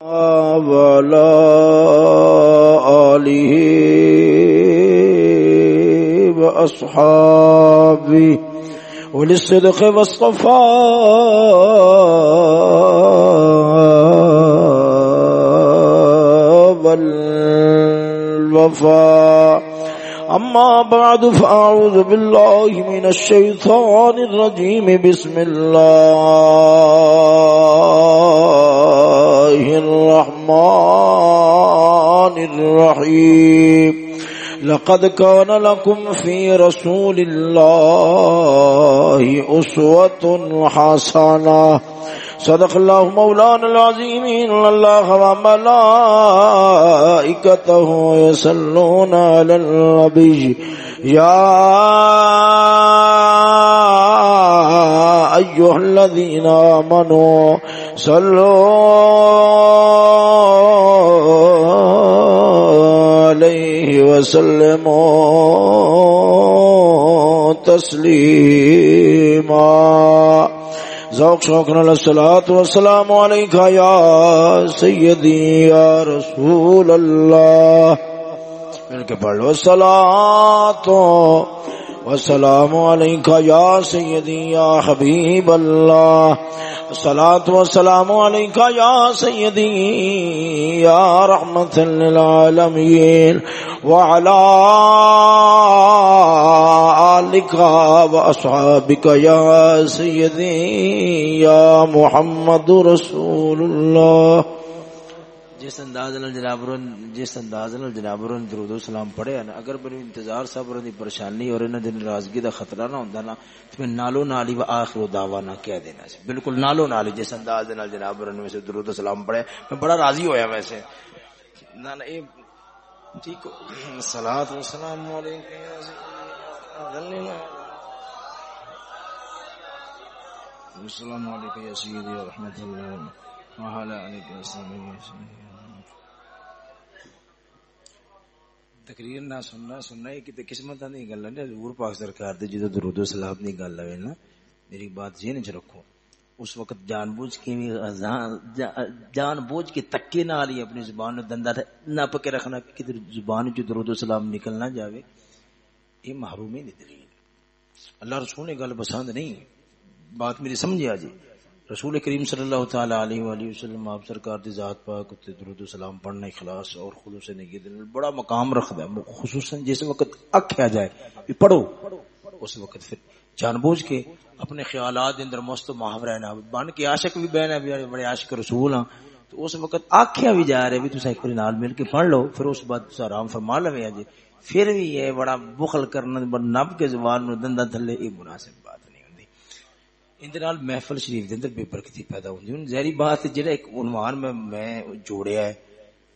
وعلى آله وأصحابه وللصدق والصفاء والوفاء أما بعد فأعوذ بالله من الشيطان الرجيم بسم الله الله الرحمن الرحيم. لقد كان لكم في رسول الله أسوة حسنة. صدق الله مولانا العظيم. إن الله وملائكته يسلون على النبي. يا أيها الذين آمنوا صلوا عليه وسلموا تسليما ذوق شوق نال صلوات و سلام علیکہ یا سیدی یا رسول اللہ مل کے پڑھ لو والسلام عليك يا سيدي يا حبيب الله. الصلاة والسلام عليك يا سيدي يا رحمة للعالمين. وعلى آلك وأصحابك يا سيدي يا محمد رسول الله. جس انداز نال جناب جس انداز نال جناب درود و سلام پڑھے نا، اگر میرے انتظار صبر دی پریشانی اور انہاں دی ناراضگی دا خطرہ نہ ہوندا نا تے میں نالو نالی و اخر دعوانا کہہ دینا سی۔ بالکل نالو نالی جس انداز نال جناب میں سے درود و سلام پڑھے میں بڑا راضی ہویا ویسے۔ نہ نہ اے ٹھیک صلوات و سلام علیکم۔ السلام علیکم یا سیدی و رحمت اللہ۔ وعلى علیکم السلام۔ تقریر نہ سننا سننا یہ کتے قسمت دی گل ہے حضور پاک سرکار دے جدو درود و سلام دی گل ہے نا میری بات ذہن وچ رکھو اس وقت جان بوجھ کے جان بوجھ کے تکے نال ہی اپنی زبان نو دندا نپ کے رکھنا کہ زبان وچ درود و سلام نکل نہ جاوے یہ محرومی دی دلیل اللہ رسول نے گل پسند نہیں بات میری سمجھیا جی رسول کریم صلی اللہ تعالی علیہ وآلہ وسلم، آپ سرکار دی ذات پاک تے درود و سلام پڑھنا اخلاص اور خلوص نگی دل بڑا مقام رکھدا ہے۔ خصوصا جس وقت اکھیا جائے کہ پڑھو، اس وقت پھر جان بوجھ کے اپنے خیالات اندر مست محاورہ نہ بن کے عاشق بھی بہن ہے بڑے عاشق رسول ہاں۔ تو اس وقت آکھیا بھی جا رہے بھی تسا ایک نال مل کے پڑھ لو، پھر اس بعد تسا آرام فرما لوے جی۔ پھر بھی یہ بڑا بخل کرنا، نب کے زبان نو دندا تھلے، یہ مناسب بات اندر محفل شریف دے اندر بے برکتی پیدا ہوندی ہن ظاہری بات جڑا ایک عنوان میں میں جوڑیا ہے۔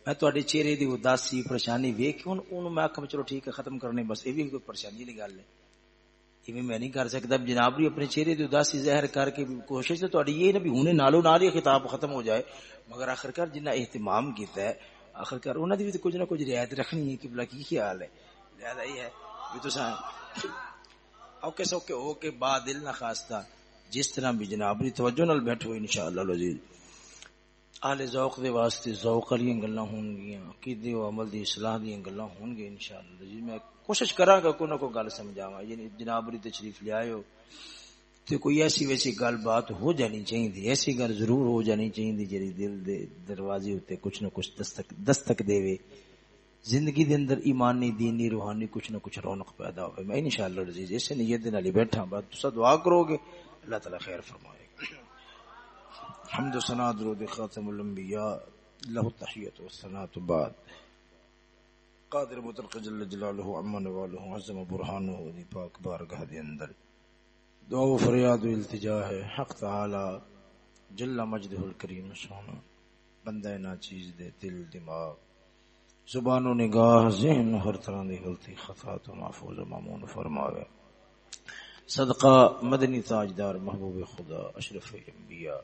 میں تواڈے چہرے دی اداسی پریشانی ویکھ کے ہن، اونوں میں آکھا چلو ٹھیک ہے، ختم کرنے، بس اے بھی کوئی پریشانی دی گل ہے۔ ایویں میں نہیں کر سکتا جناب بھی اپنے چہرے دی اداسی ظاہر کر کے کوشش تو تواڈی یہ نہ بھی ہنے نالو نال ہی خطاب ختم ہو جائے۔ مگر آخرکار جنہ اہتمام کیتا ہے، آخرکار انہاں دی بھی کچھ نہ کچھ رعایت رکھنی ہے کہ بلا کی خیال ہے۔ لہذا یہ ہے کہ تساں اوکے سوکے ہو کے با دل نہ خواستہ جس طرح بھی جناب دی توجہ نال بیٹھو انشاءاللہ العزیز۔ اہل ذوق دے واسطے ذوق والی گلاں ہون گیاں، عقیدے و عمل دی اصلاح دی گلاں ہون گے انشاءاللہ العزیز۔ میں کوشش کراں گا کوئی نہ کوئی گل سمجھاواں یعنی جناب دی تشریف لے آئے ہو تے کوئی ایسی ویسی گل بات ہو جانی چاہیے ایسی گل ضرور ہو جانی چاہیے جی دل دے دروازے ہوتے کچھ نہ کچھ دستک دستک دے وے زندگی دے اندر ایمانی، دینی، روحانی کچھ نہ کچھ رونق پیدا ہوئے۔ میں انشاءاللہ العزیز اس نیت دے نال بیٹھا بعد تسا دعا کرو گے۔ اللہ تعالی خیر فرمائے حمد و ثنا درود خاتم الانبیاء له التحیت و الثناء بعد۔ قادر مطلق جل جلالہ عمان والہ، عظم برہانہ دی پاک بارگاہ دے اندر۔ دعا و فریاد و التجا ہے، حق تعالی، جل مجدہ الکریم، سونا۔ بندہ نا چیز دے دل، دماغ۔ زبان و نگاہ، ذہن ہر طرح دی غلطی خطا تو محفوظ و مامون فرماوے۔ صدقہ مدنی تاجدار محبوب خدا اشرف انبیاء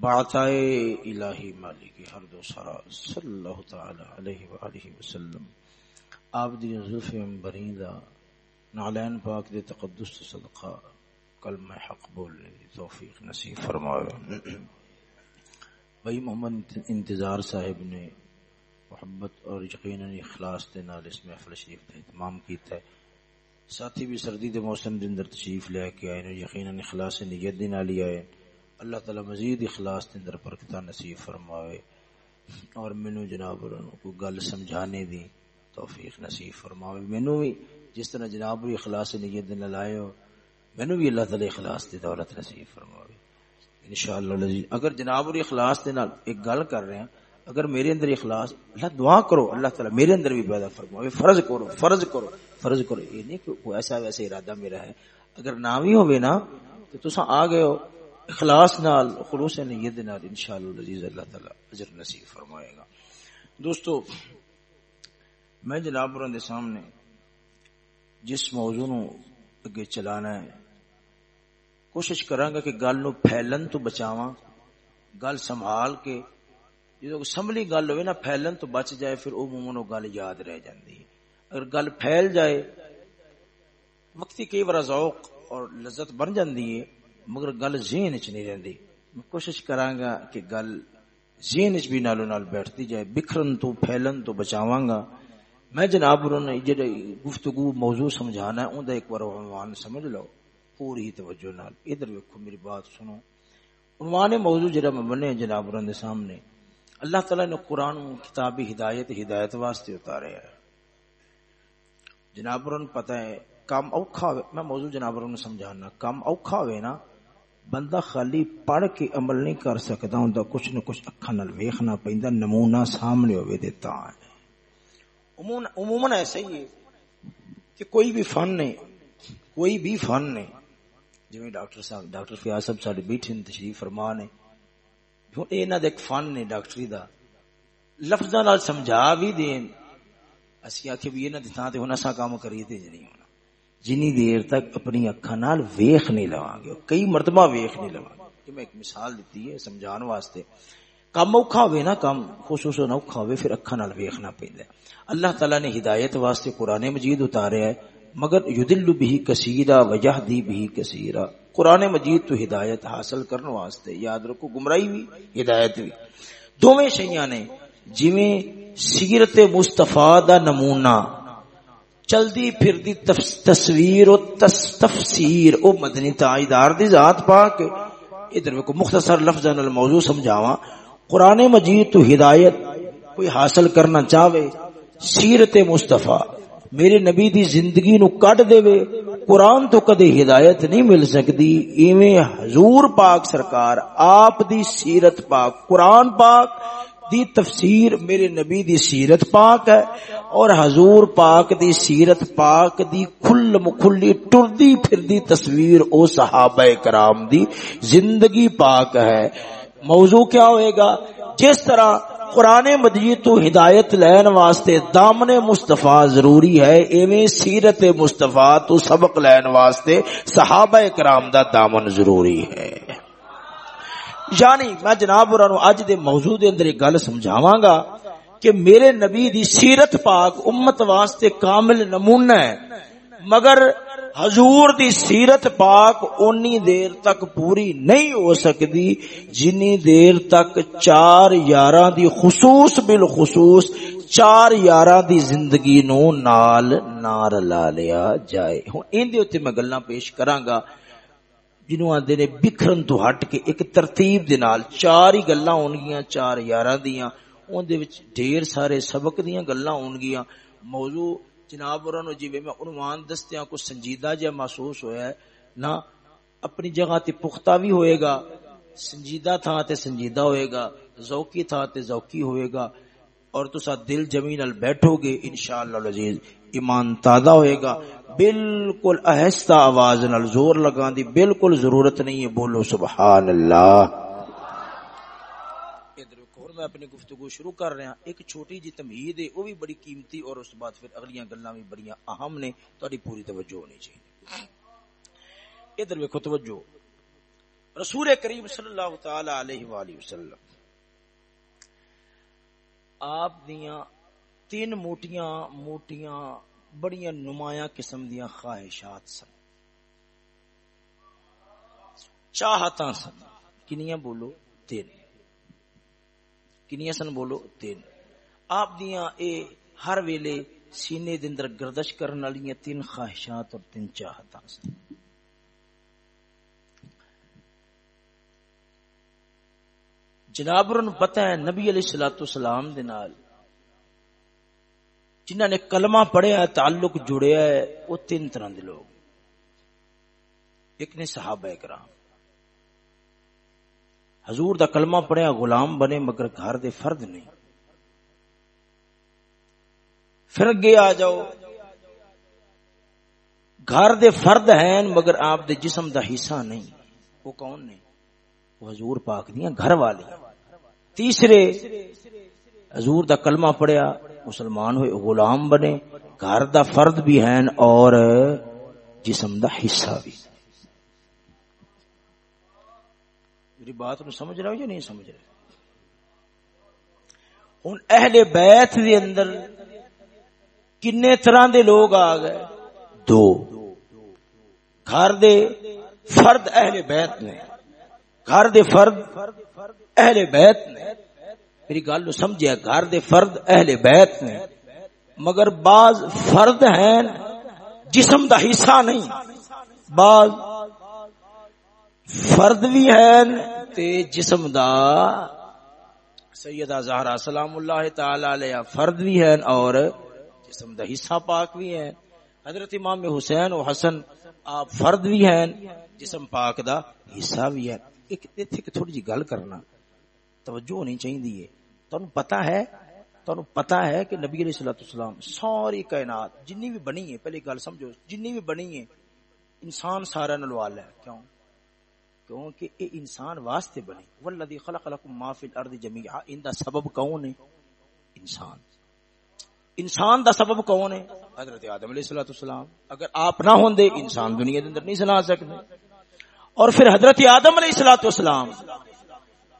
بعطائے الہی مالک ہر دو سرا صلی اللہ تعالی علیہ وآلہ وسلم۔ آپ دی ظلف بریدہ نعلین پاک دے تقدس صدقہ، کلمہ حق بولنے دی توفیق نصیب فرمائے۔ بھائی محمد انتظار صاحب نے محبت اور یقیناً اخلاص کے نال اس محفل شریف کا اہتمام کیتا ہے۔ ساتھی بھی سردی کے موسم کے اندر تشریف لے کے آئے یقیناً اخلاص نیت دے نال ہی آئے۔ اللہ تعالی مزید اخلاص کے اندر برکتہ نصیب فرماوے۔ اور مینو جناب کوئی گل سمجھانے دی توفیق نصیب فرماوے۔ مینو بھی جس طرح جناب اخلاص نیت دے نال آئے ہو مینو بھی اللہ تعالی اخلاص دی دولت نصیب فرماوے۔ انشاءاللہ اگر جناب اخلاص دے نال ایک گل کر رہے ہیں اگر میرے اندر اخلاص، اللہ دعا کرو، اللہ تعالیٰ میرے اندر بھی پیدا فرماوے فرض کرو فرض کرو فرض کرو۔ یہ نہیں کہ ایسا ویسا ارادہ میرا ہے۔ اگر نہ بھی ہوئے نا، تو تسا آ گئے ہو۔ اخلاص نال، خلوص نیت نال انشاءاللہ العزیز اللہ تعالیٰ اجر نصیب فرمائے گا۔ دوستو، میں جناب دے سامنے، جس موضوع نو اگے چلانا ہے، کوشش کراں گا کہ گل نو پھیلن تو بچاواں، گل سنبھال کے جدو سمبلی گل ہوئے نا پھیلن تو بچ جائے پھر عموماً وہ گل یاد رہ جاندی ہے اگر گل پھیل جائے وقتی کئی بار ذوق اور لذت بن جاندی ہے مگر گل ذہن چ نہیں رہندی میں کوشش کراں گا کہ گل ذہن چ بھی نالو نال بیٹھتی جائے بکھرن تو پھیلن تو بچاواں گا میں جناب نے جڑے گفتگو موضوع سمجھانا ہے اوندا ایک بار عنوان سمجھ لو پوری توجہ نال ادھر ویکھو میری بات سنو عنوان موضوع جڑا میں بنے جناب دے سامنے اللہ تعالیٰ نے قرآن کتابی ہدایت ہدایت واسطے اتارے ہے جناب پتہ ہے، کام اوکھا میں موضوع جناب سمجھانا، کام اوکھا ہوئے نا، بندہ خالی پڑھ کے عمل نہیں کر سکتا ہوں کچھ نہ کچھ اکھا نال ویکھنا پیندا، نمونہ سامنے ہوئے دیتا ہے۔ عموماً ایسا ہی ہے کہ کوئی بھی فن نے کوئی بھی فن نے جویں ڈاکٹر صاحب ڈاکٹر فیاض صاحب ساڈے بیٹھے تشریف فرما نے ہوں یہ ایک فن نے ڈاکٹری دا لفظ سمجھا بھی دین۔ اسی آخ بھی یہ تھان تے ہن اسا کام کریے تے نہیں ہونا۔ جنی دیر تک اپنی اکھاں نال ویکھ نہیں لواں گے، کئی مرتبہ ویکھ نہیں لواں گے۔ کہ میں ایک مثال دیتی ہے سمجھان واسطے۔ کم اوکھا ہوئے نا کم، خصوصاً اوکھا ہوئے، پھر اکھاں نال ویکھنا پیندا ہے۔ اللہ تعالی نے ہدایت واسطے قرآن مجید اتارے ہے، مگر یدل بھی کثیرا وجہ دی بھی کثیرا۔ قرآن مجید تو ہدایت حاصل کرنے واسطے، یاد رکھو، گمراہی بھی ہدایت بھی دونوں شیاں نے جویں سیرت مصطفی دا نمونہ، چلدی پھر دی تصویر و تفسیر، او مدنی تائیدار دی ذات پا کے ادھر کو مختصر لفظ الموضوع سمجھاواں۔ قرآن مجید تو ہدایت کوئی حاصل کرنا چاہے، سیرت مصطفی۔ میرے نبی دی زندگی نو کٹ دے وے قرآن تو کدے ہدایت نہیں مل سکتی ایویں حضور پاک سرکار، آپ دی سیرت پاک، قرآن پاک دی تفسیر میرے نبی دی سیرت پاک ہے اور حضور پاک دی سیرت پاک دی کھل مکھلی ٹردی پھر دی تصویر او صحابہ کرام دی زندگی پاک ہے۔ موضوع کیا ہوئے گا؟ جس طرح قرآن مجید تو ہدایت لین واسطے دامن مصطفیٰ ضروری ہے، ایویں سیرت مصطفیٰ تو سبق لین واسطے صحابہ کرام دا دامن ضروری ہے۔ یعنی میں جناب اج دے موضوع دے اندر ایک گل سمجھاواں گا کہ میرے نبی دی سیرت پاک امت واسطے کامل نمونہ ہے، مگر حضور دی سیرت پاک اونی دیر تک پوری نہیں ہو سکتی، جنی دیر تک چار یاراں دی خصوص بالخصوص چار یاراں دی زندگی نو نال نار لا لیا جائے۔ ہن این دے اوتے میں گلاں پیش کراں گا جنوں آندے نے بکھرن تو ہٹ کے ایک ترتیب دے نال چار ہی گلاں ہون گیاں چار یاراں دیاں، اون دے وچ ڈھیر سارے سبق دیاں گلاں ہون گیاں موضوع جناب اور جی میں عنوان دستیاں کو سنجیدہ جا محسوس ہویا ہے نہ اپنی جگہ تے پختہ بھی ہوئے گا، سنجیدہ تھا تے سنجیدہ ہوئے گا، ذوقی تھا تے ذوقی ہوئے گا، اور تو دل جمین ال بیٹھو گے انشاءاللہ العزیز، ایمان تازہ ہوئے گا۔ بالکل اہستہ آواز نال زور لگا دی بالکل ضرورت نہیں ہے، بولو سبحان اللہ۔ میں اپنی گفتگو شروع کر رہا ایک چھوٹی جی تمہید ہے، وہ بھی بڑی قیمتی اور اس بعد پھر اگلیاں گلاں بھی بڑی اہم نے۔ تہاڈی پوری توجہ ہونی چاہیے۔ ادھر ویکھو توجہ۔ رسول کریم صلی اللہ تعالی علیہ والہ وسلم، آپ دیاں تین موٹیاں موٹیاں بڑیاں نمایاں قسم دیاں خواہشات سن۔ چاہتاں سن۔ کنیاں بولو تین۔ کنیا سن بولو؟ تین۔ آپ دیاں اے ہر ویلے سینے دے اندر گردش کرن والی تین خواہشات اور تین چاہتاں سن۔ جناب رن پتہ ہے نبی علیہ الصلوۃ والسلام دے نال جنہاں نے کلمہ پڑھیا ہے، تعلق جڑیا ہے، وہ تین طرح دے لوگ۔ ایک نے صحابہ کرام حضور دا کلمہ پڑھیا، غلام بنے مگر گھر دے فرد نہیں۔ پھر اگے آ جاؤ۔ گھر دے فرد ہیں مگر آپ دے جسم دا حصہ نہیں۔ وہ کون نے؟ وہ حضور پاک دیا گھر والی تیسرے، حضور دا کلمہ پڑھیا، مسلمان ہوئے، غلام بنے، گھر دا فرد بھی ہیں اور جسم دا حصہ بھی۔ میری بات نو سمجھ رہا ہو یا نہیں سمجھ رہا ہوں اہل بیت دے اندر کنے طرح دے لوگ آ گئے۔ دو۔ گھر دے فرد اہل بیت نے۔ گھر دے فرد اہل بیت نے۔ میری گل نو سمجھیا، گھر دے فرد اہل بیت نے۔ مگر بعض فرد ہیں جسم دا حصہ نہیں۔ بعض فرد بھی ہیں۔ تے جسم دا سیدہ زہرا سلام اللہ تعالی علیہ فرد بھی ہیں اور جسم دا حصہ پاک بھی ہیں۔ حضرت امام حسین و حسن آپ فرد بھی ہیں، جسم پاک دا حصہ بھی ہے ایک ایتھے کہ تھوڑی جی گل کرنا، توجہ ہونی چاہیے۔ دیئے تہن پتا ہے تہن پتا ہے کہ نبی علیہ الصلوۃ والسلام ساری کائنات جنی بھی بنی ہے پہلی گل سمجھو، جنی بھی بنی ہے انسان سارا نلوال ہے۔ کیوں؟ کیونکہ اے انسان واسطے بنی والذی خلق لكم ما فی الارض جميعا۔ ان دا سبب کون ہے؟ انسان۔ انسان دا سبب کون ہے؟ حضرت آدم علیہ الصلوۃ والسلام۔ اگر آپ نہ ہوندے انسان دنیا دے اندر نہیں سنا سکتے۔ اور پھر حضرت آدم علیہ الصلوۃ والسلام،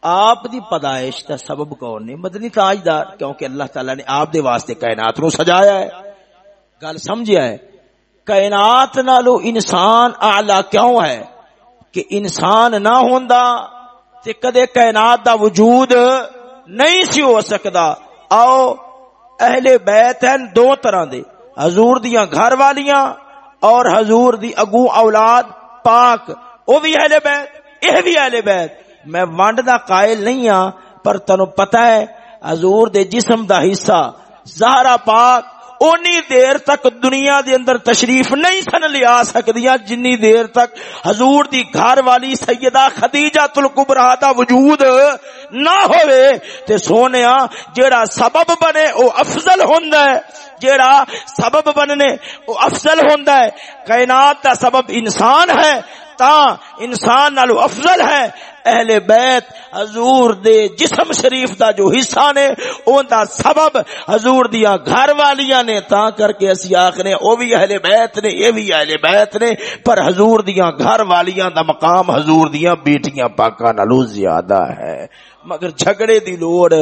آپ دی پیدائش دا سبب کون نے مدنی تاجدار، کیونکہ اللہ تعالی نے آپ دے واسطے کائنات نو سجایا ہے۔ گل سمجھیا ہے۔ کائنات نالو انسان اعلی کیوں ہے؟ کہ انسان نہ ہوندا تے کدے کائنات دا وجود نہیں سی ہو سکدا۔ آؤ، اہل بیت ہیں دو طرح دے۔ حضور دیاں گھر والیاں اور حضور دی اگو اولاد پاک۔ او بھی اہل بیت اے بھی اہل بیت۔ میں ونڈ دا قائل نہیں ہاں پر تنو پتہ ہے، حضور دے جسم دا حصہ زہرا پاک اونی دیر تک دنیا دے اندر تشریف نہیں سن لیا سکدیاں، جنی دیر تک حضور دی گھر والی سیدہ خدیجہ تلکبرہ دا وجود نہ ہوئے۔ تے سونیا، جیڑا سبب بنے، او افضل ہوندا ہے۔ جیڑا سبب بننے، او افضل ہوندا ہے۔ کائنات دا سبب انسان ہے۔ تا انسان نالو افضل ہے۔ اہل بیت حضور دے جسم شریف دا جو حصہ نے، اون دا سبب حضور دیا گھر والیاں نے۔ تا کر کے اسی آخنے، او بھی اہل بیت نے، یہ بھی اہل بیت نے۔ پر حضور دیا گھر والیاں دا مقام حضور دیا بیٹیاں پاکا نالو زیادہ ہے۔ مگر جھگڑے دی لوڑ۔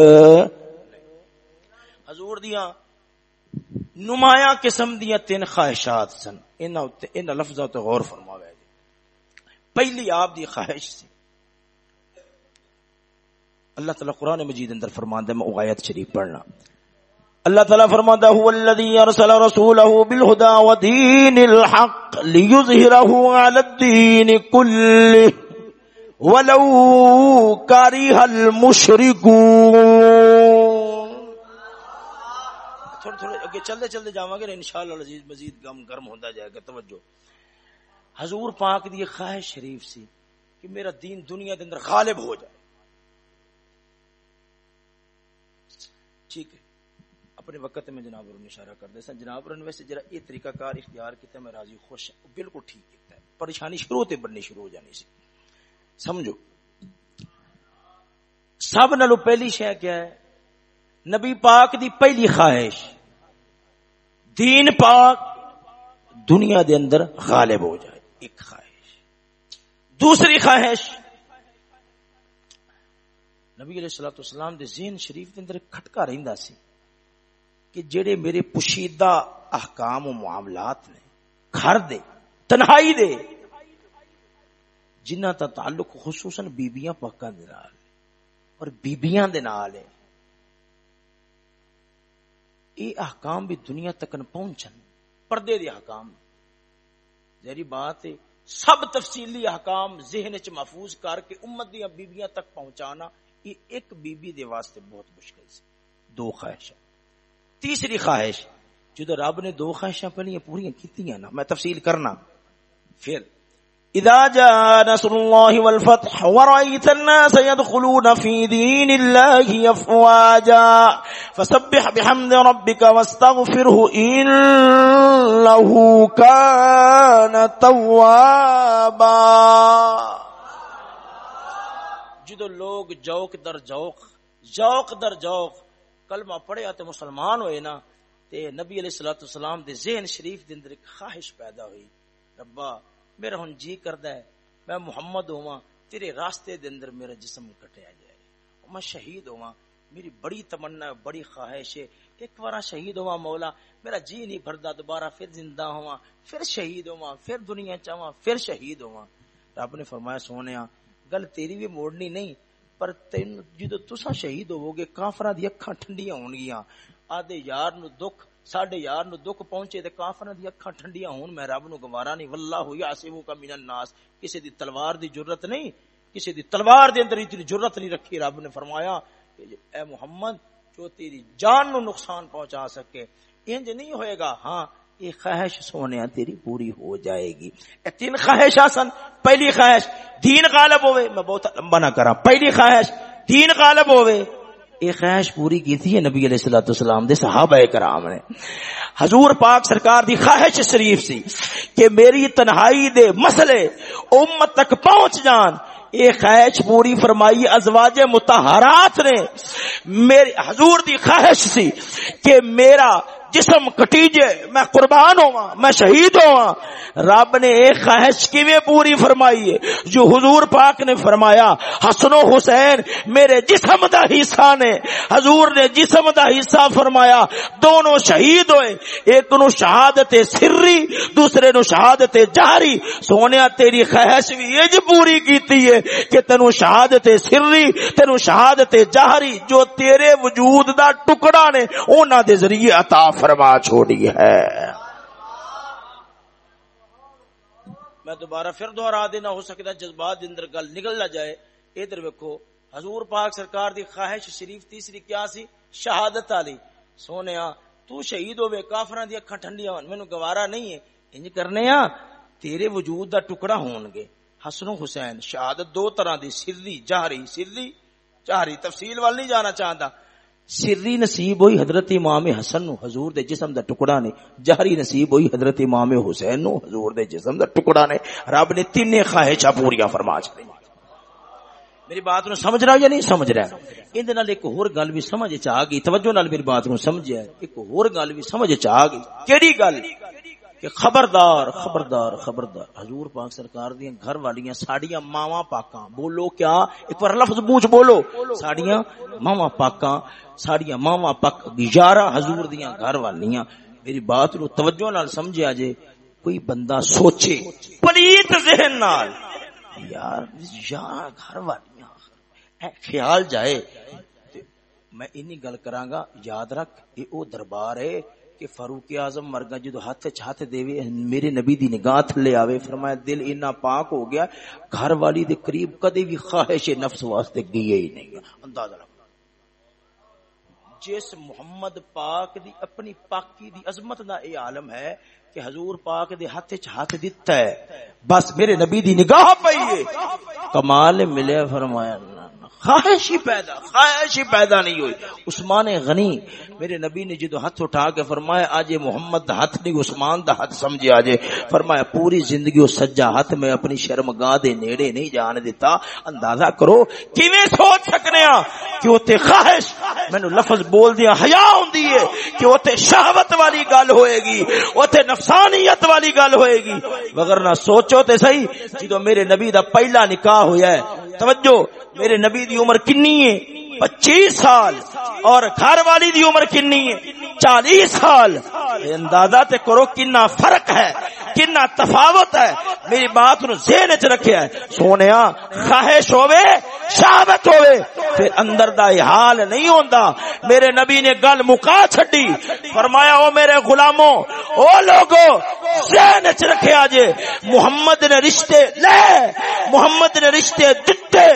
حضور دیا نمایاں قسم دیا تین خواہشات سن۔ ان لفظوں تو غور فرماوے۔ پہلی آپ دی خواہش سی اللہ تعالیٰ قرآن مجید اندر فرماندا ہے، میں آیت شریف پڑھنا۔ اللہ تعالیٰ فرماندا هو الذي ارسل رسوله بالهدى ودين الحق ليظهره على الدين كله ولو كره المشركون تھوڑے تھوڑے اگے چلتے چلتے جاواں گے انشاءاللہ العزیز مزید گم گرم ہوندا جائے گا، توجہ۔ حضور پاک دی خواہش شریف سی کہ میرا دین دنیا دے اندر غالب ہو جائے۔ ٹھیک ہے۔ اپنے وقت میں جناب نے اشارہ کر دے سن۔ جناب نے ویسے جرا یہ طریقہ کار اختیار کیتا میں راضی خوش ہوں۔ بالکل ٹھیک کیتا ہے۔ پریشانی شروع تے بننی شروع ہو جانی سی۔ سمجھو۔ سب نالو پہلی شے کیا ہے؟ نبی پاک دی پہلی خواہش۔ دین پاک دنیا دے اندر غالب ہو جائے۔ ایک خواہش۔ دوسری خواہش۔ نبی علیہ الصلوۃ والسلام دے ذہن شریف دے اندر کھٹکا رہندا سی کہ جڑے میرے پوشیدہ احکام و معاملات نے، گھر دے، تنہائی دے جنہ تا تعلق خصوصاً بیبیاں پاکاں دے نال اور بیبیاں دے نال ہے، یہ احکام بھی دنیا تک پہنچن، پردے دے احکام۔ ذہری بات ہے، سب تفصیلی احکام ذہن چ محفوظ کر کے امت دیا بیبیاں تک پہنچانا، یہ ایک بیبی دے واسطے بہت مشکل سی۔ دو خواہش تیسری خواہش، جدو رب نے دو خواہشاں پہلے پوری کیتیاں نا، میں تفصیل کرنا۔ پھر اذا جاء نصر الله والفتح ورأيت الناس يدخلون في دين الله افواجا فسبح بحمد ربك واستغفره انه كان توابا. جدو لوگ جوک در جوک جوک در جوک، کلمہ پڑھیا تے مسلمان ہوئے نا، تے نبی علیہ الصلوۃ والسلام دے ذہن شریف دے اندر ایک خواہش پیدا ہوئی، ربا میرا ہن جی کردا ہے، میں محمد ہواں تیرے راستے دے اندر میرا جسم کٹیا جائے۔ میں شہید ہواں میری بڑی تمنا، بڑی خواہش ہے کہ ایک بار شہید ہوا مولا، میرا جی نہیں بھردا، دوبارہ پھر زندہ ہوا پھر شہید ہوا پھر دنیا چاہواں، پھر شہید ہوا رب نے فرمایا سونیا گل تیری بھی موڑنی نہیں، پر تین، جدو تسا شہید ہوو گے کافراں دی اکھاں ٹھنڈیاں ہون گیاں آدے یار نو دکھ ساڈے یار نو دکھ پہنچے تے کافراں دی اکھاں ٹھنڈیاں ہون، میں رب نو گوارا نہیں۔ واللہ یاسمو کا من الناس۔ کسے دی تلوار دی ضرورت نہیں، کسے دی تلوار دے اندر اتنی ضرورت نہیں رکھی رب نے فرمایا کہ اے محمد، جو تیری جان نو نقصان پہنچا سکے۔ انج نہیں ہوئے گا؟ ہاں یہ خواہش سونے تیری پوری ہو جائے گی۔ اے تین خواہش آسن۔ پہلی خواہش، دین غالب ہوئے۔ میں بہت لمبا نہ کرا پہلی خواہش، دین غالب ہوئے۔ یہ خواہش پوری کی تھی نبی علیہ الصلوۃ والسلام دے صحابہ کرام نے۔ حضور پاک سرکار دی خواہش شریف سی کہ میری تنہائی دے مسئلے امت تک پہنچ جان۔ یہ خواہش پوری فرمائی ازواج متحرات نے۔ میرے حضور دی خواہش سی کہ میرا جسم کٹیجے، میں قربان ہوا میں شہید ہوا رب نے ایک خواہش کی پوری فرمائی ہے؟ جو حضور پاک نے فرمایا، حسن و حسین میرے جسم دا حصہ نے۔ حضور نے جسم دا حصہ فرمایا، دونوں شہید ہوئے۔ ایک نو شہادت سری، دوسرے نو شہادت جاری۔ سونے تیری خواہش بھی یہ جی پوری کیتی ہے کہ تینو شہادت سری، تینو شہادت جاری۔ جو تیرے وجود دا ٹکڑا نے انہوں دے ذریعے عطا فرما چھوڑی ہے۔ میں دوبارہ پھر دوہرا دینا ہو سکتا جذبات اندر گل نکل نہ جائے۔ ادھر ویکو حضور پاک سرکار دی خواہش شریف تیسری کیا سی؟ شہادت علی سونے تو شہید ہوے کافراں دی اکھاں ٹھنڈیاں ہون۔ مینوں گوارا نہیں ہے۔ انج کرنے آ تیرے وجود دا ٹکڑا ہون گے۔ حسن و حسین، شہادت دو طرح دی، سری جہری سری جہری تفصیل وال نہیں جانا چاہتا سری نصیب ہوئی حضرت امام حسن نو، حضور دے جسم دا ٹکڑا نے۔ جہری نصیب ہوئی حضرت امام حسین نو، حضور دے جسم دا ٹکڑا نے۔ رب نے تین خواہشاں پوریا فرما چلی میری بات نو سمجھ رہا یا نہیں سمجھ رہا ان نال ایک ہور گل بھی سمجھ چ آ گئی۔ توجہ نال میری بات نو سمجھیا ایک ہور گل بھی سمجھ چ آ گئی۔ کیڑی گل؟ کہ خبردار خبردار خبردار۔ حضور پاک سرکار دیا گھر والیاں ساڑیاں ماوا پاکاں۔ بولو کیا؟ ایک بار لفظ بوجھ بولو۔ ساڑیاں ماوا پاکاں، ساڑیاں ماوا پاک گزارا حضور دیا گھر والیاں۔ میری بات نو توجہ نال سمجھیا جے۔ کوئی بندہ سوچے، پلیت ذہن نال، یار یار گھر والیاں۔ خیال جائے۔ میں انہی گل کراں گا، یاد رکھ، یہ او دربار ہے۔ کہ فاروق اعظم مرگا جدو ہاتھ چاہتے دے میرے نبی دی نگاہ تھلے آوے، فرمایا دل اتنا پاک ہو گیا، گھر والی دے قریب کدی بھی خواہش نفس واسطے گئی ہی نہیں۔ اندازہ لگا جس محمد پاک دی اپنی پاکی دی عظمت دا اے عالم ہے کہ حضور پاک دے ہاتھ چ ہاتھ دتا ہے، بس میرے نبی دی نگاہ پئی ہے۔ کمال ملے فرمایا۔ خواہش ہی پیدا خواہش ہی پیدا نہیں ہوئی۔ عثمان غنی، میرے نبی نے جدو ہاتھ اٹھا کے فرمایا، آج محمد دا ہاتھ نہیں، عثمان دا ہاتھ سمجھے آج فرمایا، پوری زندگی اس سجا ہاتھ میں اپنی شرم دے نیڑے نہیں جان دیتا۔ اندازہ کرو، کیویں سوچ سکنے ہاں؟ کہ اوتے خواہش، مینوں لفظ بول دیا حیا ہوندی ہے۔ کہ اوتے شہوت والی گل ہوئے گی اوتے نفسانیت والی گل ہوئے گی۔ وگرنہ سوچو تے صحیح، جدو میرے نبی دا پہلا نکاح ہویا ہے، توجہ، میرے نبی دی عمر کنی ہے؟ پچیس سال۔ اور گھر والی دی عمر کنی ہے؟ چالیس سال۔ اندازہ تے کرو کنا فرق ہے، کنا تفاوت ہے۔ میری بات نو ذہن چ رکھیا ہے۔ سونیا، خواہش ہوے شہادت ہوے پھر اندر دا حال نہیں ہوندا۔ میرے نبی نے گل مکا چھڈی۔ فرمایا، او میرے غلاموں او لوگو، ذہن چ رکھیا جے۔ محمد نے رشتے لے، محمد نے رشتے دتے۔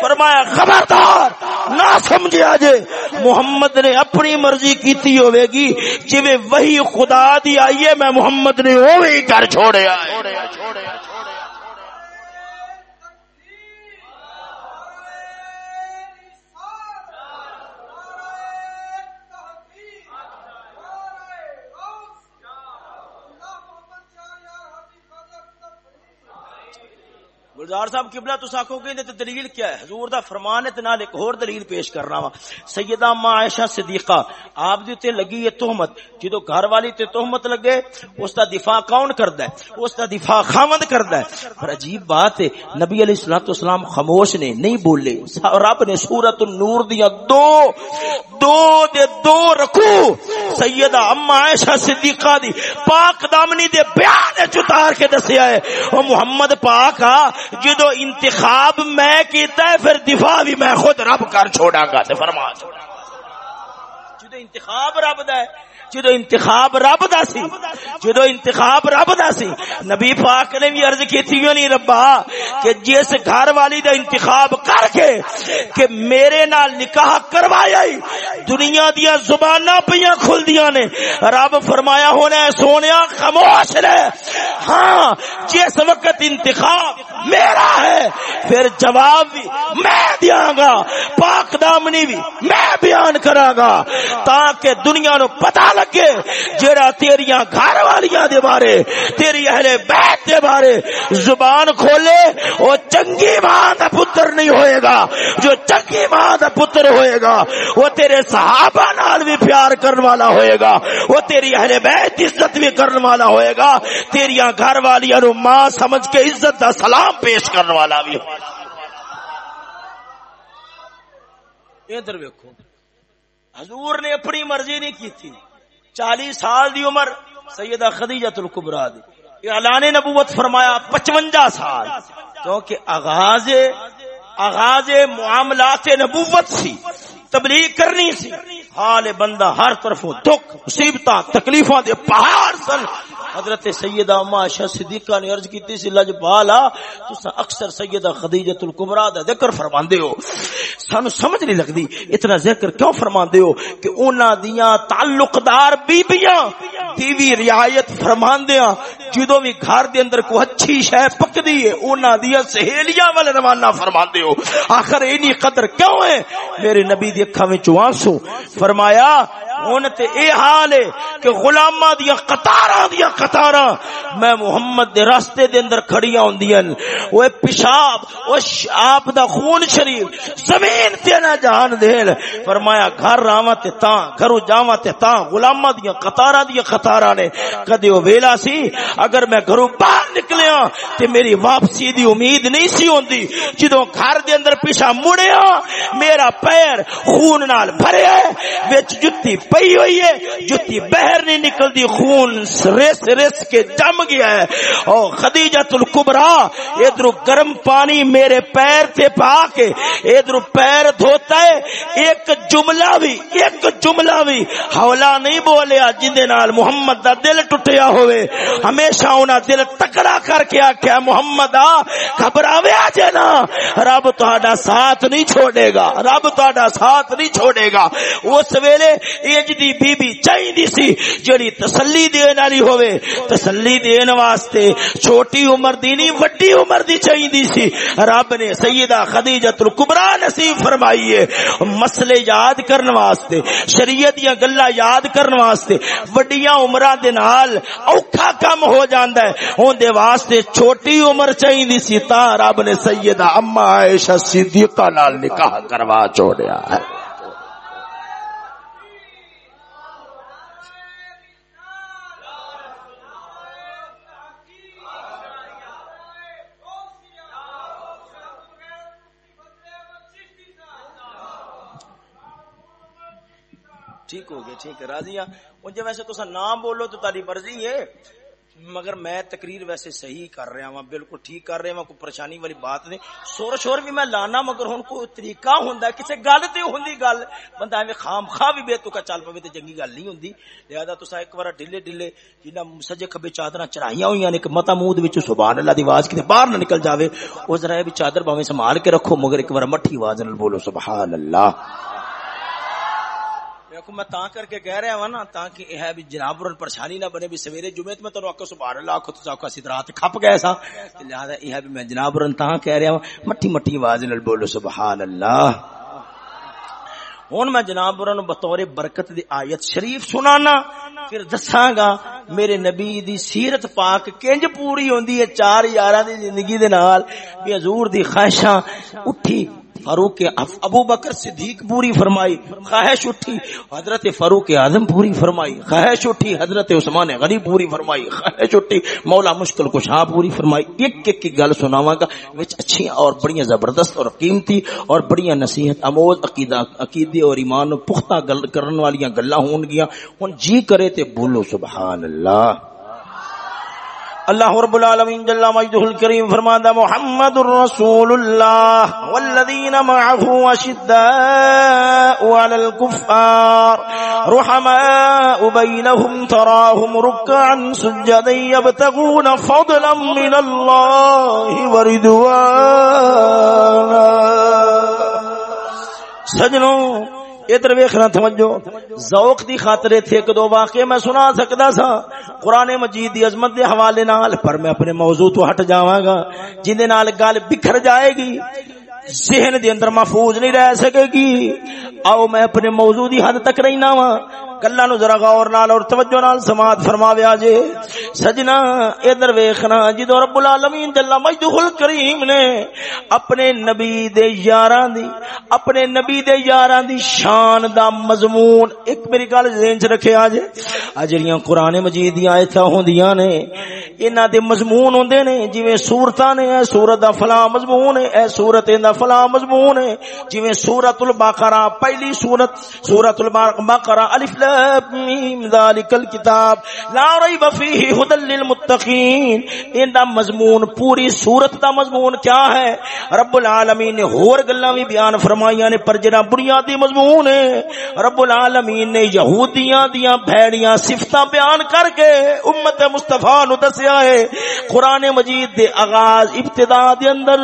فرمایا، خبردار نہ سمجھیا جے۔ محمد نے اپنی مرضی کیتی ہوے گی، جویں وہی خدا دی آئیے میں محمد نے اوویں کر چھوڑیا گلزار صاحب، قبلہ تو آکھو گے تے دلیل کیا ہے؟ حضور دا فرمان ہے تے نال ایک اور دلیل پیش کرنا وا ہاں۔ سیدہ ماں عائشہ صدیقہ، آپ دے تے لگی ہے تہمت۔ جدو گھر والی تے تہمت لگے، اس دا دفاع کون کردا ہے؟ اس دا دفاع خاوند کردا ہے۔ پر عجیب بات ہے، نبی علیہ الصلوۃ والسلام خاموش نے، نہیں بولے۔ رب نے سورۃ النور دیا دو دو دے دو رکھو سیدہ اما عائشہ صدیقہ دی پاک دامنی دے بیان وچ اتار کے دسیا ہے۔ او محمد پاک آ جدو انتخاب میں کیتا ہے، پھر دفاع بھی میں خود رب کر چھوڑا گا فرما چھوڑا جدو انتخاب رب دا ہے جدو انتخاب رب دا سی، جدو انتخاب رب دا سی، نبی پاک نے بھی عرض کی تھی نہیں ربا؟ کہ جس گھر والی دا انتخاب کر کے، کہ میرے نال نکاح کروایا ہی، دنیا دیا زبانہ پیاں کھل دیا نے۔ رب فرمایا ہونا ہے، سونیا خاموش رہ۔ ہاں جس وقت انتخاب میرا ہے، پھر جواب بھی میں دیا گا، پاک دامنی بھی میں بیان کرا گا، تاکہ دنیا نو پتہ لگے۔ جڑا تیریاں گھر والیاں دے بارے، تیری اہل بیت دے بارے زبان کھولے، وہ چنگی ماں دا پتر نہیں ہوئے گا۔ جو چنگی ماں دا پتر ہوئے گا، وہ تیرے صحابہ نال بھی پیار کرنے والا ہوئے گا۔ وہ تیری اہل بیت عزت بھی کرنے والا ہوئے گا۔ تیریاں گھر والیاں نو ماں سمجھ کے عزت دا سلام پیش کرنے والا بھی۔ ہوگا ادھر ویکو حضور نے اپنی مرضی نہیں کی تھی چالیس سال دی عمر سیدہ خدیجت القبرا دی۔ اعلان نبوت فرمایا پچونجا سال۔ کیونکہ آغاز آغاز معاملات نبوت سی، تبلیغ کرنی سی۔ حال بندہ ہر طرف دکھ مصیبت تکلیفاں دے پہاڑ سن۔ حضرت سیدہ اما عائشہ صدیقہ نے عرض کیتی سی لج بالا تسا اکثر سیدہ خدیجہ الکبرى دا ذکر فرماندے ہو۔ سانو سمجھ نہیں لگدی، اتنا ذکر کیوں فرماندے ہو کہ انہاں دیاں تعلق دار بیبییاں بیوی رعایت فرماندیاں جدوں بھی گھر دے اندر کوئی اچھی شے پکدی ہے، انہاں دیاں سہیلیاں والے روانہ فرماندے ہو۔ آخر اینی قدر کیوں ہے؟ میرے نبی دی اکھاں وچ آنسو۔ فرمایا، ہن تے اے حال ہے کہ غلاماں دیاں قطاراں دیاں قطاراں میں محمد دے راستے دے اندر کھڑیاں ہوندیاں او پیشاب او آپ دا خون شریف۔ زمین تے نہ جان دین۔ فرمایا، گھر راواں تے تاں گھروں جاواں تے تاں۔ غلاماں دیاں، قطاراں دیاں قطاراں نے۔ کدی او ویلا سی؟ اگر میں گھروں باہر نکلیا تے میری واپسی دی امید نہیں سی ہوندی، جدوں گھر دے اندر پیچھا مڑیا، میرا پیر خون نال بھریا ہے وچ جُتی پئی ہوئی ہے۔ جُتی باہر نہیں نکلدی، خون رس رس کے جم گیا ہے۔ او خدیجہ الکبرا ادھر گرم پانی میرے پیر تے پا کے ادھر پیر دھوتا ہے۔ ایک جملہ بھی، ایک جملہ بھی حولا نہیں بولیا جن نال محمد دا دل ٹوٹیا ہوئے۔ ہمیشہ انہاں دل تکڑا کر کے آکھیا، محمد آ، گھبراوے آ نا رب تہاڈا ساتھ نہیں چھوڑے گا۔ رب تہاڈا ساتھ نہیں چھوڑے گا۔ اس ویلے اج دی بی بی چاہیندی سی جڑی تسلی دین والی ہوئے تسلی دین واسطے چھوٹی عمر دی نہیں، وڈی عمر دی چاہیندی سی۔ رب نے سیدہ خدیجہ الکبرى نصیب فرمائی ہے، مسئلے یاد کرن واسطے، شریعت دیاں گلاں یاد کرن واسطے، وڈیاں عمراں دے نال اوکھا کم ہو جاندا ہے۔ اون دے واسطے چھوٹی عمر چاہیندی سی، تا رب نے سیدہ اما عائشہ صدیقہ نال نکاح کروا چھوڑیا ہے۔ ٹھیک ہو گیا ٹھیک ہے، راضی ہاں۔ جی ویسے تو نام بولو تو تاری مرضی ہے، مگر میں تقریر ویسے صحیح کر رہا ہوں بالکل ٹھیک کر رہا ہوں کوئی پریشانی والی بات نہیں۔ سور شور بھی میں لانا، مگر ہوں کوئی طریقہ ہوندا ہے، کسے گل تے ہوندی گل۔ بندہ ایویں خام خواہ بھی بے تکا چل پوے تے چنگی گل نہیں ہوندی۔ لہذا تساں ایک بار ڈھلے ڈھلے جنہ سجے کھبے چادراں چڑھائیاں ہوئیاں نے کہ متا مود وچ سبحان اللہ دی آواز کتے باہر نہ نکل جاوے او ذرا بھی چادر باویں سنبھال کے رکھو، مگر ایک بار مٹھی آواز نال بولو سبحان اللہ۔ دیکھو میں تاں کر کے کہہ رہا ہوں نا، تاکہ یہ ہے بھی جناب اور پریشانی نہ بنے بھی سویرے جمعے میں تو آکو سبحان اللہ آکو تو آکو اسی رات کھپ گئے سا لہذا یہ ہے بھی میں جناب اور تاں کہہ رہا ہوں، مٹھی مٹھی آواز نال بولو سبحان اللہ۔ ہوں میں جناب اور بطور برکت دی آیت شریف سنانا، پھر دساں گا، میرے نبی دی سیرت پاک کنج پوری ہوندی ہے، چار یاراں دی زندگی دے نال، بھی حضور دی خواہشاں اٹھی۔ فاروق ابو بکر صدیق پوری فرمائی، خواہش اٹھی، حضرت فاروق اعظم پوری فرمائی، خواہش اٹھی، حضرت عثمان غنی پوری فرمائی، خواہش اٹھی، مولا مشکل کشا پوری فرمائی۔ ایک ایک کی گل سناواں گا، وچ اچھی اور بڑی زبردست اور قیمتی اور بڑی نصیحت اموز عقیدہ عقیدے اور ایمان، پختہ گل کرن والیاں گلاں ہون گیاں ہن جی کرے تے بولو سبحان اللہ۔ اللہ رب العالمین جل مجدہ الکریم فرماتا محمد الرسول اللہ والذین معه اشداء على الكفار رحماء بینهم تراهم رکعا سجدا يبتغون فضلا من الله ورضوانا سجنوں ادھر ویخنا توجہ۔ ذوق دی خاطر تھے ایک دو واقعے میں سنا سکتا سا۔ قرآن مجید دی عظمت دے حوالے نال، پر میں اپنے موضوع تو ہٹ جاواں گا، جن دے نال گل بکھر جائے گی۔ ذہن دے اندر محفوظ نہیں رہ سکے گی۔ آؤ میں اپنے موضوع دی حد تک رہنا وا گلا نو ذرا غور نال اور توجہ نال سماعت فرماویا جے۔ سجنا، ادھر ویکھنا جدو رب العالمین جل مجدہ الکریم نے اپنے نبی دے یاراں دی، اپنے نبی دے یاراں دی شان دا مضمون ایک میری گل ذہن چ رکھیا جے ا جڑیاں قران مجید دی ایتھاں ہوندیاں نے، انہاں دے مضمون ہوندے نے، جویں سورتاں نے، اے سورت دا فلاں مضمون ہے اے سورت دا فلاں مضمون ہے جویں سورۃ البقرہ پہلی سورت سورۃ البقرہ الف میم ذالک الکتاب. لا ریب فیہ ھدی للمتقین. ان دا مضمون، پوری سورت دا مضمون کیا ہے؟ رب العالمین نے ہور گلاں بھی بیان فرمائیاں نے، پر جڑا بنیادی مضمون ہے، رب العالمین نے یہودیاں دیاں بھڑیاں صفتاں بیان کر کے امت مصطفی نو دسیا ہے۔ قران مجید دے آغاز ابتدا دے اندر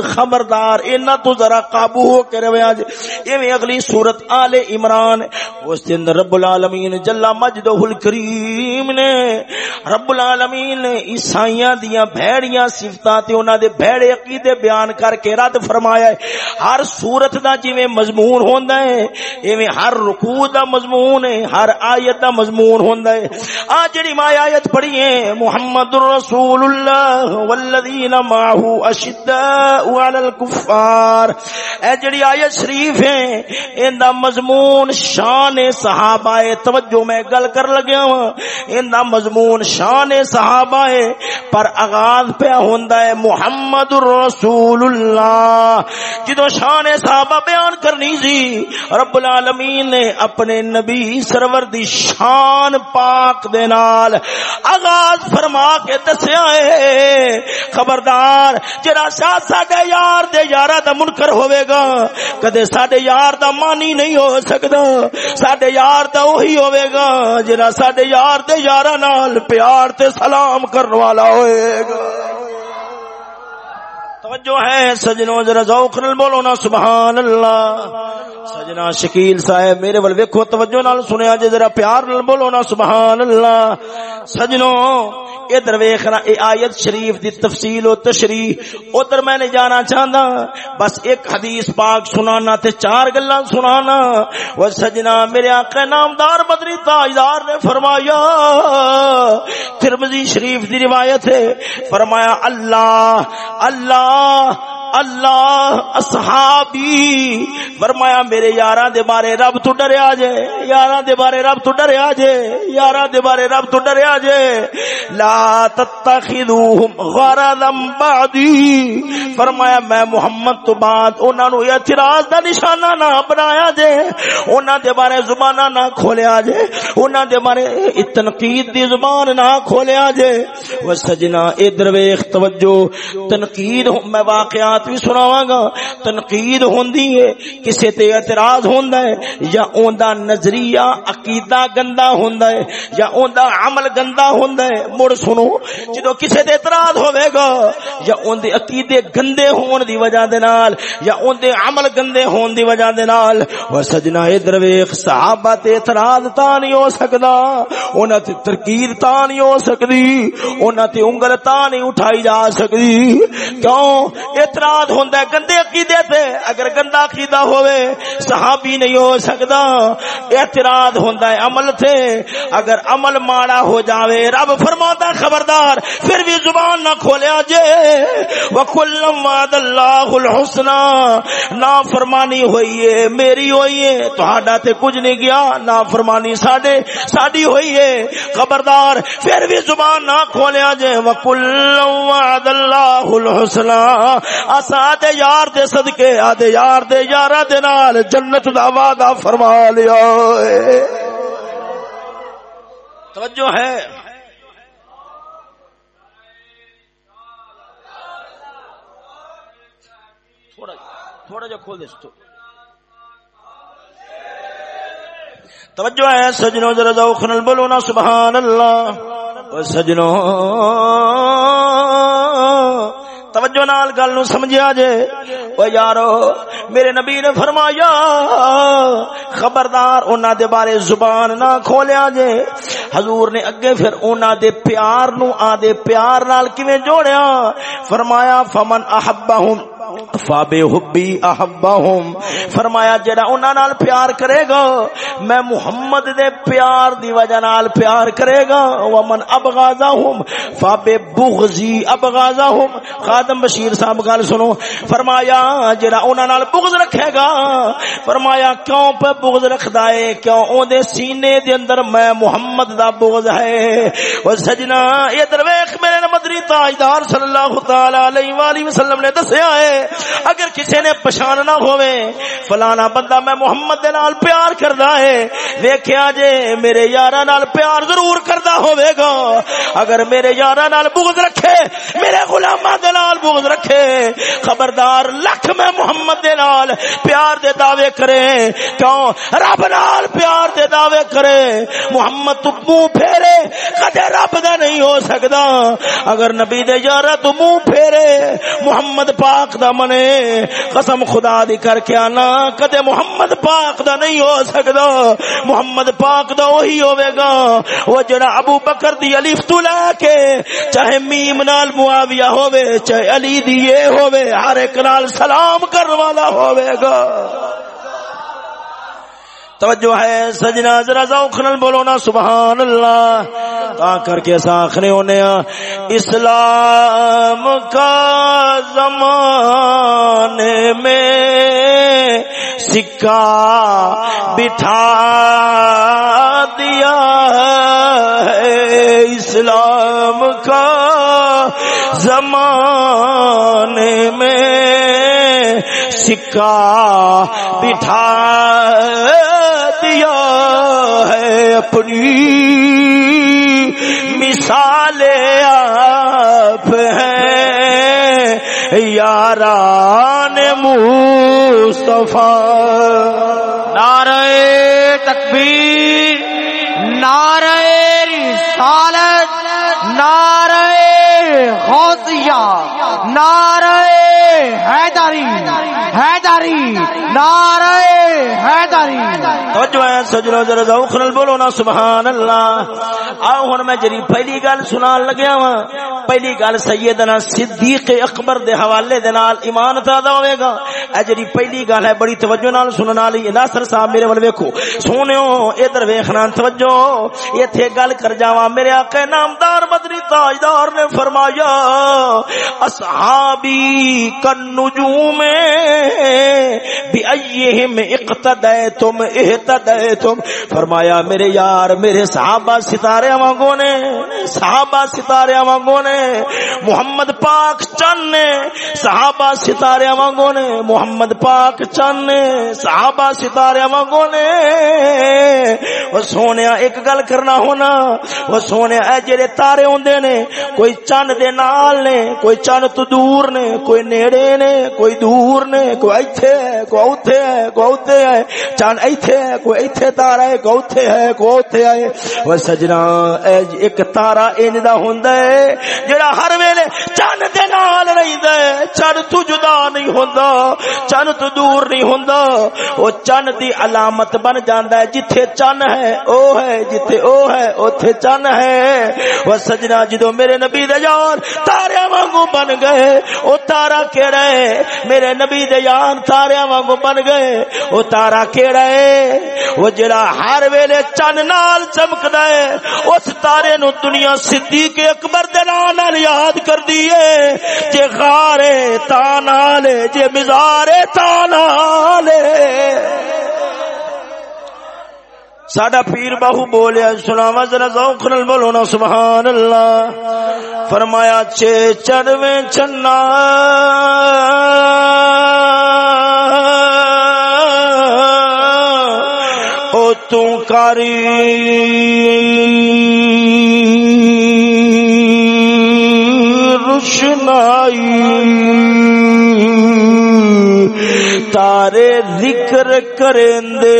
خبردار، انہاں تو ذرا قابو ہو کے رویا جے جی۔ ایویں اگلی سورت آل عمران، وہ اس دے اندر رب العالمین جل مجدہ الکریم نے رب العالمین نے عیسائیاں دیاں بھڑیاں صفتاں تے انہاں دے بھڑے عقیدے بیان کر کے رد فرمایا ہے۔ ہر سورت دا جویں مضمون ہوندا ہے، ایویں ہر رکوع دا مضمون ہے، ہر آیت دا مضمون ہوندا ہے۔ آ جڑی ما آیت پڑھی ہے، محمد رسول اللہ والذین معه اشداء علی الکفار۔ اے جڑی آیت شریف ہے، ان دا مضمون شان صحابہ توجہ میں گل کر لگیا ہوں ان مضمون شان صحابہ پر آغاز پہ ہوندا ہے محمد رسول اللہ جدو شان صحابہ بیان کرنی سی، رب العالمین نے اپنے نبی سرور دی شان پاک دے نال آغاز فرما کے دسیا ہے۔ خبردار، جڑا شاہ ساڈے یار دے یارا دا منکر ہوے گا، کدے ساڈے یار دا مانی نہیں ہو سکدا۔ ساڈے یار دا وہی ہوے گا، جڑا ساڈے یار دے یارا نال پیار تے سلام کرن والا ہوئے گا۔ توجہ ہے، سجنوں ذرا ذوق نال بولو نا سبحان اللہ سجنا شکیل صاحب، میرے ول ویکھو، توجہ نال سنیا جے ذرا پیار نال بولو نا سبحان اللہ سجنوں، ادھر ویکھنا اے آیت شریف دی تفصیل و تشریح، ادھر میں نے جانا چاہندا، بس ایک حدیث پاک سنانا تے چار گلاں سنانا۔ وہ سجنا میرے آقا نامدار بدری تاجدار نے فرمایا، ترمذی شریف دی روایت ہے، فرمایا، اللہ اللہ اللہ اللہ اصحابی، فرمایا میرے یاراں دے بارے رب تو ڈریا جے، یاراں دے بارے رب تو ڈریا جے، یاراں دے بارے رب تو ڈریا جے۔ لا تتخذوهم غرضا بعدی۔ فرمایا میں محمد تو بعد انہاں نو اعتراض دا نشانہ نہ بنایا جے، انہاں دے بارے زبانہ نہ کھولیا جے، انہاں دے بارے تنقید دی زبان نہ کھولیا جے۔ و سجنا ادھر ویکھ، توجہ، تنقید میں واقعات بات بھی سناواں گا۔ تنقید ہوندی ہے، کسے تے اعتراض ہوندا ہے، یا اوندا نظریہ، عقیدہ گندا ہوندا ہے، یا اوندا عمل گندا ہوندا ہے۔ مڑ سنو جدو کسے تے اعتراض ہوے گا، یا اوندے عقیدے گندے ہون دی وجہ دے نال، یا اوندے عمل گندے ہون دی وجہ دے نال و سجنا ادھر ویکھ صحابہ تے اعتراض تا نہیں ہو سکدا، انہاں تے ترکیر تا نہیں ہو سکدی، انہاں تے انگل تا نہیں اٹھائی جا سکدی۔ کیوں؟ اعتراض اعتراض ہوندا ہے، گندے عقیدے تے۔ اگر گندا عقیدہ ہوئے صحابی نہیں ہو سکدا۔ اعتراض ہوندا ہے عمل تے۔ اگر عمل ماڑا ہو جاوے، رب فرماتا خبردار۔ پھر بھی زبان نہ کھولیا جے۔ وکلم وعد اللہ الحسنى نا فرمانی ہوئی ہے، میری ہوئی ہے۔ تہاڈا تے کچھ نہیں گیا نا فرمانی ساڈے، ساڈی ہوئی ہے۔ خبردار۔ پھر بھی زبان نہ کھولیا جے۔ وکلم وعد اللہ الحسنى اسا دے یار دے صدقے آدے یار دے یارا دے نال جنت دا وعدہ فرما لیا۔ توجہ ہے۔ تھوڑا تھوڑا جا کھول دے تو۔ توجہ ہے، سجنوں ذرا ذوق بولو نا، سبحان اللہ۔ او سجنوں توجہ نال گل نو سمجھیا جے۔ او یارو، میرے نبی نے فرمایا، خبردار انہاں دے بارے زبان نہ کھولیا جے۔ حضور نے اگے پھر انہاں دے پیار نو آ دے پیار نال کیویں جوڑیا؟ فرمایا، فمن احبہم۔ فابے حبی احبہم۔ فرمایا، جڑا انہاں نال پیار کرے گا، میں محمد دے پیار دی وجہ نال پیار کرے گا، ومن ابغاضہم۔ فابے بغضی ابغاضہم۔ خادم بشیر صاحب، گل سنو۔ فرمایا، جڑا انہاں نال بغض رکھے گا، فرمایا، کیوں پہ بغض رکھدا ہے؟ کیوں اون دے سینے دے اندر میں محمد دا بغض ہے؟ او سجنا ادھر ویکھ میرے مدری تاجدار صلی اللہ تعالی علیہ والہ وسلم نے دسیا ہے اگر کسی نے پچھاننا ہوئے، فلانا بندہ میں محمد دے نال پیار کردا ہے، ویکھیا جے میرے یاراں نال پیار ضرور کردا ہوے گا۔ اگر میرے یاراں نال بغض رکھے، میرے غلاماں دے نال بغض رکھے، خبردار لکھ میں محمد دے نال پیار دے دعوے کرے، کیوں؟ رب نال پیار دے دعوے کرے۔ محمد تو منہ پھیرے، کدے رب دا نہیں ہو سکدا۔ اگر نبی دے یارا تو منہ پھیرے، محمد پاک دا منے قسم خدا دی کر کے آنا، کدے محمد پاک دا نہیں ہو سکدا۔ محمد پاک دا وہی ہوے گا۔ وہ جڑا ابو بکر دی الف تو لے کے، چاہے میم نال معاویہ ہوے چاہے علی دی یہ ہوے ہر ایک نال سلام کرن والا ہوے گا۔ توجہ ہے، سجنا ذرا ذوق نال بولو نا سبحان اللہ تا کر کے ساخنے ہونے ہاں، اسلام کا زمانے میں سکہ بٹھا دیا ہے۔ اسلام کا زمانے میں سکہ بٹھا دیا ہے اپنی مثال آپ ہیں؟ یاران مصطفیٰ۔ نعرہ تکبیر نعرہ رسالت نعرہ غوثیہ، نعرہ حیدری حیدری، نعرہ حیدری۔ توجہ ہے سجنوں ذرا ذوق نال بولو نا، سبحان اللہ۔ آؤ ہن میں جڑی پہلی گل سنان لگیا وا پہلی گل سیدنا صدیق اکبر دے حوالے دے نال ایمان تازہ ہوے گا۔ اے جڑی پہلی گل ہے، بڑی توجہ نال سنن والی۔ ناصر صاحب میرے ول ویکھو۔ سونیو ادھر ویکھنا، توجہ۔ ایتھے گل کر جاواں، میرے آقا نامدار، مدنی تاجدار نے فرمایا فرمایا اصحابی کن نجوم بھی میں اقتدے تم احتدے تم فرمایا، میرے یار، میرے صحابہ ستارے وانگوں نے، صحابہ ستارے وانگوں نے، محمد پاک چند نے، صحابہ ستارے وانگوں نے، محمد پاک چند نے، صحابہ ستارے وانگوں نے۔ وہ سونے، ایک گل کرنا ہونا، وہ سونے، اے جڑے تارے ہوندے نے، کوئی چند دے نال نے کوئی چند تو دور نے کوئی نیڑے نے کوئی دور نے کوئی ایتھے ہے کوئی اوتھے ہے کوئی اوتھے ہے چند ایتھے ہے کوئی ایتھے تارا ہے کوئی اوتھے ہے کوئی اوتھے ہے وہ سجنا اے ایک تارا انج دا ہوندا ہے جڑا ہر ویلے چند دے نال رہندا ہے چند تو جدا نہیں ہوندا چند تو دور نہیں ہوندا او چند دی علامت بن جاندا ہے جتھے چند ہے او ہے جتھے او ہے اوتھے چند ہے وہ سجنا جدو میرے نبی دے جا یار تارے وانگو بن گئے۔ او تارا کیڑا ہے؟ میرے نبی دے یار تارے وانگو بن گئے۔ او تارا کیڑا ہے؟ وہ جڑا ہر ویلے چن نال چمکدا ہے، اس تارے نو دنیا صدیق اکبر دے نام نال یاد کر دیے جے غارے تا نال جے مزارے تا نال ساڈا پیر باہو بولیا سنا ذرا ذوق نال بولو نا سبحان اللہ فرمایا چے چڑویں چنا او تو کاری۔ روشنائی تارے ذکر کریں دے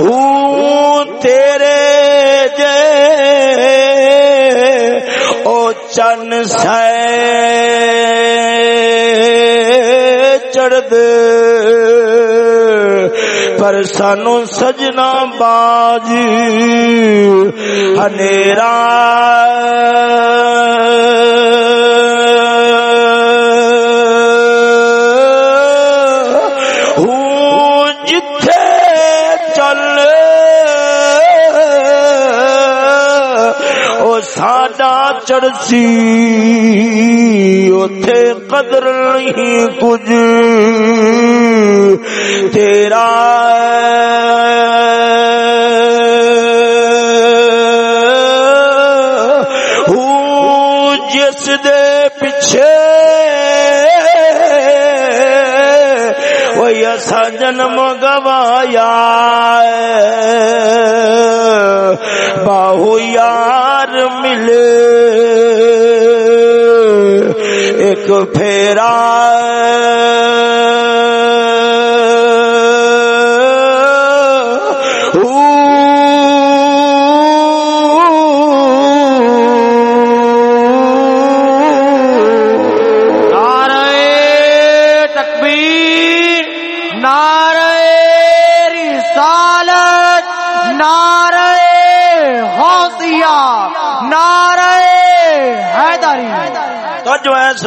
ہوں تیرے جے او چن سائے سانو سجنا باج ہنیرا۔ ساڈا چڑسی اوتھے قدر نہیں کچھ۔ تیرا جس دے پیچھے وہی ایسا جنم گوایا باہو یار ملے۔ ایک پھیرا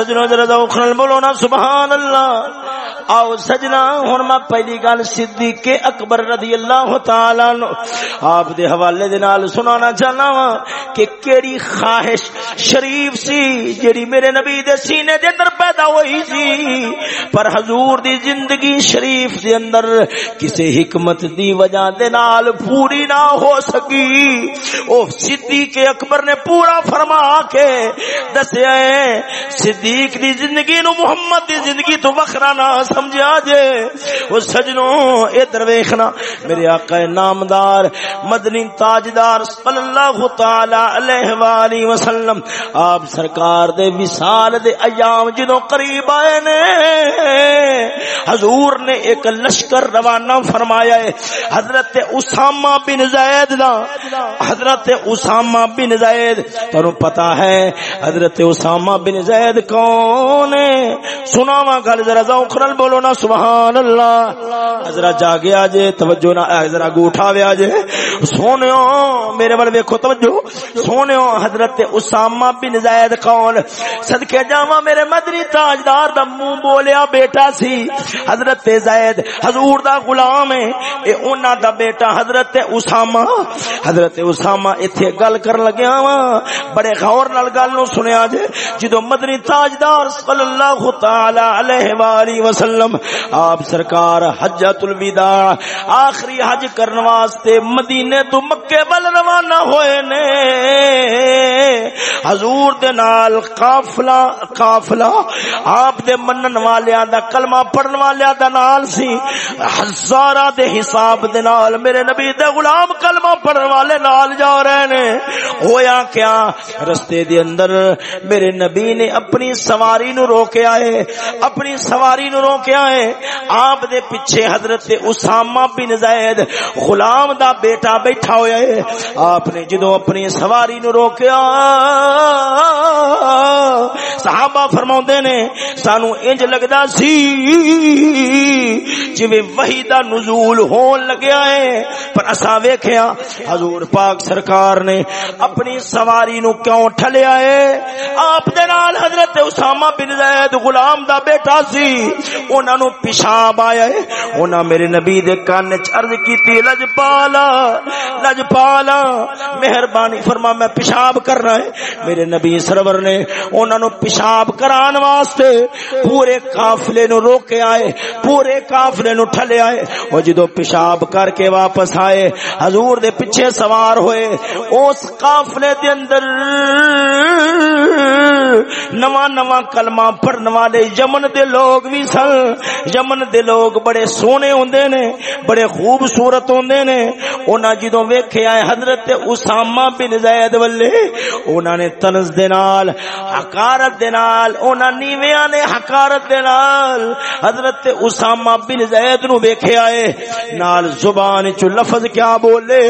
جو ہے سجنوں ذرا بولو نا سبحان اللہ۔ آؤ سجنا، ہن میں پہلی گل صدیق اکبر رضی اللہ تعالی عنہ۔ آپ دے حوالے دے نال سنانا چاہنا وا کہ کیڑی خواہش شریف سی جڑی میرے نبی دے سینے دے اندر پیدا ہوئی سی۔ پر حضور دی زندگی شریف دے اندر کسے حکمت دی وجہ دے نال پوری نہ ہو سکی۔ او صدیق اکبر نے پورا فرما کے دسیا ہے، صدیق دی زندگی نو محمد دی زندگی تو وکھرا نہ سمجھا جے؟ وہ سجنوں، ادھر ویکھنا۔ میرے آقا نامدار، مدنی تاجدار صلی اللہ تعالی علیہ والہ وسلم، آپ سرکار دے وصال دے ایام جدوں قریب آئے نے، حضور نے ایک لشکر روانہ فرمایا ہے، حضرت اسامہ بن زید دا۔ حضرت اسامہ بن زید، تانوں پتا ہے حضرت اسامہ بن زید کون ہے؟ سناواں گل ذرا ذوق نال بولو نا، سبحان اللہ۔ حضرت جاگیا جے، توجہ نہ حضرت کو اٹھاویا جے۔ سونیو، میرے ول ویکھو توجہ۔ سونیو، حضرت اسامہ بن زید کون؟ صدقے جاواں میرے مدنی تاجدار دا منہ بولیا بیٹا سی۔ حضرت زید حضور دا غلام ہے۔ اے انہاں دا بیٹا حضرت اسامہ۔ حضرت اسامہ ایتھے گل کر لگیا وا بڑے غور نال گل نو سنیا جے۔ جدو مدنی تاجدار صلی اللہ تعالی علیہ والہ وسلم وسلم۔ آپ سرکار حجۃ الوداع آخری حج کرن واسطے مدینے تو مکے ول روانہ ہوئے نے۔ حضور دے نال قافلہ قافلہ آپ دے منن والیاں دا، کلمہ پڑھن والیاں دا نال سی۔ ہزاراں دے حساب دے نال میرے نبی دے غلام کلمہ پڑھن والے نال جا رہے نے۔ ہویا کیا؟ رستے دے اندر میرے نبی نے اپنی سواری نو روکیا ہے اپنی سواری نو روکیا ہے، آپ دے پیچھے حضرت اسامہ بن زید غلام دا بیٹا بیٹھا ہویا ہے۔ آپ نے جدو اپنی سواری نو روکیا، صحابہ فرما نے، سانو انج لگتا سی جی وہی دا نزول ہون لگیا ہے۔ پر اسا ویکھیا، حضور پاک سرکار نے اپنی سواری نو کیوں ٹھلیا ہے؟ آپ دے نال حضرت اسامہ بن زید غلام دا بیٹا سی انہاں نو پیشاب آیا ہے۔ انہاں میرے نبی دے کان وچ عرض کیتی لج پالا لج پالا مہربانی فرما میں پیشاب کرنا ہے۔ میرے نبی سرور نے انہاں نو پیشاب کران واسطے پورے قافلے نو روکے آئے، پورے قافلے نو ٹھلے آئے۔ او جدو پیشاب کر کے واپس آئے، حضور دے پیچھے سوار ہوئے، اس قافلے دے اندر نواں نواں کلمہ پڑھن والے یمن دے لوگ بھی سن۔ یمن دے لوگ بڑے سونے ہوندے نے، بڑے خوبصورت ہوندے نے۔ انہاں جدوں ویکھیا ہے حضرت اسامہ بن زید ولے انہاں نے تنز دے نال، حقارت دے نال انہاں نیویاں نے حقارت دے نال حضرت اسامہ بن زید نو ویکھیا ہے۔ نال زبان چ لفظ کیا بولے؟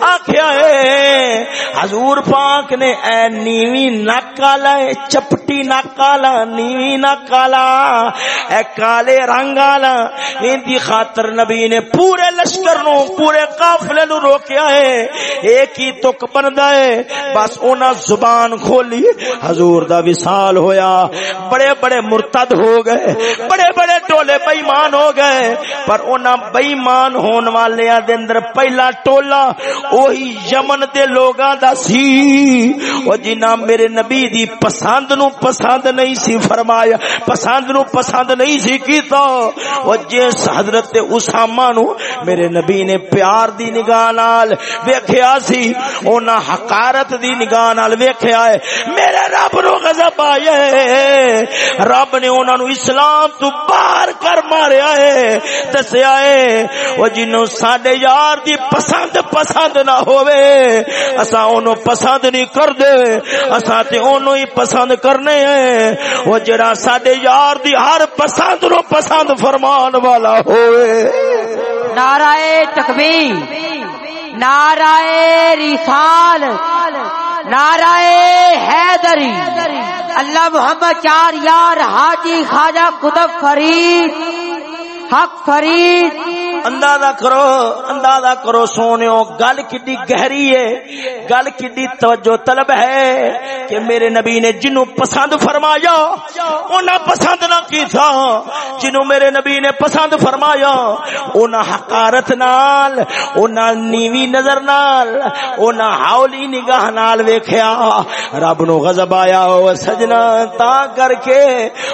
آکھیا ہے، حضور پاک نے اے نیوی نک والا چپٹی نک نیوی نک اے کالے رنگ والا ان دی خاطر نبی نے پورے لشکر نو، پورے قافلے نو روکیا ہے۔ ایک ہی تک بندا ہے۔ بس انہاں زبان کھولی۔ حضور دا وصال ہویا۔ بڑے بڑے مرتد ہو گئے۔ بڑے بڑے ٹولے بے ایمان ہو گئے۔ پر انہاں بے ایمان ہون والیاں دے اندر پہلا ٹولا وہی یمن دے لوگاں دا سی۔ او جنہ میرے نبی دی پسند نو پسند نہیں سی، فرمایا پسند نو پسند نہیں سی۔ کیتا۔ او جس حضرت اسامہ نو میرے نبی نے پیار دی نگاہ نال ویکھیا سی انہاں حقارت دی نگاہ نال ویکھیا ہے۔ میرے رب نو غضب آیا ہے۔ رب نے انہاں نو اسلام تو باہر کر ماریا ہے۔ دسیا ہے او جنوں ساڈے یار دی پسند پسند نہ ہووے۔ اساں اونوں پسند نہیں کردے۔ اساں تے اونوں ہی پسند کرنے ہیں۔ او جڑا ساڈے یار دی ہر پسند نو پسند فرمان والا ہوئے۔ نعرہ تکبیر، نعرہ رسال، نعرہ حیدری، اللہ محمد چار یار حاجی خواجہ قطب فرید، حق فرید اندازہ کرو اندازہ کرو سونےو گل کڈی گہری ہے، گل کڈی توجہ طلب ہے کہ میرے نبی نے جنوں پسند فرمایا، انہاں پسند نہ کیتا، جنوں میرے نبی نے پسند فرمایا، انہاں حقارت نال، انہاں نیوی نظر نال، انہاں ہاولی نگاہ نال ویکھیا، رب نو غضب آیا او سجنا تا کر کے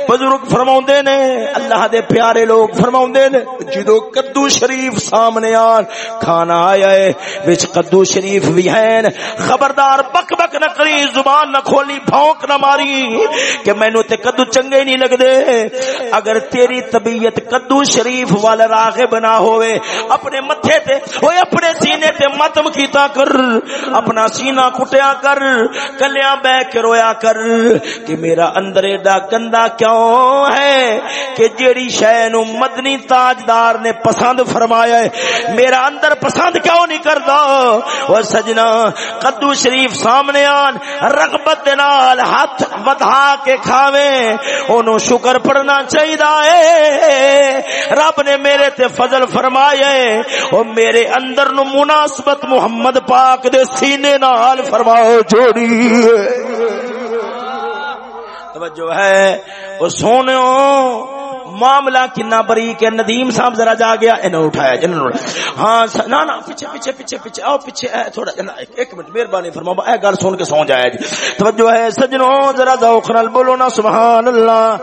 بزرگ فرماوندے نے، اللہ دے پیارے لوگ فرماوندے نے جدو کدو شریف سامنے آن۔ کھانا آیا ہے، وچ کدو شریف بھی ہیں۔ خبردار بک بک نہ کری، زبان نہ کھولی، بھونک نہ ماری کہ مینو تے کدو چنگے نہیں لگ دے اگر تیری طبیعت کدو شریف والا راغب نہ ہوئے، اپنے متھے تے ہوئے اپنے سینے تے ماتم کیتا کر، اپنا سینہ کٹیا کر کلیاں بہ کے رویا کر کہ میرا اندر ایڈا گندا کیوں ہے؟ کہ جیڑی شے نو مدنی تاجدار نے پسند فرمایا ہے۔ میرا اندر پسند کیوں نہیں کرتا؟ وہ سجنا کدو شریف سامنے آن، رغبت دے نال ہاتھ بدھا کے کھاوے۔ اونوں شکر پڑنا چاہیے رب نے میرے تے فضل فرمایا ہے۔ او میرے اندر نو مناسبت محمد پاک دے سینے نال فرماؤ، جوڑی توجہ ہے۔ وہ سونے معاملہ کنا بری کے ندیم صاحب ذرا جا گیا، انہوں اٹھایا جنہوں ہاں نا نا پیچھے پیچھے پیچھے پیچھے، آؤ پیچھے، اے، تھوڑا جنا، ایک منٹ، مہربانی فرما اے گل سن کے سو جائے جی۔ توجہ ہے، سجنوں، ذرا ذوق نال بولو نا، سبحان اللہ۔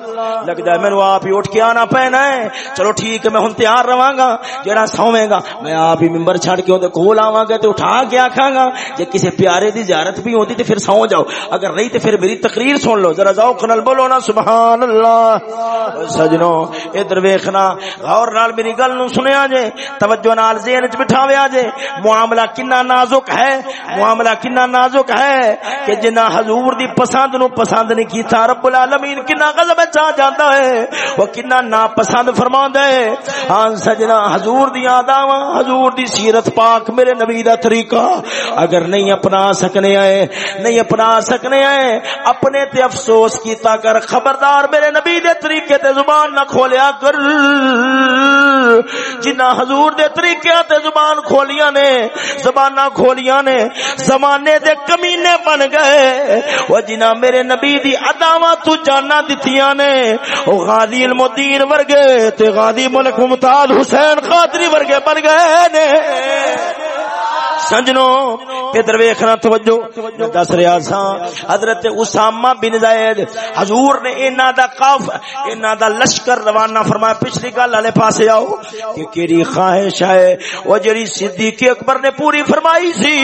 لگدا ہے مینوں آپ ہی اٹھ کے آنا پینا ہے۔ چلو ٹھیک ہے، میں ہن تیار رہاں گا جڑا سوویں گا، میں آپ ہی منبر چھڑ کے اودے کول آواں گا تے اٹھا کے آکھاں گا، جے کسی پیارے دی زیارت بھی ہوندی تے پھر سو جاؤ اگر نہیں تے پھر میری تقریر سن لو۔ ذرا ذوق نال بولو نا، سبحان اللہ۔ سجنوں ادھر ویکھنا غور نال میری گل نو سنیا جے۔ توجہ نال ذہن وچ بٹھاویا جے۔ معاملہ کنا نازک ہے؟ معاملہ کنا نازک ہے کہ جنہ حضور دی پسند نو پسند نہیں کیتا، رب العالمین کنا غضب چا جاندا ہے۔ وہ کنا ناپسند فرماندا ہے۔ ہاں سجنا، حضور دی اداواں حضور دی سیرت پاک میرے نبی دا طریقہ۔ اگر نہیں اپنا سکنے آئے، نہیں اپنا سکنے آئے، اپنے تے افسوس کیتا کر خبردار میرے نبی دے طریقے تے زبان نہ کھولیا کر جنہ حضور دے طریقے تے زبان کھولیاں نے، زباناں کھولیاں نے، زمانے دے کمینے بن گئے۔ وہ جنہ میرے نبی دی اداواں تو جانا دتیاں نے او غازی المدین ورگے تے غازی ملک ممتاز حسین خاطری ورگے بن گئے نے۔ سجنو ادھر ویکھنا توجہ میں دس رہا سا حضرت اسامہ بن زید، حضور نے انہاں دا قاف انہاں دا لشکر روانہ فرمایا، پچھلی گل والے پاسے آؤ، کہ کیڑی خواہش ہے؟ وہ جڑی صدیق اکبر نے پوری فرمائی سی۔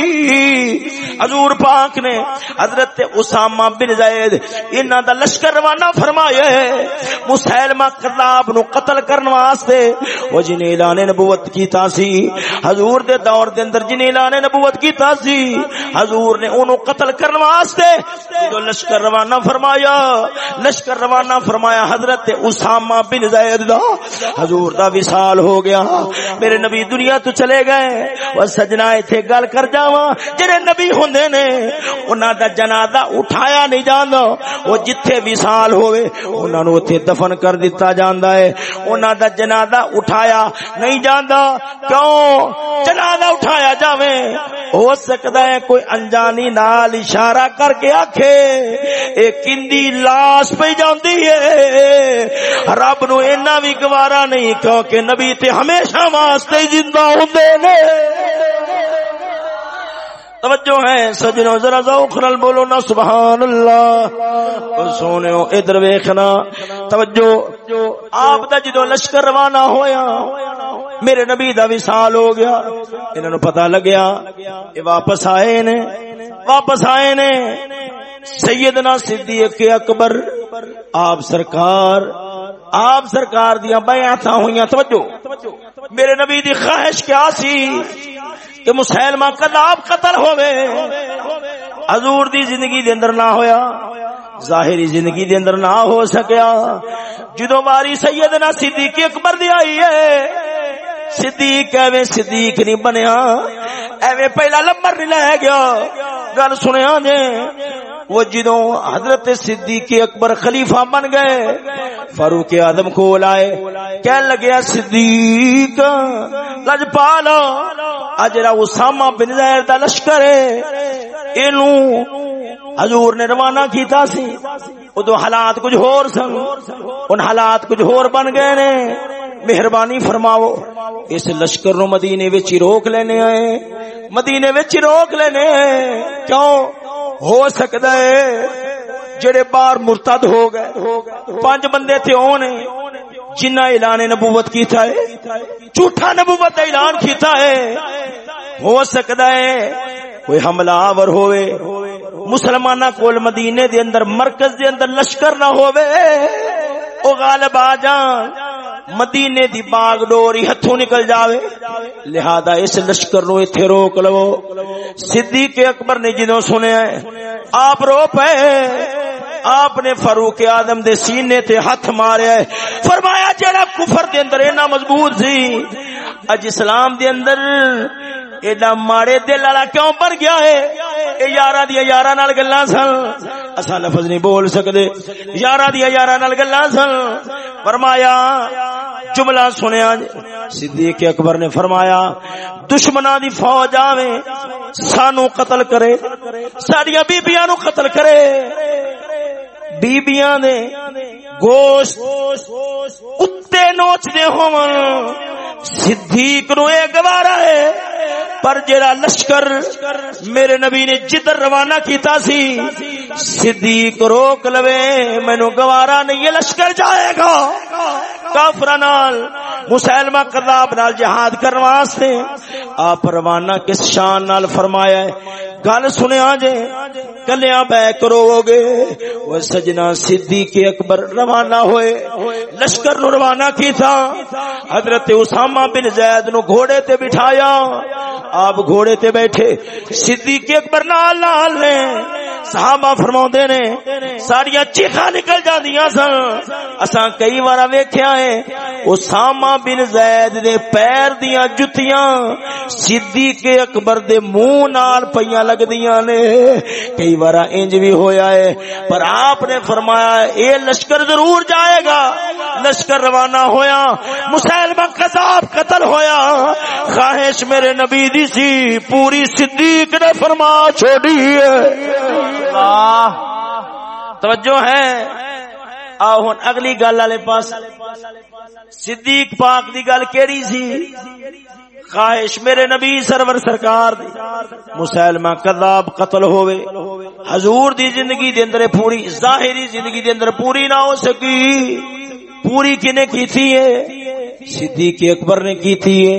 حضور پاک نے حضرت اسامہ بن زید انہاں دا لشکر روانہ فرمایا ہے۔ مسلمہ کذاب نو قتل کرن واسطے وہ جن اعلان نبوت کیتا سی۔ حضور دے دور دے اندر جن اعلان نے نبوت کیتا سی حضور نے انہوں قتل کرن واسطے جو لشکر روانہ فرمایا، لشکر روانہ فرمایا، حضرت اسامہ بن زید دا، حضور دا وصال ہو گیا۔ میرے نبی دنیا تو چلے گئے وہ سجنا ایتھے گل کر جاواں، جڑے نبی ہوندے نے، انہاں دا جنازہ اٹھایا نہیں جاندا، وہ جتھے وصال ہوئے انہاں نو اوتھے دفن کر دتا جاندا ہے۔ انہاں دا جنازہ اٹھایا نہیں جاندا، کیوں؟ جنازہ اٹھایا جاوے۔ ہو سکتا ہے کوئی انجانی نال اشارہ کر کے آکھے، اے کندی لاش پہ جاندی ہے۔ رب نو اینا بھی گوارا نہیں، کیونکہ نبی تے ہمیشہ واسطے زندہ ہوندے نے۔ توجہ ہے، سجنو ذرا ذوق نال بولو نا سبحان اللہ سونےو ادھر ویکھنا۔ توجہ، آپ دا جدو لشکر روانہ ہویا، میرے نبی دا وصال ہو گیا۔ انہاں نو پتہ لگیا اے واپس آئے نے۔ واپس آئے نے۔ سیدنا صدیق اکبر، آپ سرکار آپ سرکار دیا بیعتاں ہویاں توجہ، میرے نبی دی خواہش کیا سی؟ کہ مسلمہ کذاب قتل ہوئے حضور دی زندگی دے اندر نہ ہویا، ظاہری زندگی دے اندر نہ ہو سکیا۔ جدو باری سیدنا صدیق اکبر دی آئی ہے صدیق ایویں صدیق نہیں بنیا، ایویں پہلا لمبر نہیں لے گیا۔ گل سنیا نے وہ جدوں حضرت صدیق اکبر خلیفہ بن گئے، فاروق اعظم کو لائے کہنے لگیا، صدیق، لجپال اجرا اسامہ بن زید دا لشکر ہے، اینو حضور نے روانہ کیتا سی۔ ادو حالات کچھ ہور سن، ان حالات کچھ ہور بن گئے نے۔ مہربانی فرماؤ۔ اس لشکر نو مدینے وچ روک لینے آئے۔ مدینے وچ روک لینے کیوں؟ ہو سکتا ہے جڑے بار مرتد ہو گئے۔ پانچ بندے تھے ہونے جنہ اعلان نبوت کیتا ہے۔ جھوٹا نبوت اعلان کیتا ہے۔ ہو سکتا ہے کوئی حملہ آور ہوئے۔ مسلمانہ کول مدینے دے اندر مرکز دے اندر لشکر نہ ہوئے۔ او غالب آ جان۔ مدینے دی باغ ڈوری ہتھوں نکل جاوے۔ لہذا اس لشکر نو ایتھے روک لو۔ صدیق اکبر نے جدوں سنیا ہے، آپ رو پے۔ آپ نے فاروق آدم دے سینے تے ہاتھ ماریا ہے۔ فرمایا جڑا کفر دے اندر اینا مضبوط سی، اج اسلام دے اندر ایڈا ماڑے دل والا کیوں بن گیا ہے؟ اے یارا دیا یارا نال گلا سن۔ اصا لفظ نہیں بول سکتے یارا دیا یارا نال گلا سن۔ فرمایا، جملہ سنیا صدیق اکبر نے فرمایا دشمنا دی فوج آوے سانو قتل کرے۔ ساڈیاں بیبیاں نو قتل کرے۔ بیبیاں دے گوشت کتے نوچتے ہون صدیق نو اے گوارا ہے، پر جڑا لشکر میرے نبی نے جدر روانہ کیتا سی، صدیق روک لوے مینو گوارا نہیں یہ لشکر جائے گا۔ کافر نال، مسلمہ کذاب نال جہاد کرنے واسطے آپ روانہ کس شان نال فرمایا ہے؟ گل سنیا جے، کلیا بہ کرو گے وہ سجنا صدیق اکبر روانہ ہوئے، لشکر نو روانہ کیتا۔ حضرت اسامہ اسامہ بن زید نو گھوڑے تے بٹھایا۔ آپ گھوڑے تے بیٹھے۔ صدیق اکبر نال نال نے صحابہ فرما نے، ساڑیاں چیخا نکل جاندیاں سن۔ اساں کئی بار ویکھیا ہے، اسامہ بن زید دے پیر دیاں جتیاں صدیق اکبر دے منہ نال پیاں لگدیاں نے۔ کئی بار انج بھی ہویا ہے، پر آپ نے فرمایا اے لشکر ضرور جائے گا۔ لشکر روانہ ہویا۔ مسلمہ قذاب قتل ہویا۔ خواہش میرے نبی دی سی پوری صدیق نے فرما چھوڑی ہے۔ توجہ ہے۔ آؤ ہوں اگلی گل والے پاس۔ صدیق پاک دی گل کیڑی سی؟ خواہش میرے نبی سرور سرکار دی۔ مسلمہ کذاب قتل ہوئے۔ حضور دی زندگی دے اندر پوری ظاہری زندگی دے اندر پوری نہ ہو سکی۔ پوری کنے کی تھی ہے؟ صدیق اکبر نے کی تھی ہے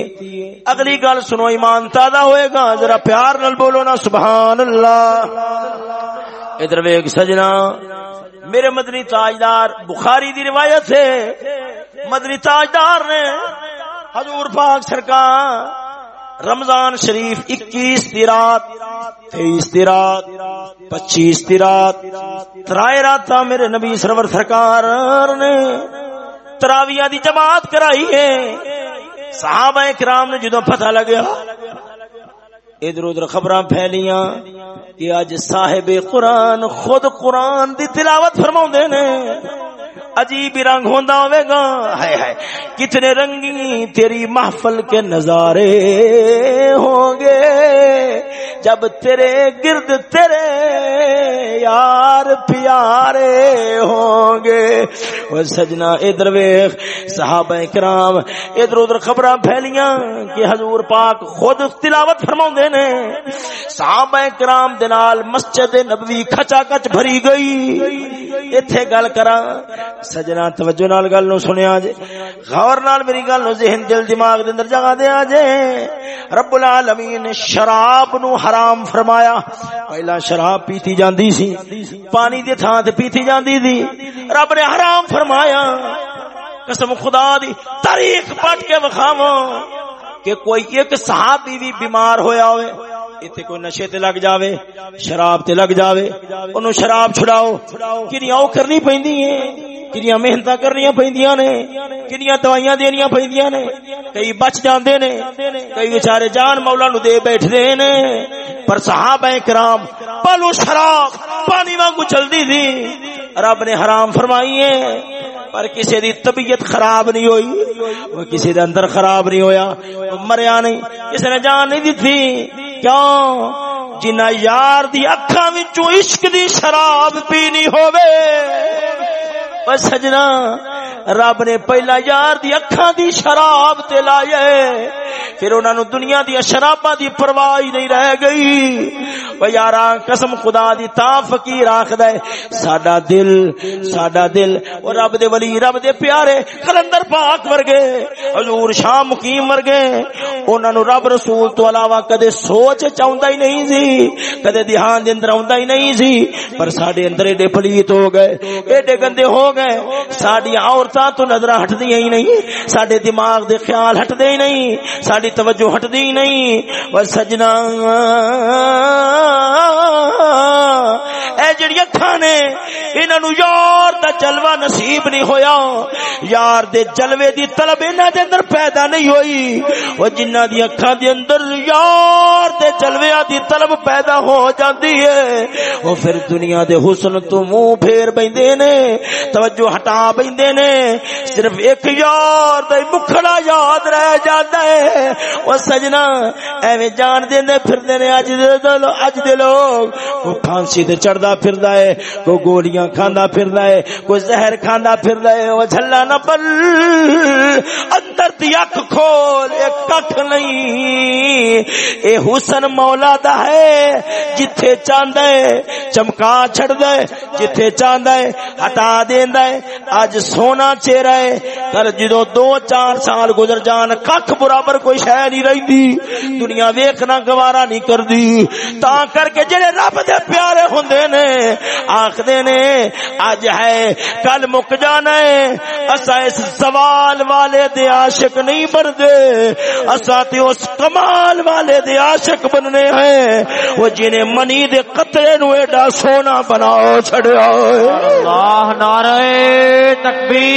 اگلی گل سنو، ایمان تازہ ہوئے گا، ذرا پیار نال بولو نا سبحان اللہ ادھر ویگ سجنا، میرے مدنی تاجدار بخاری دی روایت ہے۔ مدنی تاجدار نے حضور پاک سرکار رمضان شریف اکیس تیرات تیئیس تیرات پچیس تیرات ترائے رات میرے نبی سرور سرکار نے تراویہ دی جماعت کرائی ہے۔ صحابہ کرام نے جدو پتہ لگیا، ادھر ادھر خبر پھیلیاں کہ اج صاحب قرآن خود قرآن دی تلاوت فرما نے۔ عجیب رنگ ہوندا ہوے گا۔ ہائے ہائے، کتنے رنگی تیری محفل کے نظارے ہوں گے۔ جب تیرے گرد تیرے یار پیارے ہوں گے۔ وہ سجنا ادھر ویخ صحابہ کرام ادھر ادھر خبر پھیلیاں کہ حضور پاک خود تلاوت فرما نے۔ صحابہ کرام دنال مسجد نبوی کھچا کچ بھری گئی۔ اتھے گل کرا سجنا توجہ نال گل نو سنیا جے۔ غور نال میری گل نو ذہن دل دماغ دے اندر جگہ دے جے۔ رب العالمین نے شراب نو حرام فرمایا۔ پہلا شراب پیتی جاندی سی۔ پانی دے تھان تے پیتی جاندی دی۔ رب نے حرام فرمایا۔ قسم خدا دی، تاریخ پٹ کے وکھاواں کہ کوئی ایک صحابی بھی بیمار ہویا ہوئے اتنے کوئی نشے تے لگ جاوے، شراب تے لگ جاوے، انہوں شراب چھڑاؤ کنیا او کرنی پیندی ہیں کنیا محنت کرنی پیندیاں نے کنیا دوائیاں دینیاں پیندیاں نے کئی بچ جاندے نے کئی بیچارے جان مولا نو دے بیٹھدے نے پر صحابہ کرام پالو شراب پانی وانگو چلدی تھی رب نے حرام فرمائی ہے پر کسی دی طبیعت خراب نہیں ہوئی وہ کسی دے اندر خراب نہیں ہویا مریا نہیں کسی نے جان نہیں دیتی کیوں جنہ یار دی اکھاں وچوں عشق دی شراب پینی ہووے پر سجنا۔ رب نے پہلا یار دی اکھاں دی شراب تے لائے۔ پھر انہاں نو دنیا دی شراباں دی پرواہ نہیں رہ گئی۔ او یارا، قسم خدا دی تا فقیر آکھدا ہے، ساڈا دل ساڈا دل، او رب دے ولی، رب دے پیارے کلندر پاک ورگے، حضور شاہ مقیم ورگے۔ انہاں نو رب رسول تو علاوہ کدے سوچ چاوندا ہی نہیں سی، کدے دھیان دے اندر آوندا ہی نہیں سی۔ پر ساڈے اندر ایڈے پلیت ہو گئے، ایڈے گندے ہو گئے۔ ساڈی عورتاں تو نظر ہٹ دی ہی نہیں، ساڈے دماغ دے خیال ہٹ دے ہی نہیں، ساڈی توجہ ہٹ دی ہی نہیں۔ اور سجنا اے جڑی اکھاں نے، انہاں نو یار دا جلوہ نصیب نہیں ہویا۔ یار دے جلوے دی طلب انہاں دے اندر پیدا نہیں ہوئی۔ او جنہاں دی اکھاں دے اندر یار دے جلوے دی طلب پیدا ہو جاندی ہے۔ او پھر دنیا دے حسن تو منہ پھیر بیندے نے، توجہ ہٹا بیندے نے۔ صرف ایک یار دے مکھڑا یاد رہ جاتا ہے۔ او سجنا ایویں جان دیندے پھردے نے اج دے اج دے لوگ کو پھانسی تے چڑھدا پھردا ہے کو گولیاں کھاندا پھردا ہے کو زہر کھاندا پھردا ہے۔ او جھلا نہ پل، اندر دی اکھ کھول اے ککھ نہیں۔ اے حسن مولا دا ہے، جتھے چاہندا ہے چمکا چھڑدا ہے، جتھے چاہندا ہے ہٹا دیندا ہے۔ اج سونا چہرہ ہے کل جدو دو چار سال گزر جان، ککھ برابر کوئی شے نہیں رہندی۔ دنیا ویکھنا گوارا نہیں کردی۔ تا کر کے جڑے رب دے پیارے ہوندے نے آکھدے نے اج ہے، کل مک جانا ہے۔ اسا اس سوال والے دے عاشق نہیں بردے اسا تے اس کمال والے دے عاشق بننے ہیں۔ وہ جنہیں منی دے قطرے نو ایڈا سونا بناؤ چھڑیا اللہ نعرہ تکبیر۔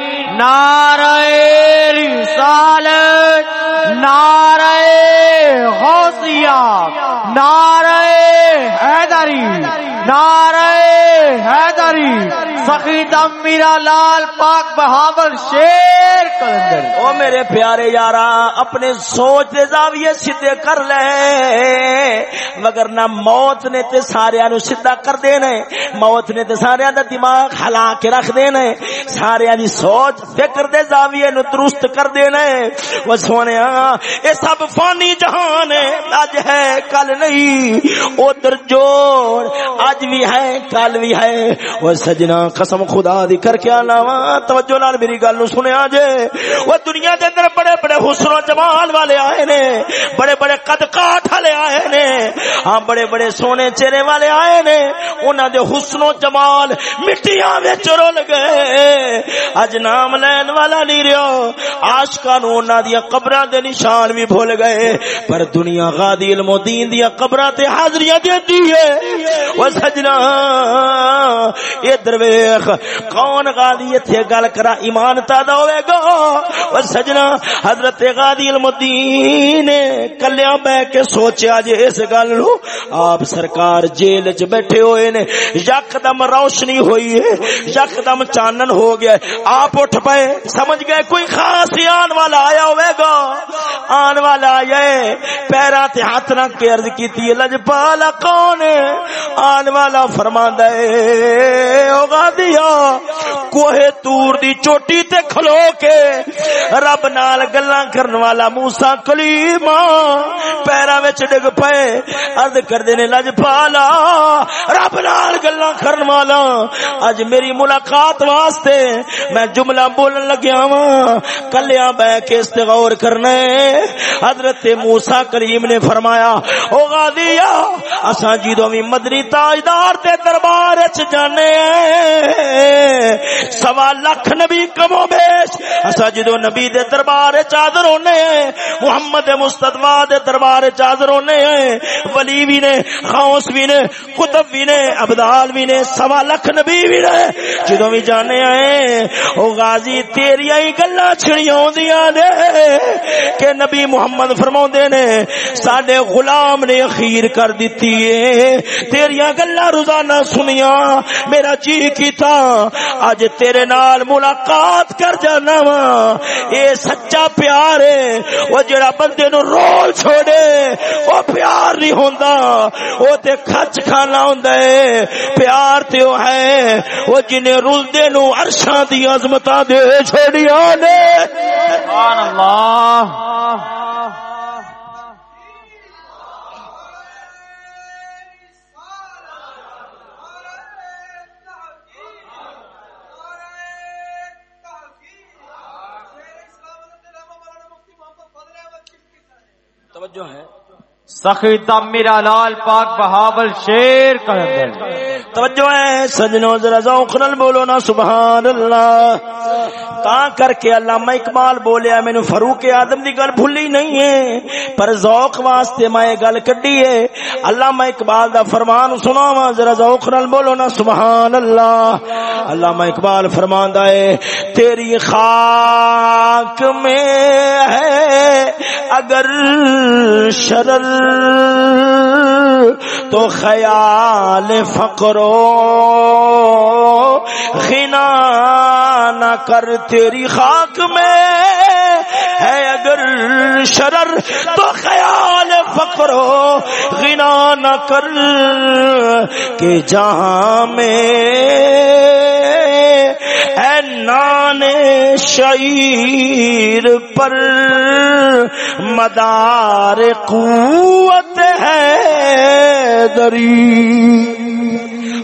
نعرہ رسالت، نعرہ غوثیہ، نعرہ حیدری نعرہ حیدری سخی دم میرا لال پاک بہاول شیر کلندر۔ او میرے پیارے یارا، اپنے سوچ دے زاویے سیدھے کر لے۔ مگر نہ موت نے تے سارے نو سیدھا کر دینا موت نے تے سارے دا دماغ ہلا کے رکھ دینا سارے دی سوچ فکر دے زاویے نو درست کر دینا ہے وہ سونے اے سب فانی جہان ہے، اج ہے کل نہیں۔ ادھر جوڑ، اج بھی ہے، کل بھی ہے۔ وہ سجنا قسم خدا دی کر کے آنا توجہ نال میری گل نو سنیا جے۔ وہ دنیا دے اندر بڑے بڑے حسن و جمال والے آئے نے۔ بڑے بڑے قد کاٹ والے آئے نے۔ ہاں بڑے بڑے سونے چہرے والے آئے نے۔ انہاں دے حسن و جمال مٹیاں وچ رول گئے۔ اج نام لین والا نہیں رہو عاشقاں نو انہاں دی قبراں دے نشان بھی بھول گئے۔ پر دنیا غادی علم و دین دی قبراں تے حاضریاں دیندی ہے۔ او سجنا، اے درویش، کون غادی ایتھے گل کرا؟ ایمان تادا ہوے گا۔ او سجنا، حضرت غادی علم و دین کلیاں بیٹھ کے سوچیا جے اس گل نو آپ سرکار جیل وچ بیٹھے ہوئے نے۔ یکدم روشنی ہوئی ہے۔ یکدم چانن ہو گیا آپ اٹھ پئے سمجھ گئے؟ کوئی خاص آن والا آیا ہوئے گا؟ آن والا آیا ہے۔ پیرا تے ہاتھ رکھ کے عرض کیتی ہے، لجپالا کون آن والا فرما دے ہوگا دیا کوہ تور دی چوٹی تے کھلو کے رب نال گلاں کرن والا موسی کلیم پیرا وچ ڈگ پئے، عرض کر دینے لجپالا، رب نال گلاں کرن والا، اج میری ملاقات واسطے میں جملہ بولن لگیا ہوں کلیاں بہ کے استغور کرنا ہے، حضرت موسی کریم نے فرمایا، او غادیا اساں جدوں وی مدنی تاجدار تے دربار وچ جانے سوا لاکھ نبی کمو بیش۔ اساں جدوں نبی دے دربار وچ حاضر ہونے محمد مصطفی دے دربار وچ حاضر ہونے ولی بھی نے غوث بھی نے، قطب بھی نے، ابدال بھی نے، سوا لاکھ نبی بھی نے جدوں بھی جانے آئے او غازی، تیریاں ہی گلاں چھڑیاں ہوندیاں نے کہ نبی محمد فرماوندے نے ساڈے غلام نے اخیر کر دتی ہے۔ تیریاں گلاں روزانہ سنیاں۔ میرا جی کیتا اج تیرے نال ملاقات کر جانا وا۔ اے سچا پیار ہے۔ او جڑا بندے نو رول چھوڑے، او پیار نہیں ہوندا۔ او تے کھچ کھانا ہوندا ہے۔ پیار تے او ہے۔ او جنے رلدے نو عرشاں دی عظمتاں دے چھوڑیاں نے۔ سبحان اللہ۔ جو ہے سخی دم میرا لال پاک بہاول شیر کلندر توجہ ہے، سجنوں ذرا ذوق نال بولو نا، سبحان اللہ۔ تا کر کے علامہ اقبال بولیا مینوں فاروق اعظم دی گل بھولی نہیں ہے، پر ذوق واسطے میں گل کڈی ہے۔ علامہ اقبال دا فرمان سناواں، ذرا ذوق نال بولو نا، سبحان اللہ۔ علامہ اقبال فرماندا ہے، تیری خاک میں ہے، اگر شرر تو خیال فقرو، غنا نہ کر تیری خاک میں ہے اگر شرر، تو خیال فقرو، غنا نہ کر کہ جہاں میں اے نان شعیر پر مدار قوت ہے دری۔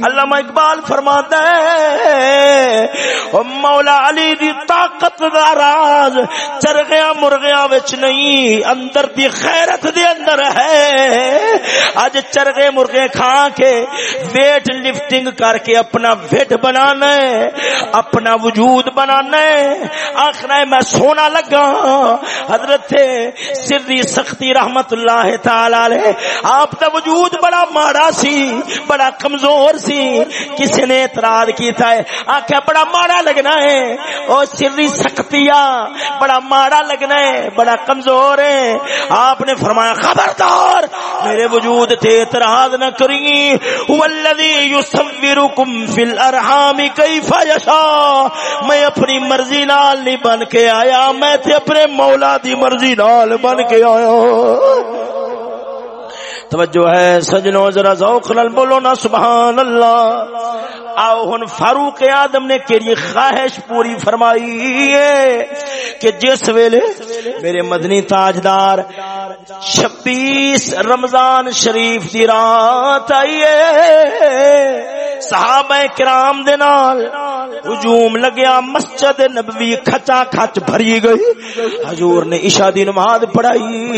علامہ اقبال فرماتا ہے، او مولا علی دی طاقت دا راز چرغیاں مرغیاں وچ نہیں، اندر دی خیرت دے اندر ہے۔ اج چرغے مرغے کھا کے ویٹ لفٹنگ کر کے اپنا ویٹ بنانا ہے، اپنا وجود بنانا ہے۔ آخر میں سونا لگا۔ حضرت سری سختی رحمت اللہ تعالی علیہ، آپ دا وجود بڑا ماڑا سی، بڑا کمزور سی سی، کسی نے اعتراض کیتا ہے۔ آخیا بڑا ماڑا لگنا ہے۔ او سری سختیا بڑا ماڑا لگنا ہے، بڑا کمزور ہے۔ آپ نے فرمایا، خبردار، میرے وجود تے اعتراض نہ کری۔ والذی یصورکم فی الارحام کیف یشا میں اپنی مرضی نال نہیں بن کے آیا، میں تے اپنے مولا دی مرضی نال بن کے آیا۔ توجہ ہے، سجنوں، ذرا ذوق نال بولو نا سبحان اللہ آؤ، ہن فاروق آدم نے کیری خواہش پوری فرمائی ہے کہ جس ویلے میرے مدنی تاجدار چھبیس رمضان شریف دی رات آئی ہے۔ صحابہ کرام دے نال ہجوم لگیا، مسجد نبوی کھچا کھچ بھری گئی۔ حضور نے عشاء دی نماز پڑھائی۔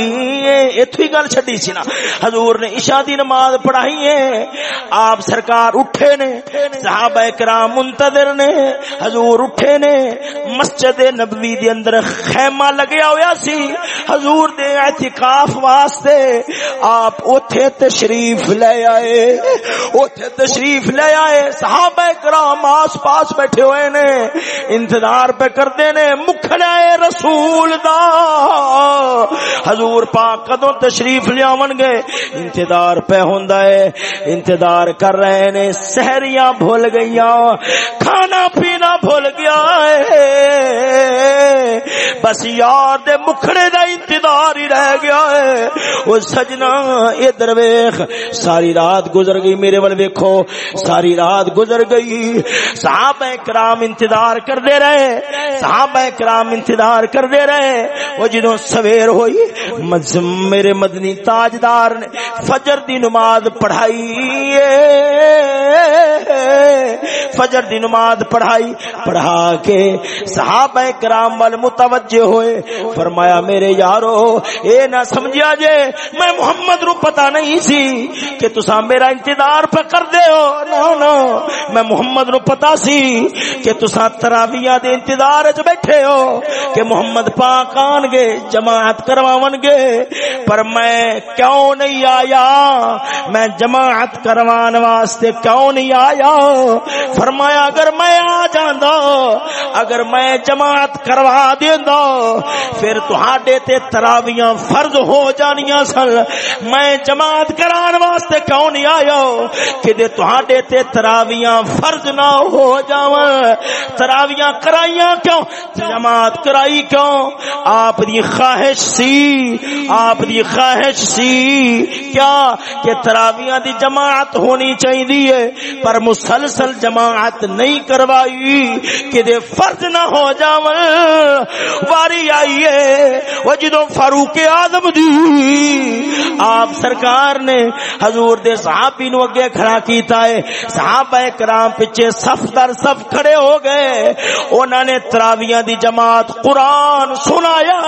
ایتھے گل چھڈی سی نا۔ حضور نے عشاء دی نماز پڑھائی ہے آپ سرکار اٹھے نے، صحابہ کرام منتظر نے، حضور اٹھے نے۔ مسجد نبوی دے اندر خیمہ لگیا ہویا سی۔ حضور دے اعتکاف واسطے آپ اوتھے تشریف لے آئے۔ اوتھے تشریف لے آئے صحابہ کرام آس پاس بیٹھے ہوئے نے۔ انتظار پہ کرتے نے۔ مکھڑے رسول دا۔ حضور پاک کدوں تشریف لیاون گے؟ انتظار پہ ہوندا ہے۔ انتظار کر رہے نے۔ سحریاں بھول گئیاں۔ کھانا پینا بھول گیا ہے۔ بس یار دے مکھڑے دا انتظار ہی رہ گیا ہے۔ او سجنا، ادھر ویکھ۔ ساری رات گزر گئی میرے ول ویکھو۔ ساری ساری رات گزر گئی۔ صحابہ کرام انتظار کر دے رہے۔ صحابہ کرام انتظار کر دے رہے۔ وہ جدوں سویر ہوئی میرے مدنی تاجدار نے فجر دی نماز پڑھائی۔ فجر دی نماز پڑھائی، پڑھا کے صحابہ کرام وال متوجہ ہوئے۔ فرمایا، میرے یارو، اے نہ سمجھیا جے، میں محمد رو پتہ نہیں سی کہ تسا میرا انتظار پہ کر دے ہو نا میں محمد نو پتا سی کہ تسا تراویاں دے انتظار وچ بیٹھے ہو کہ محمد پاک آن گے، جماعت کرواون گے۔ پر میں کیوں نہیں آیا؟ میں جماعت کروان واسطے کیوں نہیں آیا؟ فرمایا، اگر میں آ جاندا، اگر میں جماعت کروا دیندا، پھر تہاڈے تے تراویاں فرض ہو جانیاں سن۔ میں جماعت کران واسطے کیوں نہیں آیا؟ کہ تہاڈے تے تراویاں فرض نہ ہو جاون تراویاں کرائیاں کیوں؟ جماعت کرائی کیوں؟ آپ دی خواہش سی، آپ دی خواہش سی۔ کیا کہ تراویاں دی جماعت ہونی چاہیے پر مسلسل جماعت نہیں کروائی کہ دے فرض نہ ہو جاون واری آئیے وہ جدو فاروق آدم دی۔ آپ سرکار نے حضور دے صحابی نو اگے کھڑا کیتا ہے۔ صحابہ کرام پیچھے صف در صف کھڑے ہو گئے۔ انہوں نے تراویاں دی جماعت قرآن سنایا۔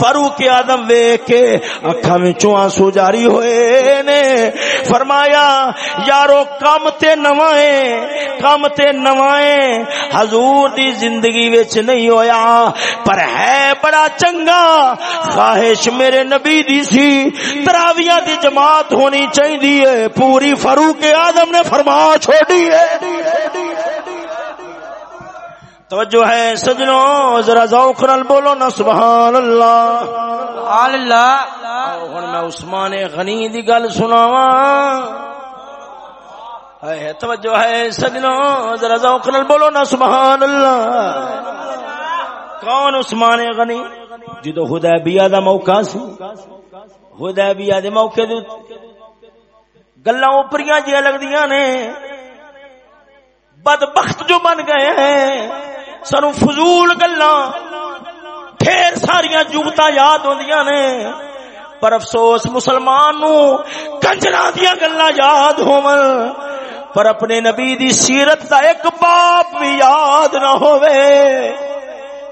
فاروق آدم ویک کے اکھا وچوں آنسو جاری ہوئے نے۔ فرمایا، یارو، کم تے نوائے کم تے نوائے حضور دی زندگی وچ نہیں ہویا، پر ہے بڑا چنگا۔ خواہش میرے نبی دی سی، تراویاں دی جماعت ہونی چاہیے پوری فاروق آدم نے فرما چھوڑی ہے۔ توجہ ہے سجنوں ذرا ذوق نال بولو نا سبحان اللہ۔ سبحان اللہ۔ ہن میں عثمان غنی دی گل سناواں۔ ہے توجہ ہے سجنوں ذرا ذوق نال بولو نا سبحان اللہ۔ کون عثمان غنی؟ جدو حدیبیہ دا موقع سی۔ حدیبیہ دے موقع دے گلاں اوپریاں جیاں لگدیاں نے بدبخت جو بن گئے ہیں سانو فضول گلاں ڈھیر ساریاں جگتا یاد ہوندیاں نے پر افسوس مسلمان نو کنجرا دیا گلا یاد ہون پر اپنے نبی دی سیرت دا ایک باپ بھی یاد نہ ہوئے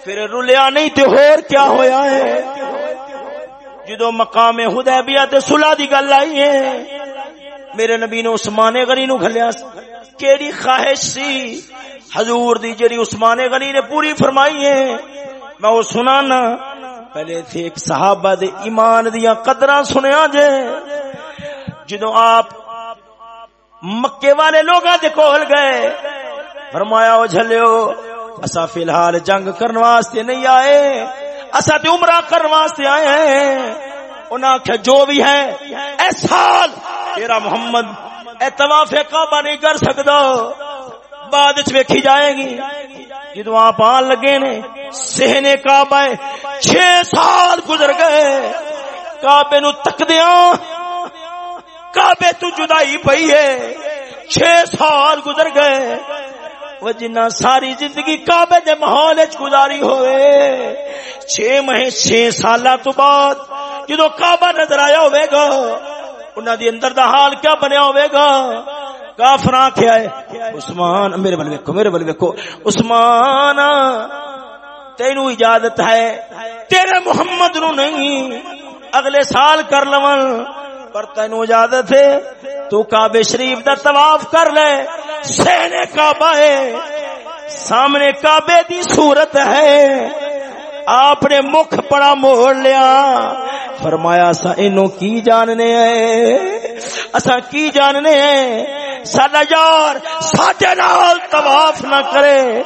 پھر رلیا نہیں تے ہور کیا ہویا ہے جدو مقام حدیبیہ تے صلح دی گل آئی ہے میرے نبی نے عثمان غنی نو گھلیا کیڑی خواہش سی؟ حضور دی جڑی عثمان غنی نے پوری فرمائی ہے۔ میں وہ سنانا۔ پہلے تھے ایک صحابہ دے ایمان دیا قدرہ سنیا جے۔ جدو آپ مکے والے لوگاں دے کول گئے، فرمایا، او جھلیو اسا فی الحال جنگ کرنے واسطے نہیں آئے۔ اسا تے عمرہ کرنے واسطے آئے ہیں۔ انہاں آخیا جو بھی ہے، اے سال تیرا محمد، اے طواف کعبہ نہیں کر سکدا بعد وچ ویکھی جائے گی۔ جدو آپ آن لگے نے سہنے کعبہ چھ سال گزر گئے۔ کعبے نو تکدیاں، کعبے تو جدائی پئی ہے۔ چھ سال گزر گئے۔ وہ جنہ ساری زندگی کعبے دے ماحول وچ گزاری ہوئے۔ چھ مہینے، چھ سالاں تو بعد جدو کعبہ نظر آیا ہوئے گا انہاں دی اندر دا حال کیا بنیا ہوئے گا؟ کافر کیا ہے؟ عثمان، میرے بل ویکو میرے بل ویکو عثمان، تینو اجازت ہے، تیرے محمد نو نہیں، اگلے سال کر لون، پر تینو اجازت ہے، تو کعبے شریف دا طواف کر لے۔ سہنے کعبہ ہے، سامنے کعبے دی صورت ہے۔ آپ نے مکھ بڑا موڑ لیا۔ فرمایا سا اینو کی جاننے ہیں؟ اسا کی جاننے ہیں؟ ساڈا یار ساڈے نال طواف نہ کرے۔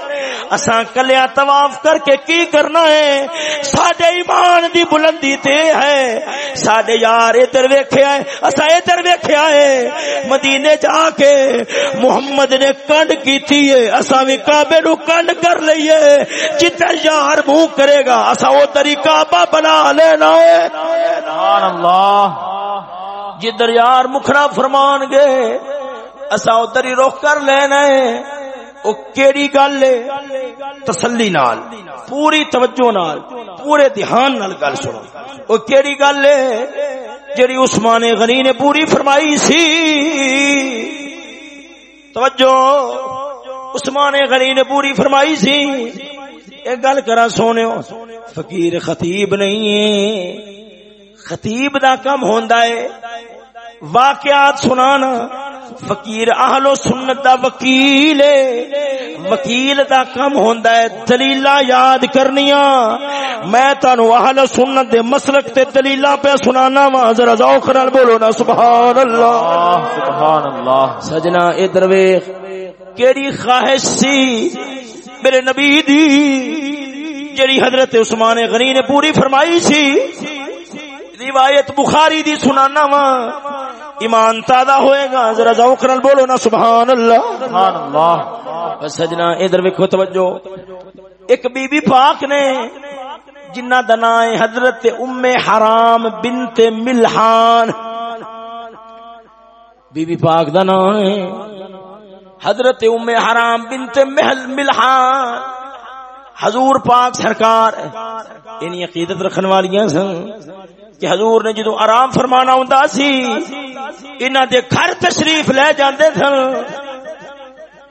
اساں کلیا طواف کر کے کی کرنا ہے؟ ساڈے ایمان دی بلندی تے ہے۔ ساڈے یار ادھر ویکھیا ہے، اساں ادھر ویکھیا ہے۔ مدینے جا کے محمد نے کنڈ کیتی ہے، اساں وی کعبے نو کنڈ کر لئیے۔ جدھر یار منہ کرے گا اساں او طریقہ با بنا لینا ہے۔ سبحان اللہ۔ جی جدھر یار مکھڑا فرمان گے، اسا ادھر ہی رخ کر لینا ہے۔ او کیڑی گل ہے؟ تسلی نال، پوری توجہ نال، پورے دھیان نال گل سنو۔ او کیڑی گل ہے؟ جڑی عثمان غنی نے پوری فرمائی سی۔ توجہ، عثمان غنی نے پوری فرمائی سی۔ ایک گل کرا سونے فقیر خطیب نہیں ہے۔ خطیب دا کم ہوندا ہے۔ واقعات سنانا فقیر اہل و سنت دا وکیل وکیل دا کم ہوندا ہے دلیلاں یاد کرنیاں۔ میں تانوں اہل و سنت دے مسلک تے دلیلاں پہ سنانا وا ذرا ذوق نال بولو نا سبحان اللہ سبحان اللہ سجنا ادھر ویکھ کیڑی خواہش سی؟ میرے نبی دی جڑی حضرت عثمان غنی نے پوری فرمائی سی۔ روایت بخاری دی سنانا وا۔ ایمان تازہ ہوئے گا۔ ذرا ذوق نال بولو نا سبحان اللہ۔ سبحان اللہ۔ سجنا ادھر ویکھو توجہ۔ ایک بی بی پاک نے جنہ دا نام ہے حضرت ام حرام بنت ملحان۔ بی بی پاک دا نام ہے۔ حضرت ام حرام بنت محل ملحان، حضور پاک سرکار ان عقیدت رکھن والیاں سن کہ حضور نے جدو آرام فرمانا ہوں سی، انہاں دے گھر تشریف لے جاندے سن۔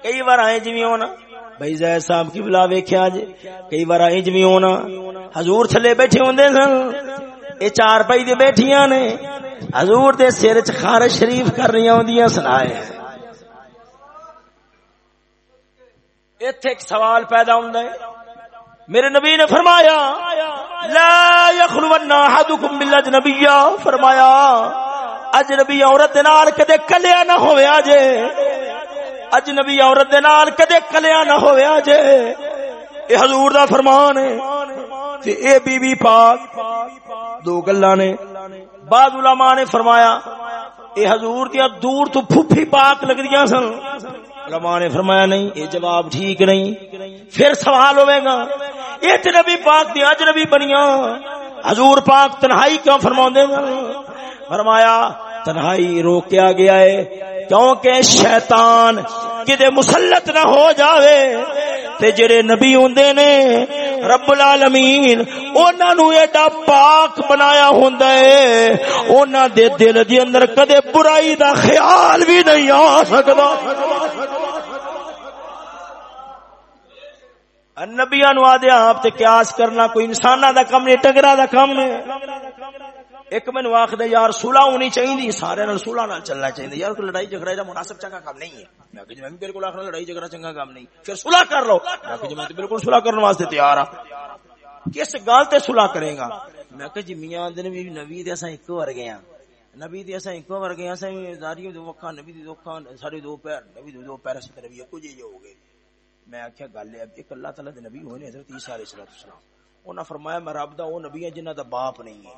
کئی بار آئے جی ہونا، بھائی زید صاحب کی بلا ویکھیا جے کئی بار آئے جی ہونا، حضور تھلے بیٹھے ہوندے سن۔ یہ چار پائی دے بیٹھیاں نے، حضور دے سر چ خارج شریف کر رہی ہوندیاں سنائے ایتھے ایک سوال پیدا ہوندا ہے۔ میرے نبی نے فرمایا، لا یخلون احدکم بالاجنبیہ فرمایا، اجنبی عورت دے نال کدے کلیا نہ ہویا جے۔ اجنبی عورت دے نال کدے کلیا نہ ہویا جے۔ اے حضور دا فرمان ہے تے اے بی بی پاک، دو گلاں نے، بعض علماء نے فرمایا، اے حضور دیا دور تو پھپھی پاک لگدیاں سن۔ علماء نے فرمایا نہیں، یہ جواب ٹھیک نہیں۔ پھر سوال ہوئے گا، یہ تے نبی پاک دی اجنبی بنیاں۔ حضور پاک تنہائی کیوں فرماوندے ہیں فرمایا، تنہائی روکیا گیا ہے، کیونکہ شیطان کدے مسلط نہ ہو جاوے۔ تے جڑے نبی ہوندے نے، رب العالمین، انہاں نو ایڈا پاک بنایا ہوندا ہے۔ انہاں دے دل دے اندر کدے برائی دا خیال بھی نہیں آ سکدا۔ نبیاں نو آدے آپ تے قیاس کرنا کوئی انساناں دا کم نہیں، ٹگرا دا کم ہے ایک مینو آخر یار سولہ ہونی چاہیے سارے نال سولہ نال چلنا چاہیے یار کوئی لڑائی جھگڑا جا، مناسب چنگا کام نہیں ہے۔ میں کہ جی، میں بالکل آخر لڑائی جھگڑا چنگا کام نہیں۔ پھر سولہ کر لو۔ میں کہ جی، میں بالکل سولہ کرنے واسطے تیار ہاں۔ کس گل تے سولہ کرے گا؟ میں کہ جی میاں دن بھی نبی دے اساں ایک ورگے ہاں۔ نبی دے اساں ایک ورگے ہاں اساں داری دو وکھاں نبی دی دو وکھاں سارے دو پیر، نبی دے دو پیر سے نبی کو جی ہو گئے۔ میں آخیا گل ہے ایک اللہ تعالی دے نبی ہوئے نے حضرت عیسیٰ علیہ السلام انہاں فرمایا، میں رب دا او نبی ہاں جنہاں دا باپ نہیں ہے۔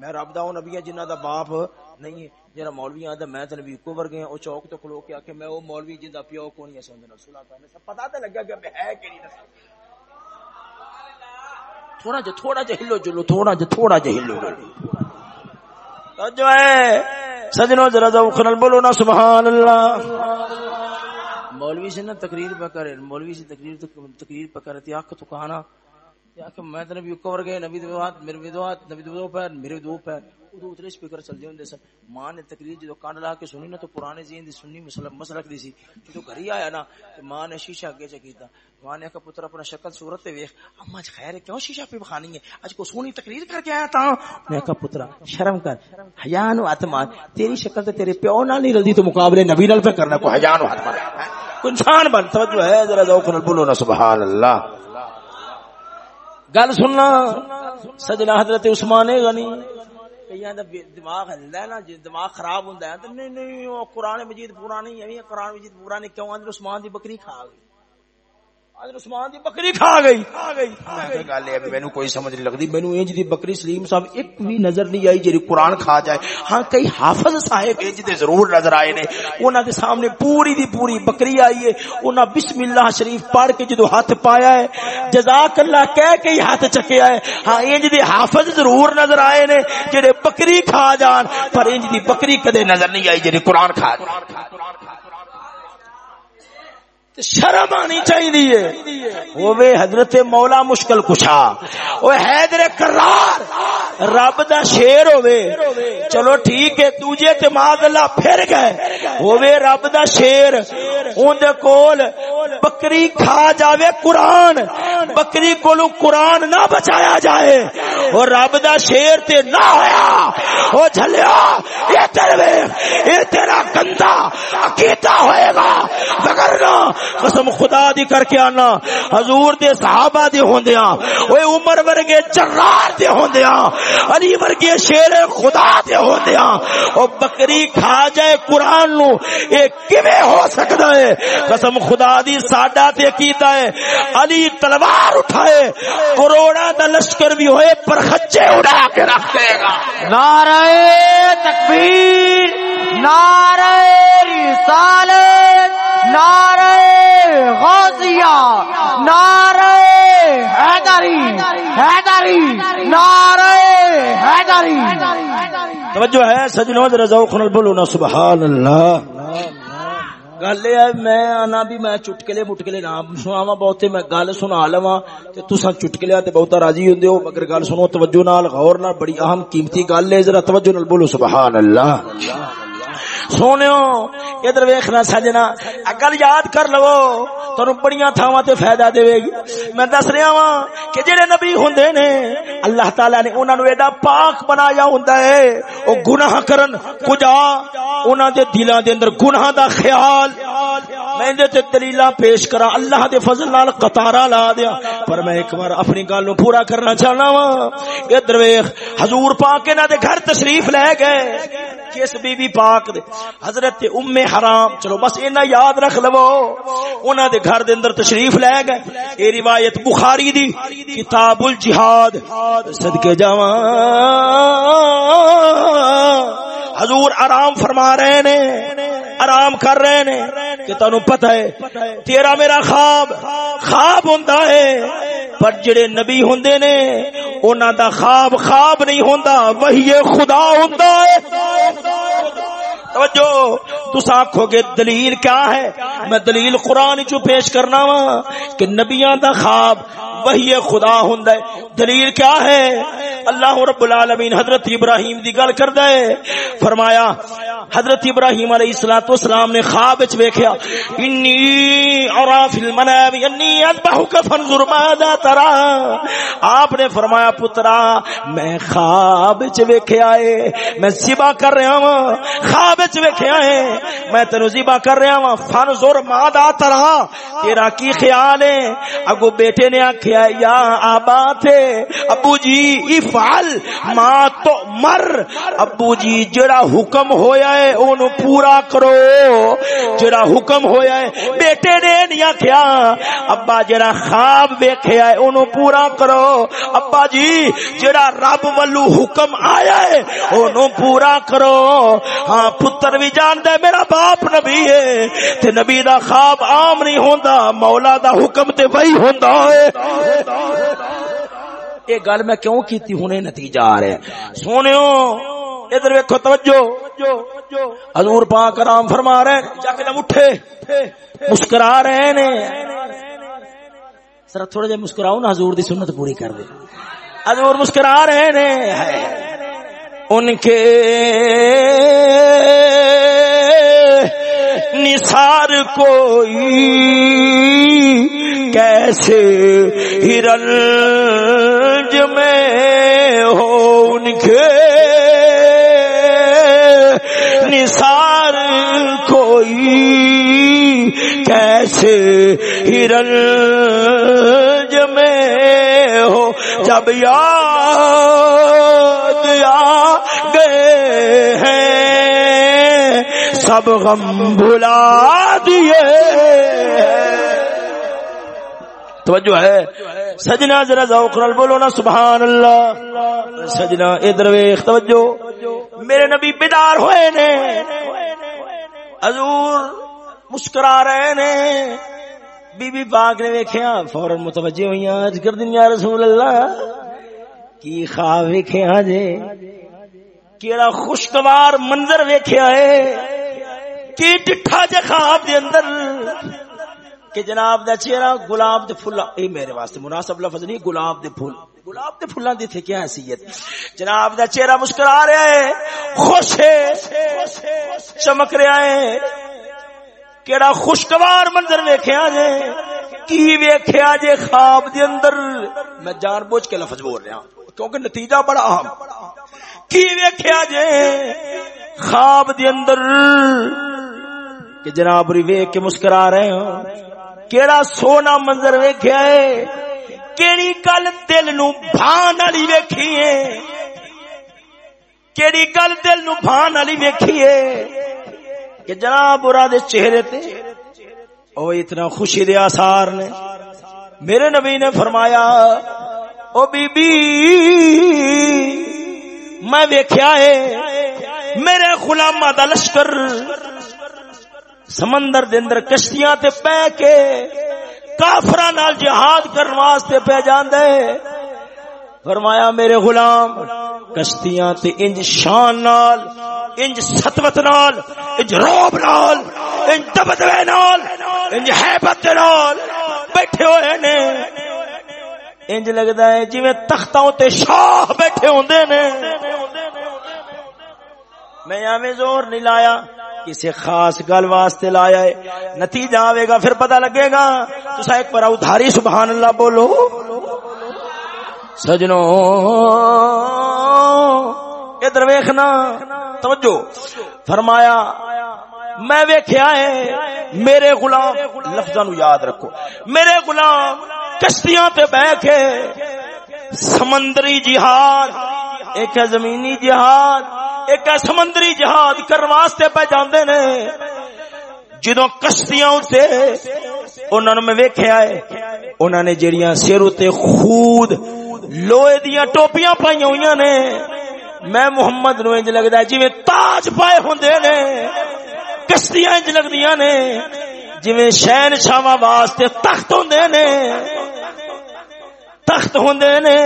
میں رب دا او نبی ہاں جنہاں دا باپ نہیں ہے۔ جڑا مولوی آندا، میں تے نبی کو ورگے او چوک تو کھلو کے آکھے، میں او مولوی جندا پیو کو نہیں اساں دے صلح کرنے سب پتہ تے لگا کہ میں ہے کیڑی نسل۔ تھوڑا جہ تھوڑا جہ ہلو جلو، تھوڑا جہ تھوڑا جہ ہلو جو ہے۔ سجنوں ذرا ذوق نال بولو نا، سبحان اللہ۔ مولوی سے نا تقریر پہ کرے مولوی سے تقریر تقریر پہ کرے تے آنکھ تو کہانا۔ کہ میں تو نبی کور گئے، نبی دو ہاتھ، میرے دو نبی دو پیر، میرے دو پیر۔ ادو اترے سپیکر چل دے ہوندے سن۔ ماں نے تقریر جدو کان لا کے سنی نا تو پرانے ذہن دی سنی مسلم مسلک دی سی۔ جدو گھر ہی آیا نا تے ماں نے شیشہ اگے چ کیتا۔ ماں نے کہا پتر، اپنا شکل صورت تے ویکھ۔ اما اج جی خیر ہے کیوں شیشہ پہ بخانی ہے؟ اج کو سونی تقریر کر کے آیا تا میں کہا پترا، شرم کر۔ حیا نو ہاتھ مار۔ تیری شکل تے تیرے پیو نال نہیں رلدی تو مقابلے نبی نال پہ کرنا۔ کو حیا نو ہاتھ مار۔ کوئی انسان بن، توجہ ہے، ذرا ذوق نال بولو نا سبحان اللہ گل سننا، سجنا حضرت عثمان غنی۔ کئی دا دماغ ہلدا ہے نا جے دماغ خراب ہوندا ہے تے نہیں نہیں او قران مجید پورا نہیں ہے قران مجید پورا نہیں، کیوں؟ حضرت عثمان دی بکری کھا گئی۔ عثمان دی بکری کھا گئی کھا گئی گل ہے مینوں کوئی سمجھ نہیں لگدی مینوں انج دی بکری سلیم صاحب ایک بھی نظر نہیں آئی جڑی قران کھا جائے۔ ہاں کئی حافظ صاحب انج دے ضرور نظر آئے نے۔ انہاں دے سامنے پوری دی پوری بکری آئی ہے۔ انہاں بسم اللہ شریف پڑھ کے جدو ہاتھ پایا ہے جزاک اللہ کہہ کے ہی ہاتھ چکیا ہے ہاں انج دے حافظ ضرور نظر آئے نے جڑے بکری کھا جان پر انج دی بکری کدے نظر نہیں آئی جڑی قران کھا جائے۔ شرم آنی چاہیے وہ حضرت مولا مشکل کشا۔ وہ حیدر کرار رب دا شیر ہوے چلو ٹھیک ہے، دوجے تے ماذ اللہ پھر گئے۔ ہوے رب دا شیر، اون دے کول بکری کھا جاوے قرآن۔ بکری کولو قرآن نہ بچایا جائے۔ اور رب دا شیر تے نہ ہویا او جھلیا اے تیرے اے تیرا گندا عقیدہ ہوئے گا۔ وگرنہ قسم خدا دی کر کے آنا۔ حضور دے صحابہ دے ہوندیاں اوے عمر ورگے جرار دے ہوندیاں علی ورگے شیر خدا دے ہوندیاں او بکری کھا جائے قرآن نو، اے کیویں ہو سکدا ہے؟ قسم خدا دی ساڈا تے کیتا ہے۔ علی تلوار اٹھائے کروڑا دا لشکر بھی ہوئے پر خچے اڑا کے رکھ دے گا۔ نعرہ تکبیر، نعرہ رسالت، نعرہ غازیہ نعرہ حیدری حیدری نعرہ حیدری۔ توجہ ہے سجنوں ذرا ذوق نال بولو نا سبحان اللہ گل یہ ہے میں آنا بھی میں چٹکلے مٹکلے نہ سناوا بہتے میں گل سنا لوا تے تساں چٹکلے تے بہتا راضی ہوندے ہو مگر گل سنو توجہ نال غور نال بڑی اہم قیمتی گل ہے۔ ذرا توجہ نال بولو سبحان اللہ سونےو ادھر ویکھنا سجنا اگر یاد کر لو تانوں بڑیاں تھاواں تے فائدہ دے گی۔ میں دس رہا ہاں کہ جڑے نبی ہوندے نے، اللہ تعالی نے انہاں نو ایڈا پاک بنایا ہوندا ہے، او گناہ کرن، کجا؟ انہاں دے دلاں دے اندر گناہ دا خیال۔ میں دے تے دلیلاں پیش کراں، اللہ دے فضل نال قطارا لا دیا۔ پر میں ایک بار اپنی گل نو پورا کرنا چاہنا وا ادھر ویکھ، حضور پاک انہاں دے گھر تشریف لے گئے کس بی بی پاک دے۔ حضرت ام حرام، چلو بس اینا یاد رکھ لو، انہاں دے گھر دے اندر تشریف لے گئے۔ اے روایت بخاری دی کتاب الجہاد صدقے جاواں حضور آرام فرما رہے نے، آرام کر رہے نے کہ تانوں پتہ ہے، تیرا میرا خواب خواب ہوندا ہے۔ پر جڑے نبی ہوندے نے، انہاں دا خواب خواب نہیں ہوندا وہی خدا ہوندا ہے۔ توجہ، تس آخو گے دلیل کیا ہے؟ میں دلیل قرآن چو پیش کرنا وا کہ نبیاں دا خواب وہی خدا ہوں دلیل کیا ہے؟ اللہ رب العالمین حضرت ابراہیم دی گل کر دے فرمایا، حضرت ابراہیم علیہ الصلوۃ والسلام نے خواب وچ ویکھیا انی ارا فی المنام انی اذبحک فانظر ماذا ترى آپ نے فرمایا، پترا، میں خواب وچ ویکھیا اے، میں ذبح کر رہا ہوں خواب وچ ویکھیا اے میں تینو ذبح کر رہا ہوں فانظر ماذا ترى تیرا کی خیال ہے؟ اگو بیٹے نے آکھیا، یا آبا تھے۔ ابو جی افعل۔ ما تو مر۔ ابو جی جڑا حکم ہویا ہے اونوں پورا کرو۔ جڑا حکم ہویا ہے۔ بیٹے نے نہیں آکھیا۔ ابا جڑا خواب ویکھیا ہے اونوں پورا کرو۔ ابا جی جڑا رب والو حکم آیا ہے اونوں پورا کرو۔ ہاں پتر بھی جاندا میرا باپ نبی ہے۔ تے نبی دا خواب عام نہیں ہوندا مولا دا حکم تے وہی ہوندا ہے۔ یہ گل میں کیوں کیتی؟ ہنے نتیجہ آ رہا ہے۔ سونیو ادھر ویکھو توجہ۔ حضور پاک آرام فرما رہے ہیں جا کے اٹھے۔ مسکرا رہے نے۔ سر تھوڑا جہا مسکراؤ نا حضور دی سنت پوری کر دے۔ حضور مسکرا رہے نے۔ ان کے نثار کوئی کیسے ہرنج میں ہو ان کے نثار کوئی کیسے ہرنج میں ہو جب یاد آ گئے ہیں۔ سب غم بھلا دیے توجہ ہے۔ سجنا ذرا ذوق نال بولو نا سبحان اللہ سجنا، ادھر ویکھ، توجہ۔ میرے نبی بیدار ہوئے نے۔ حضور مسکرا رہے نے۔ بی بی پاک نے ویکھیا فورن متوجہ ہوئی اج کر دن یا رسول اللہ۔ کی خواب ویکھیا جے؟ کیڑا خوشگوار منظر ویکھیا ہے؟ کی ڈٹھا جے خواب دے اندر؟ کہ جناب دا چہرہ گلاب دے پھول اے میرے واسطے مناسب لفظ نہیں، گلاب دے پھول۔ گلاب دے پھلاں دی تھے کیا حیثیت؟ جناب دا چہرہ مسکرا رہا ہے، خوش ہے، چمک رہا ہے۔ کیڑا خوشگوار منظر ویکھیا جے، کی ویکھیا جے خواب دے اندر؟ میں جان بوجھ کے لفظ بول رہا ہوں۔ کیونکہ نتیجہ بڑا کی ویکھیا جے؟ خواب دے اندر کہ جناب ری ویکھ کے مسکرا رہے ہوں کیڑا سونا منظر ویکھیا ہے؟ کیڑی گل دل نو بھان والی ویکھی ہے؟ کیڑی گل دل نو بھان والی ویکھی ہے؟ کہ جناب برا دے چہرے تے او اتنا خوشی دے آثار نے۔ میرے نبی نے فرمایا او بی بی میں ویکھیا ہے، میرے غلاماں دا لشکر سمندر دے اندر کشتیاں تے پہ کے کافراں نال جہاد کرن واسطے پہ جاندے فرمایا، میرے غلام، کشتیاں تے انج شان نال، انج ستوت نال، انج روب نال، انج دبدبے نال، انج حیبت نال بیٹھے ہوئے نے۔ انج لگدا ہے جویں تختاں تے شاہ بیٹھے ہوندے نے۔ میں ایویں زور نہیں لایا کسی خاص گل واسطے لایا ہے۔ نتیجہ آئے گا، پھر پتہ لگے گا۔ تو ایک پر ادھاری سبحان اللہ بولو۔ سجنوں ادھر ویخنا توجہ۔ فرمایا، میں ویکھیا ہے، میرے غلام، لفظاں نو یاد رکھو۔ میرے غلام کشتیاں تے بہ کے سمندری جہاد، ایک ہے زمینی جہاد، ایک ہے سمندری جہاد کرنے واسطے پہ جاندے نے۔ جدوں کشتیاں تے انہاں نوں میں ویکھیا ہے، انہاں نے جڑیاں سر تے خود لوہے دیاں ٹوپیاں پائیاں ہویاں نے۔ میں محمد نو انج لگدا ہے، جویں تاج پائے ہوندے نے، کشتیاں انج لگدیاں نے۔ جویں شہن شاواں واسطے تخت ہوندے نے، تخت ہوندے نے۔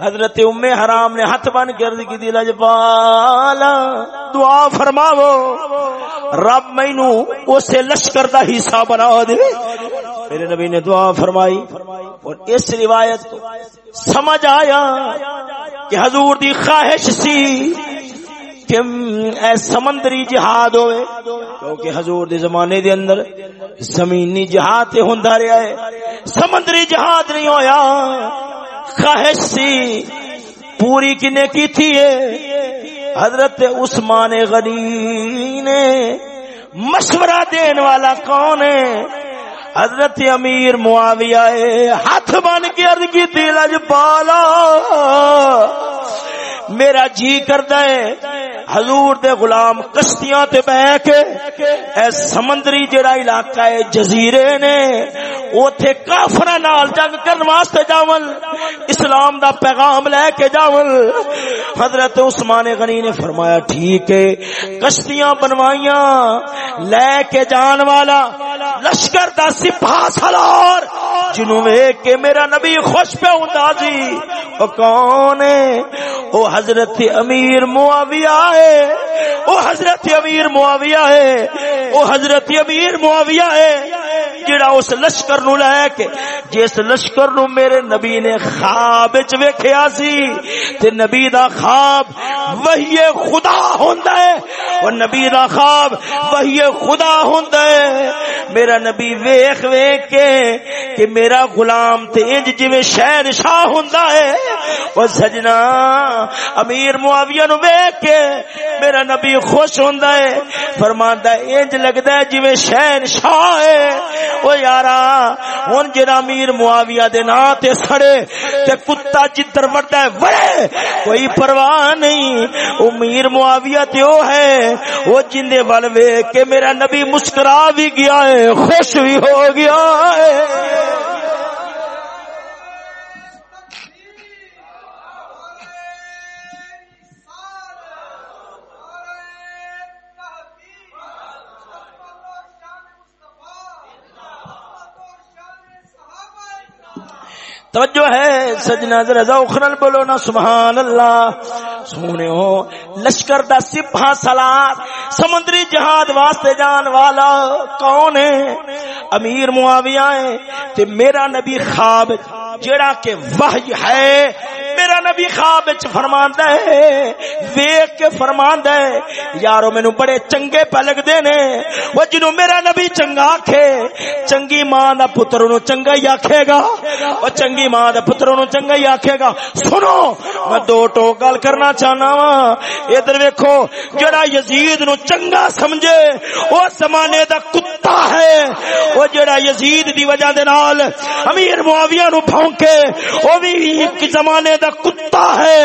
حضرت ام حرام نے ہاتھ بن کے عرض کی دی لجپالا دعا فرماو رب مینو اسے لشکر دا حصہ بنا دے۔ میرے نبی نے دعا فرمائی، اور اس روایت کو سمجھ آیا کہ حضور دی خواہش سی۔ کہ اے سمندری جہاد ہوئے، کیونکہ حضور دے زمانے دے اندر زمینی جہاد تے ہوندا رہیا ہے، سمندری جہاد نہیں ہویا۔ خواہش سی پوری کنے کی تھی ہے حضرت عثمان غنی نے مشورہ دین والا کون ہے؟ حضرت امیر معاویہ ہے ہاتھ بن کے عرض کی تھی، لج پالا۔ میرا جی کردا ہے۔ حضور دے غلام کشتیاں تے بہ کے اے سمندری جڑا علاقہ ہے جزیرے نے، اوتھے کافراں نال جنگ کرن واسطے جاون، اسلام دا پیغام لے کے جاون۔ حضرت عثمان غنی نے فرمایا، ٹھیک ہے، کشتیاں بنوائیاں، لے کے جان والا، لشکر دا سپاہ سالار جنوں ویکھ کے میرا نبی خوش پہ ہوندا جی، سی او کون ہے؟ او حضرت امیر معاویہ ہے۔ او حضرت امیر معاویہ ہے۔ او حضرت امیر معاویہ ہے۔ جڑا اس لشکر نو لے کے، جس لشکر نو میرے نبی نے خواب وچ ویکھیا سی، تے نبی دا خواب وحی خدا ہوندا ہے۔ او نبی دا خواب وحی خدا ہوندا ہے۔ میرا نبی ویکھ ویکھ کے کہ میرا غلام تے انج جویں شہر شاہ ہوندا ہے۔ او سجنا امیر معاویہ نو ویکھ کے میرا نبی خوش ہوندا ہے، فرماندا ہے، انج لگدا ہے جویں شہر شاہ ہے۔ او یارا، ہن جڑا امیر معاویہ دے نا تے سڑے تے کتا جدر وڑدا ہے، وڑے! کوئی پرواہ نہیں، امیر معاویہ تے او ہے۔ او جندے ول ویکھ کے میرا نبی مسکرا بھی گیا ہے، خوش بھی ہو گیا ہے۔ توجہ ہے سجنا ذرا ذوخرل بولو نا، سبحان اللہ۔ سونے ہو لشکر دا سپاہ سلار سمندری جہاد واسطے جان والا کون ہے؟ امیر معاویہ ہے۔ تے میرا نبی خواب، جڑا کہ وحی ہے، میرا نبی خواب وچ فرماندا ہے، ویکھ کے فرماندا ہے، یارو مینوں بڑے چنگے پہ لگدے نے۔ او جنوں میرا نبی چنگا آکھے، چنگی ماں دا پتر نو چنگا ہی آکھے گا او چنگا چنگی ماں دا پتر نو چنگا ہی آکھے گا سنو میں دو ٹو گل کرنا چاہنا وا ادھر ویکھو جڑا یزید نو چنگا سمجھے او زمانے دا کتا ہے او جڑا یزید دی وجہ دے نال امیر معاویہ نو بھونکے او بھی ایک زمانے دا کتا ہے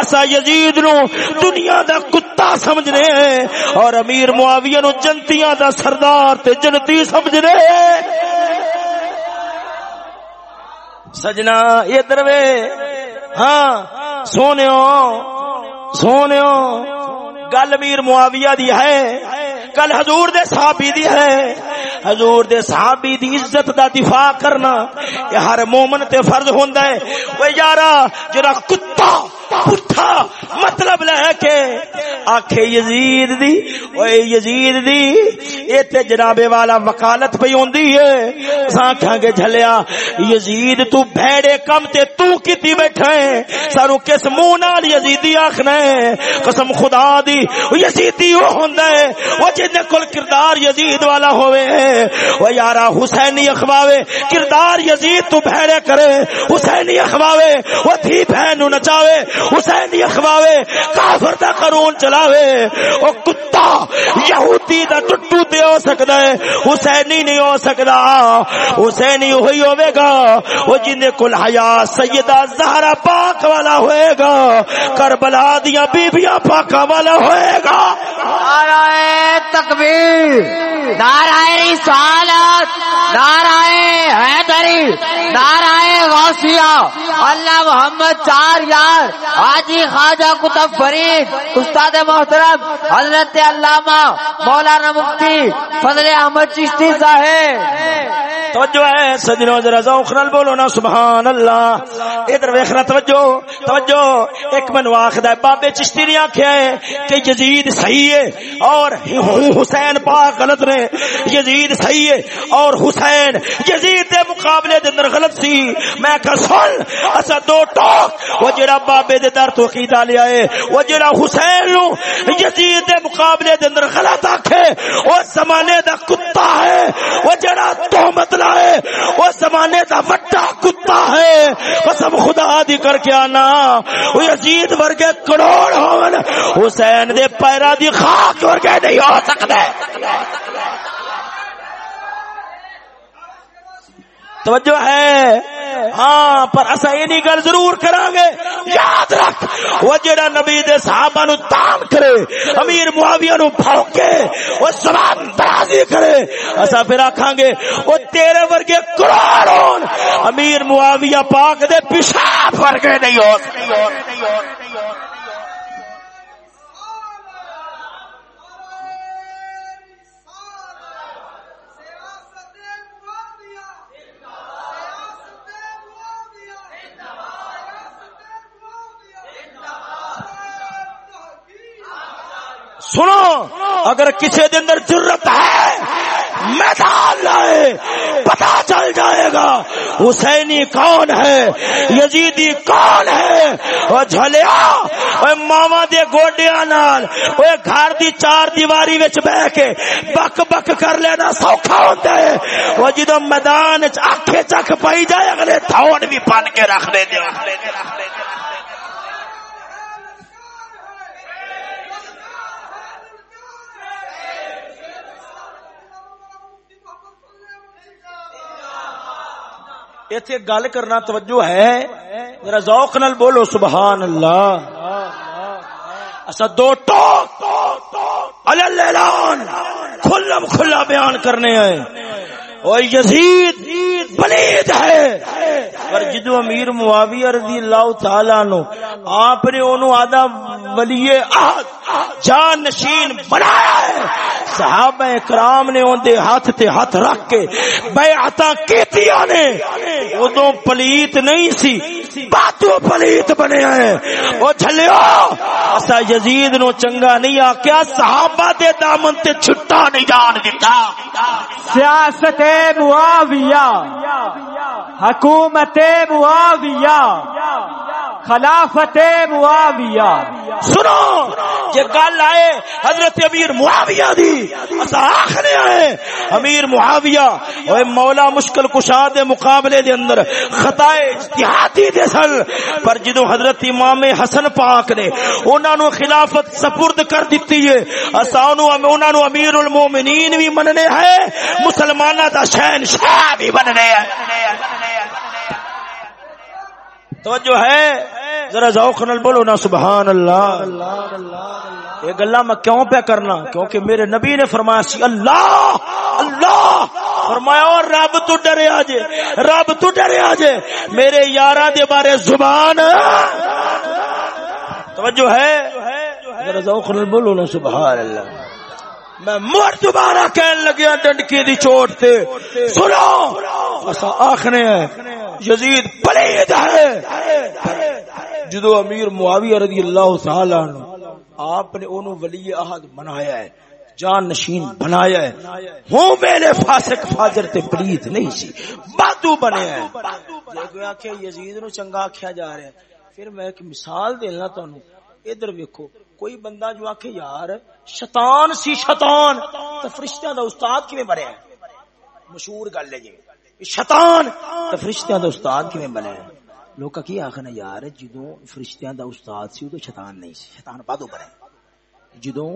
اسا یزید نو دنیا دا کتا سمجھنے ہیں اور امیر معاویہ نو جنتیاں دا سردار تے جنتی سمجھنے ہیں سجنا یہ دروے ہاں سونے سونے گل امیر معاویہ دی ہے، کل حضور دے صحابی دی ہے۔ حضور دے صحابی دی عزت دا دفاع کرنا، یہ ہر مومن تے فرض ہوندا ہے۔ او یارا، جڑا کتا، پٹھا مطلب لے کے آکھے یزید دی او یزید دی ایتھے جناب والا وکالت پئی ہوندی ہے۔ اساں کھاں گے جھلیا، یزید تو بھڑے کم تے تو کیتی بیٹھا ہے۔ سارو کس منہ نال یزیدی آکھنا ہے؟ قسم خدا دی یزیدی او ہوندا ہے او جن کول کردار یزید والا ہوئے او یارا حسینی اخواوے، کردار یزید تو بھڑے کرے۔ حسینی اخواوے او تھی بہن نو نچاوے۔ حسینی اخواوے، کافر دا قانون چلاوے۔ او کتا یہودی دا ٹٹو تے ہو سکدا ہے۔ حسینی نہیں ہو سکدا۔ حسینی ہوئی ہوے گا۔ او جن کول حیا سیدہ زہرا پاک والا ہوئے گا۔ کربلا دیا بیبیاں پاکا والا ہوئے گا۔ نعرہ تکبیر نعرہ رسالت نعرہ حیدری نعرہ غوثیہ۔ اللہ محمد چار یار حاجی خواجہ کتب فرید استاد محترم حضرت علامہ مولانا مفتی فضل احمد چشتی صاحب۔ توجہ ہے سجنوں ذرا ذوق نال بولو نا سبحان اللہ۔ ادھر ویکھنا توجہ توجہ۔ ایک منو آکھدا ہے بابے چشتی نے آکھیا ہے کہ یزید صحیح ہے اور حسین پاک غلط نے، یزید صحیح ہے اور حسین یزید دے مقابلے دے اندر غلط سی۔ میں کہ سن، اسا دو ٹوک۔ وہ جڑا بابے دے در تو عقیدہ لیا ہے وہ جڑا حسین نو یزید دے مقابلے دے اندر غلط آکھے۔ وہ زمانے دا کتا ہے، وہ جڑا تہمت لائے۔ وہ زمانے دا وڈا کتا ہے۔ قسم خدا دی کر کے آنا۔ وہ یزید ورگے کروڑ ہون۔ حسین دے پیرا دی خاک ورگے نہیں ہو سکتا ہے توجہ ہے؟ ہاں پر اصا یہ گل ضرور کرا گے یاد رکھ، وہ جڑا نبی دے صحابہ نو تان کرے، امیر معاویہ نو پھوکے وہ زبان درازی کرے۔ اصا پھر آکھاں گے وہ تیرے ورگے کروڑوں امیر معاویہ پاک دے پیشاب ورگے نہیں ہو سکتے سنو، اگر کسی دن ضرورت ہے، میدان لائے پتا چل جائے گا، حسینی کون ہے، یزیدی کون ہے وہ جھلیا وہ ماما دے گوڈیا نال وہ گھر دی چار دیواری وچ بہ کے بک بک کر لینا سوکھا ہوتا ہے۔ وہ جدو میدان آنکھیں چک پائی جائے، اگلے تھون بھی پن کے رکھ دے دے۔ ایتھے گل کرنا توجہ ہے۔ ذرا ذوق نال بولو سبحان اللہ اسا دو ٹوک اعلان کھلم کھلا بیان کرنے آئے۔ اور یزید پلید ہے۔ پر جدو امیر معاویہ رضی اللہ تعالی نو آپ نے انہوں آدھا ولی آہد جان نشین بنایا ہے۔ صحابہ اکرام نے ان دے ہاتھ تے ہاتھ رکھ کے بیعتاں کیتیاں نے۔ ادو پلیت نہیں سی باتوں پلیت بنے ہیں۔ وہ جھلیو اسا یزید نو چنگا نہیں آکیا صحابہ دے دامن تے چھٹا نہیں جان دیتا سیاست معاویہ حکومت معاویہ خلافت معاویہ۔ سنو یہ گل آئے حضرت امیر معاویہ دی، اسا آخنے آئے، امیر معاویہ اوے مولا مشکل کشا دے مقابلے دے اندر، خطائے اجتہادی دے سن۔ پر جدو حضرت امام حسن پاک نے انہاں نو خلافت سپرد کر دیتی ہے، اسا انہاں نو امیر المومنین بھی مننے ہیں مسلمانہ دا شہنشاہ بھی بننے ہیں۔ توجہ ہے؟ ذرا ذوق نال بولو نا، سبحان اللہ۔ یہ گلا میں کیوں پہ کرنا؟ کیونکہ میرے نبی نے فرمایا سی، اللہ اللہ۔ فرمایا، اور رب تو ڈرے آجے، رب تو ڈرے آجے۔ میرے یاراں دے بارے زبان۔ توجہ ہے؟ ذرا ذوق نال بولو نا، سبحان اللہ۔ میں مر دوبارہ کہن لگیا ڈنڈکی دی چوٹ تے۔ سنو، اسا آخنے ہیں، یزید پلید ہے۔ جدو امیر معاویہ رضی اللہ تعالی عنہ آپ نے انہوں ولی احد بنایا ہے، جان نشین بنایا ہے۔ ہوں میرے فاسق فاجر تے پلیت نہیں سی، بادو بنے ہیں۔ جے کوئی آکھے یزید نو چنگا آکھیا جا رہا ہے۔ پھر میں ایک مثال دینا تانوں۔ ادھر ویکھو، کوئی بندہ جو آکھے، یار شیطان سی شیطان تے فرشتیاں دا استاد کیویں بنیا مشہور گل ہے جی۔ شیطان تے فرشتیاں دا استاد کیویں بنیا ہے لوگ کی آخنا یار جدو فرشتیاں دا استاد سی تو شیطان نہیں سی، شیطان بعدو بنے جدو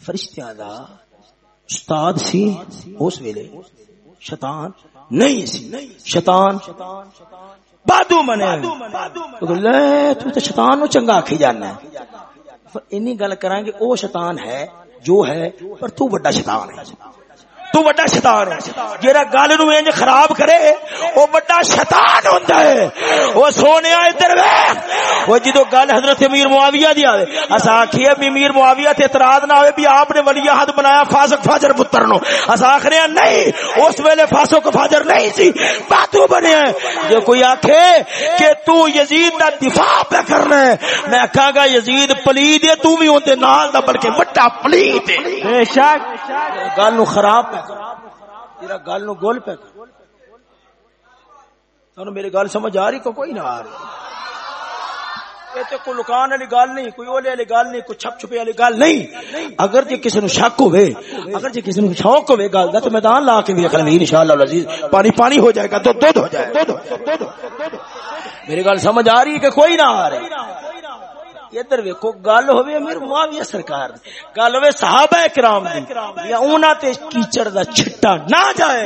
فرشتیاں دا استاد سی، اس ویلے شیطان نہیں سی۔ شیطان بادو بنے لے، تو تے شیطان نو چنگا آکھی جانا ہے۔ اینی گل کران گے او شیطان ہے جو ہے پر تو بڑا شیطان ہے۔ تو بڑا شیطان ہے جیڑا گل نو انج خراب کرے او بڑا شیطان ہوندا ہے۔ او سونیا ادھر ویکھ او جدو گل حضرت امیر معاویہ دی آوے اسا آکھیے بھی امیر معاویہ تے اعتراض نہ ہوئے بھی آپ نے ولی عہد بنایا فاسق فاجر پتر نو اسا آکھنے نہیں اس ویلے فاسق فاجر نہیں سی باتو بنے جو کوئی آکھے کہ تو یزید دا دفاع پہ کرنا ہے میں کہاں گا یزید پلید ہے تو بھی ہوندے نال دا بلکہ بڑا پلید ہے۔ بے شک۔ گل نو خراب تیرا گل نو گول پہ تانوں میری گل سمجھ آ رہی کو کوئی نہ آ رہی۔ یہ کوئی لکان والی گل نہیں، کوئی اولے والی گل نہیں، کوئی چھپ چھپے والی گل نہیں۔ اگر جے کسی نو شک ہوے اگر جے کسی نو شوق ہوے گل دا، تو میدان لا کے ویکھ لیں انشاءاللہ العزیز، پانی پانی ہو جائے گا دودھ ہو جائے گا۔ میری گل سمجھ آ رہی ہے کہ کوئی نہ آ رہی ادھر ویکو گل ہوے امیر معاویہ سرکار دی، گل ہوے صحابہ کرام دی، یا انہاں تے کیچڑ دا چھٹا نہ جائے۔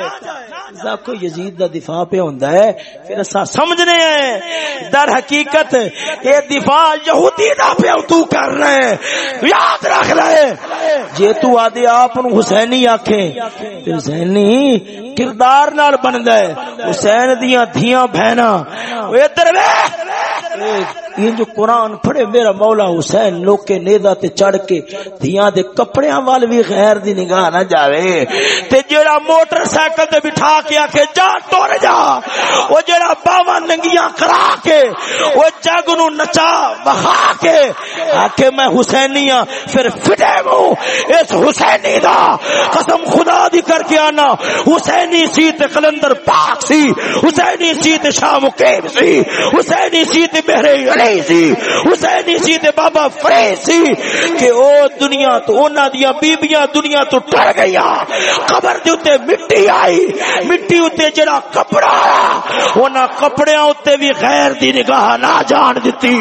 زاکو یزید دا دفاع پہ ہوندا ہے، پھر اسا سمجھنے ہیں۔ در حقیقت اے دفاع یہودی دا پہ تو کر رہے ہیں۔ یاد رکھ لے۔ جے تو آدے آپ نو حسینی آکھے تے حسینی کردار نال بندا ہے۔ حسین دیاں دھیاں بہنا او ادھر ویکھ۔ یہ جو قرآن پڑھے، میرا مولا حسین لوکے نیدا تے چڑھ کے دھیاں دے کپڑیاں وال بھی غیر دی نگاہ نہ جاوے۔ تے جیڑا موٹر سائیکل تے بٹھا کے آکھے، جا، ٹر جا! او جیڑا باواں ننگیاں کرا کے، او جگ نو نچا بہا کے۔ آکھے، میں حسینی ہاں پھر فٹے مو اس حسینی دا۔ قسم خدا دی کر کے آنا۔ حسینی سی تے قلندر پاک سی، حسینی سی تے شاہ مقیم سی، حسینی سی تے بہرے علی سی، حسینی جی سی تے بابا فرے سی کہ او دنیا تو اونا دیا بیبیاں دنیا تو ٹر گیا۔ قبر دے اتے مٹی آئی۔ مٹی اتے جڑا کپڑا آیا۔ اونا کپڑیاں اتے بھی غیر دی نگاہ نہ جان دیتی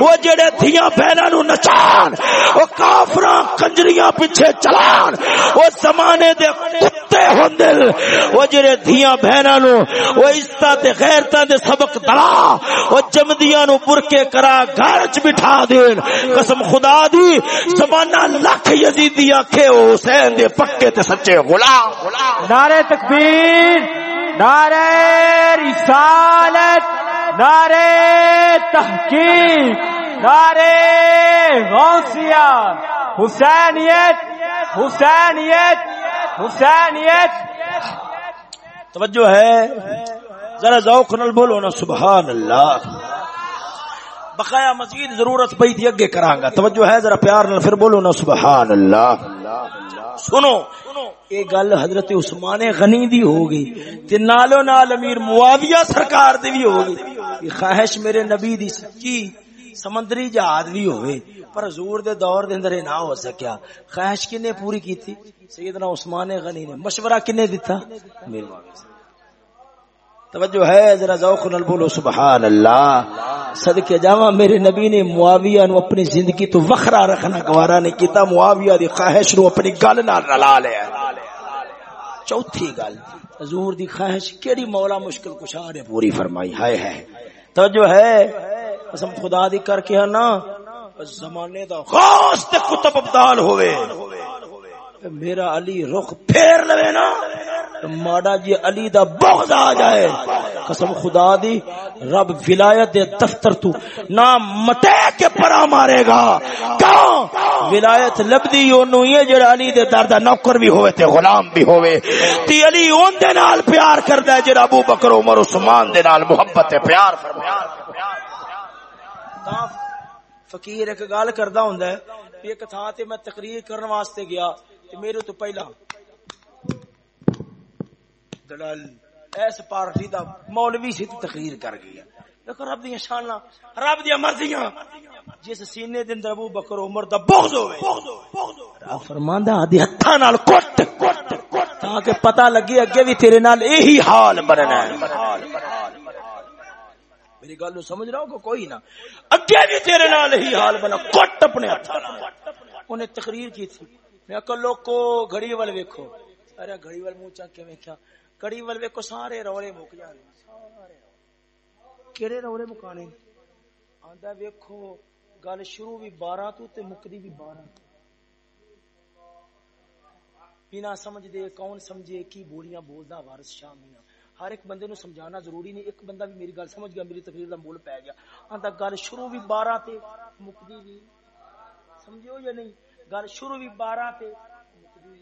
وہ جڑے دھیاں بہنا نو نچان وہ کافراں کنجریاں پیچھے چلان وہ زمانے دے کتے ہوندل۔ وہ جڑے دھیاں بہنا نو وہ عزت تے غیرت دے سبق دلا۔ وہ جمدیاں نو برکے کرا گھر چ بٹھا۔ دین۔ قسم خدا دی زمانہ لکھ یزیدی آکھے او حسین دے پکے تے سچے غلام۔ نعرہ تکبیر نعرہ رسالت نعرہ تحقیق نعرہ غوثیہ۔ حسینیت حسینیت حسینیت۔ توجہ ہے ذرا ذوق نال بولو نا سبحان اللہ۔ بقایا مزید ضرورت پئی تھی، اگے کراں گا۔ توجہ ہے ذرا پیار نال، پھر بولو نا سبحان اللہ سنو، یہ گل حضرت عثمان غنی دی ہو گئی تے نالو نال امیر معاویہ سرکار دی بھی ہو گئی یہ خواہش میرے نبی دی سچی سمندری جہاد بھی ہوئے، پر حضور دے دور دے اندر نہ ہو سکیا۔ خواہش کنے پوری کی تھی سیدنا عثمان غنی نے۔ مشورہ کنے دیتا امیر معاویہ توجہ ہے، ذرا ذوق نال بولو سبحان اللہ صدقے جاواں، میرے نبی نے معاویہ نو اپنی زندگی تو وکھرا رکھنا، گوارا نہیں کیتا، معاویہ دی خواہش نو اپنی گل نال رلا لیا چوتھی گل، حضور دی خواہش کیڑی مولا مشکل کشا نے پوری فرمائی، ہائے ہے توجہ ہے، قسم خدا دی کر کے نا زمانے دا خاص تے کتب ابدال ہوئے۔ میرا علی رخ پھیر لوے نا ماڑا جی علی دا بغض آ جائے۔ قسم خدا دی، رب ولایت دے دفتر تو نہ مٹے کے پرا مارے گا۔ کیوں ولایت لبدی اونوں، یہ جڑا علی دے در دا نوکر بھی ہوئے تے غلام بھی ہوئے۔ تی علی اون دے نال پیار کردا ہے، جڑا ابو بکر عمر، عثمان دے نال محبت تے پیار فرمایا فقیر ایک گل کردا ہوندا ہے ایک تھان تے میں تقریر کرنے واسطے گیا۔ تے میرے تو پہلا دلال ایس پارٹی دا مولوی سی تے تقریر کر گیا دیکھو رب دیاں شاناں، رب دیاں مرضیاں۔ جس سینے دے اندر ابو بکر عمر دا بغض ہوے رب فرماندا آدی ہتھاں نال کٹ کٹ کٹ تاکہ پتہ لگے اگے بھی تیرے نال یہی حال بننا ہے۔ میری گل نو سمجھ رہا ہو کوئی نہ۔ اگے بھی تیرے نال یہی حال بنا کٹ اپنے ہتھاں انہیں تقریر کی تھی۔ میں کہ لوکو گھڑی ول ویکھو۔ ارے گھڑی ول منہ چک کے ویکھیا۔ گھڑی ول ویکھو، سارے رولے مک جانے سارے کیڑے رولے مکانے؟ آندا ویکھو، گل شروع بھی 12 تو تے مکدی بھی 12 بنا سمجھ دے، کون سمجھے، کی بولیاں بولدا وارث شاہ میاں۔ ہر ایک بندے نو سمجھانا ضروری نہیں، ایک بندہ بھی میری گل سمجھ گیا، میری تقریر دا مول پے گیا۔ آندا گل شروع بھی 12 تے مکدی بھی سمجھو یا نہیں؟ گل شروع بھی 12 تے مکدی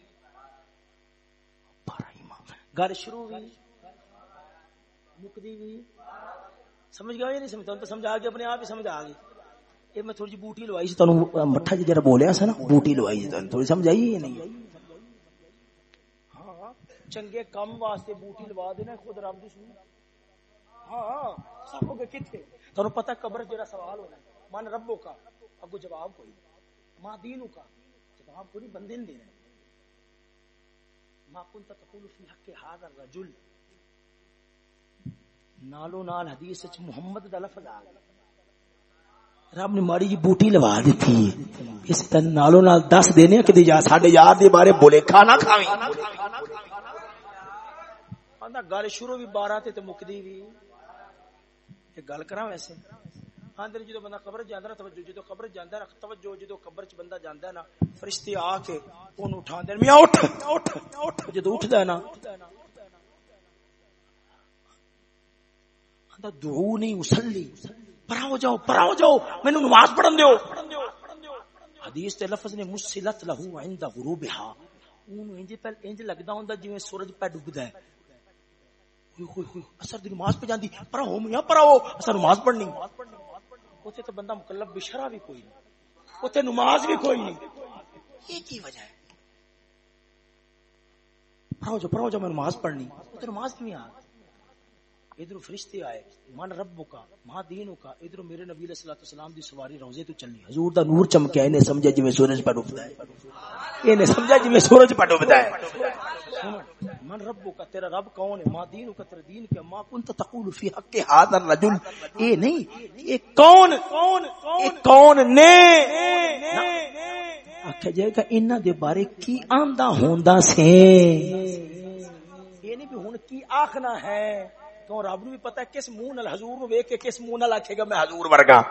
12 ایمان گل شروع بھی مکدی بھی سمجھ گیا یا نہیں سمجھتا؟ تو سمجھ آ گیا، اپنے آپ ہی سمجھ آ گئی یہ میں تھوڑی جی بوٹی لوائی سی، تانوں مٹھا جی جرا بولیا سا نا، بوٹی لوائی سی تانوں۔ تھوڑی سمجھ آئی یا نہیں؟ ہاں چنگے کم واسطے بوٹی لوا دینا، خود رب دی سنی۔ ہاں, ہاں، سب کے کتنے تانوں پتہ قبر جڑا سوال ہونا ہے۔ من ربو کا، اگو جواب کوئی ماں دینو کا۔ جواب کوئی بندے نے دینا ما كنت تقول في حق هذا الرجل۔ نالو نال حدیث وچ محمد دا لفظ آ گیا۔ رب نے ماڑی جی بوٹی لوا دیتی اس تن نالو نال دس دینے کہ دی جا ساڈے یار دے بارے بولے کھانا کھاویں۔ آندا گل شروع بھی 12 تے تے مکدی بھی گل کراں ویسے۔ ہاں جدو بندہ قبر جاندا نا، توجہ، جدو قبر جاندا نا، توجہ، جدو قبر چ بندہ جاندا نا، فرشتے آ کے اون اٹھا میاں اٹھ اٹھ اٹھ، جدو اٹھدا نا، آندا دعو نہیں اسلی پراو جاؤ پراو جاؤ، مینوں نماز پڑھن دیو۔ حدیث تے لفظ نے مسلت لہو عند غروبها اون انج پہ انج لگدا ہوندا جویں سورج پہ ڈوبدا ہے۔ ہوئے ہوئے ہوئے اثر دی نماز پہ جاندی۔ پر ہو میاں پر آو اثر نماز پڑھنی۔ اوتھے تو بندہ مکلف بشرا بھی کوئی نہیں اوتھے نماز بھی کوئی نہیں یہ کی وجہ ہے پڑھو جو پڑھو جو میں نماز پڑھنی اوتھے نماز کیوں آ ادھر فرشتے آئے، من رب کا ماں دین کا ادھر میرے نبی علیہ الصلوۃ والسلام دی سواری روزے تو چلنی حضور دا نور چمکیا، انہیں سمجھا جی جویں سورج پہ ڈوبدا ہے۔ انہیں سمجھا جی جویں سورج پہ ڈوبدا ہے۔ من رب کا تیرا رب کون ہے؟ ماں دین کا تیرا دین کیا ماں کنت تقول فی حق هذا الرجل۔ اے نہیں یہ کون؟ کون کون نے؟ آکھیا جائے گا، انہاں دے بارے کی آندا ہوندا سے یہ نہیں بھی ہن کی آکھنا ہے؟ کیوں؟ رب نو بھی پتہ ہے کس منہ نال حضور نو ویکھ کے کس منہ نال آکھے گا میں حضور ورگا۔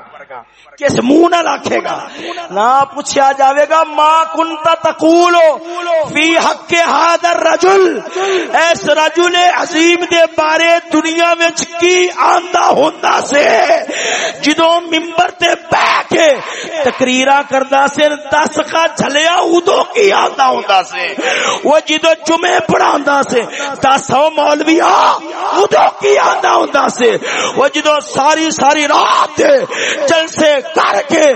کس منہ نال آکھے گا؟ نہ پوچھا جاوے گا، ما کنت تقول فی حق هذا الرجل؟ اس رجل عظیم دے بارے دنیا وچ کی آندا ہوندا سے؟ جدوں منبر تے بیٹھ کے تقریراں کردا سے، دس کا جھلیا اودوں کی آندا ہوندا سے۔ وہ جدوں جمعے پڑھاندا سے، دس او مولوی اودوں کی آندا ہوندا سے۔ وہ جدوں ساری ساری رات جلسے کر کے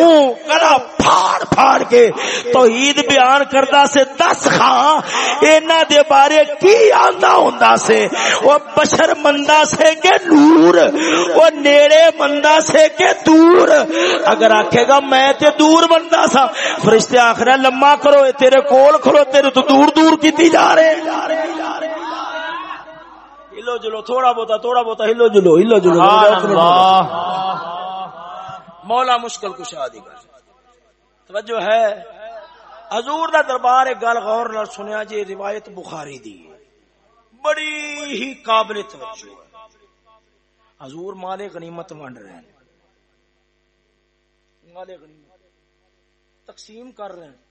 منہ گلا پھاڑ پھاڑ کے توحید بیان کردا سے دس خاں اینا دے بارے کی آندا ہوندا سے۔ وہ بشر مندا سے کہ نور، وہ نیڑے مندا سے کہ دور۔ اگر آکھے گا میں تے دور بندا سا، فرشتے آخر لما کرو، اے تیرے کول کھلو تیرے تو دور دور کیتی جا رہے۔ ہلو جلو تھوڑا بہتا تھوڑا بہتا ہلو جلو ہلو جلو مولا مشکل کشا دی گل توجہ ہے۔ حضور دا دربار ایک گل غور نال سنیا جی روایت بخاری دی۔ بڑی ہی قابل توجہ ہے۔ حضور مال غنیمت ونڈ رہے ہیں۔ مال غنیمت۔ تقسیم کر رہے ہیں۔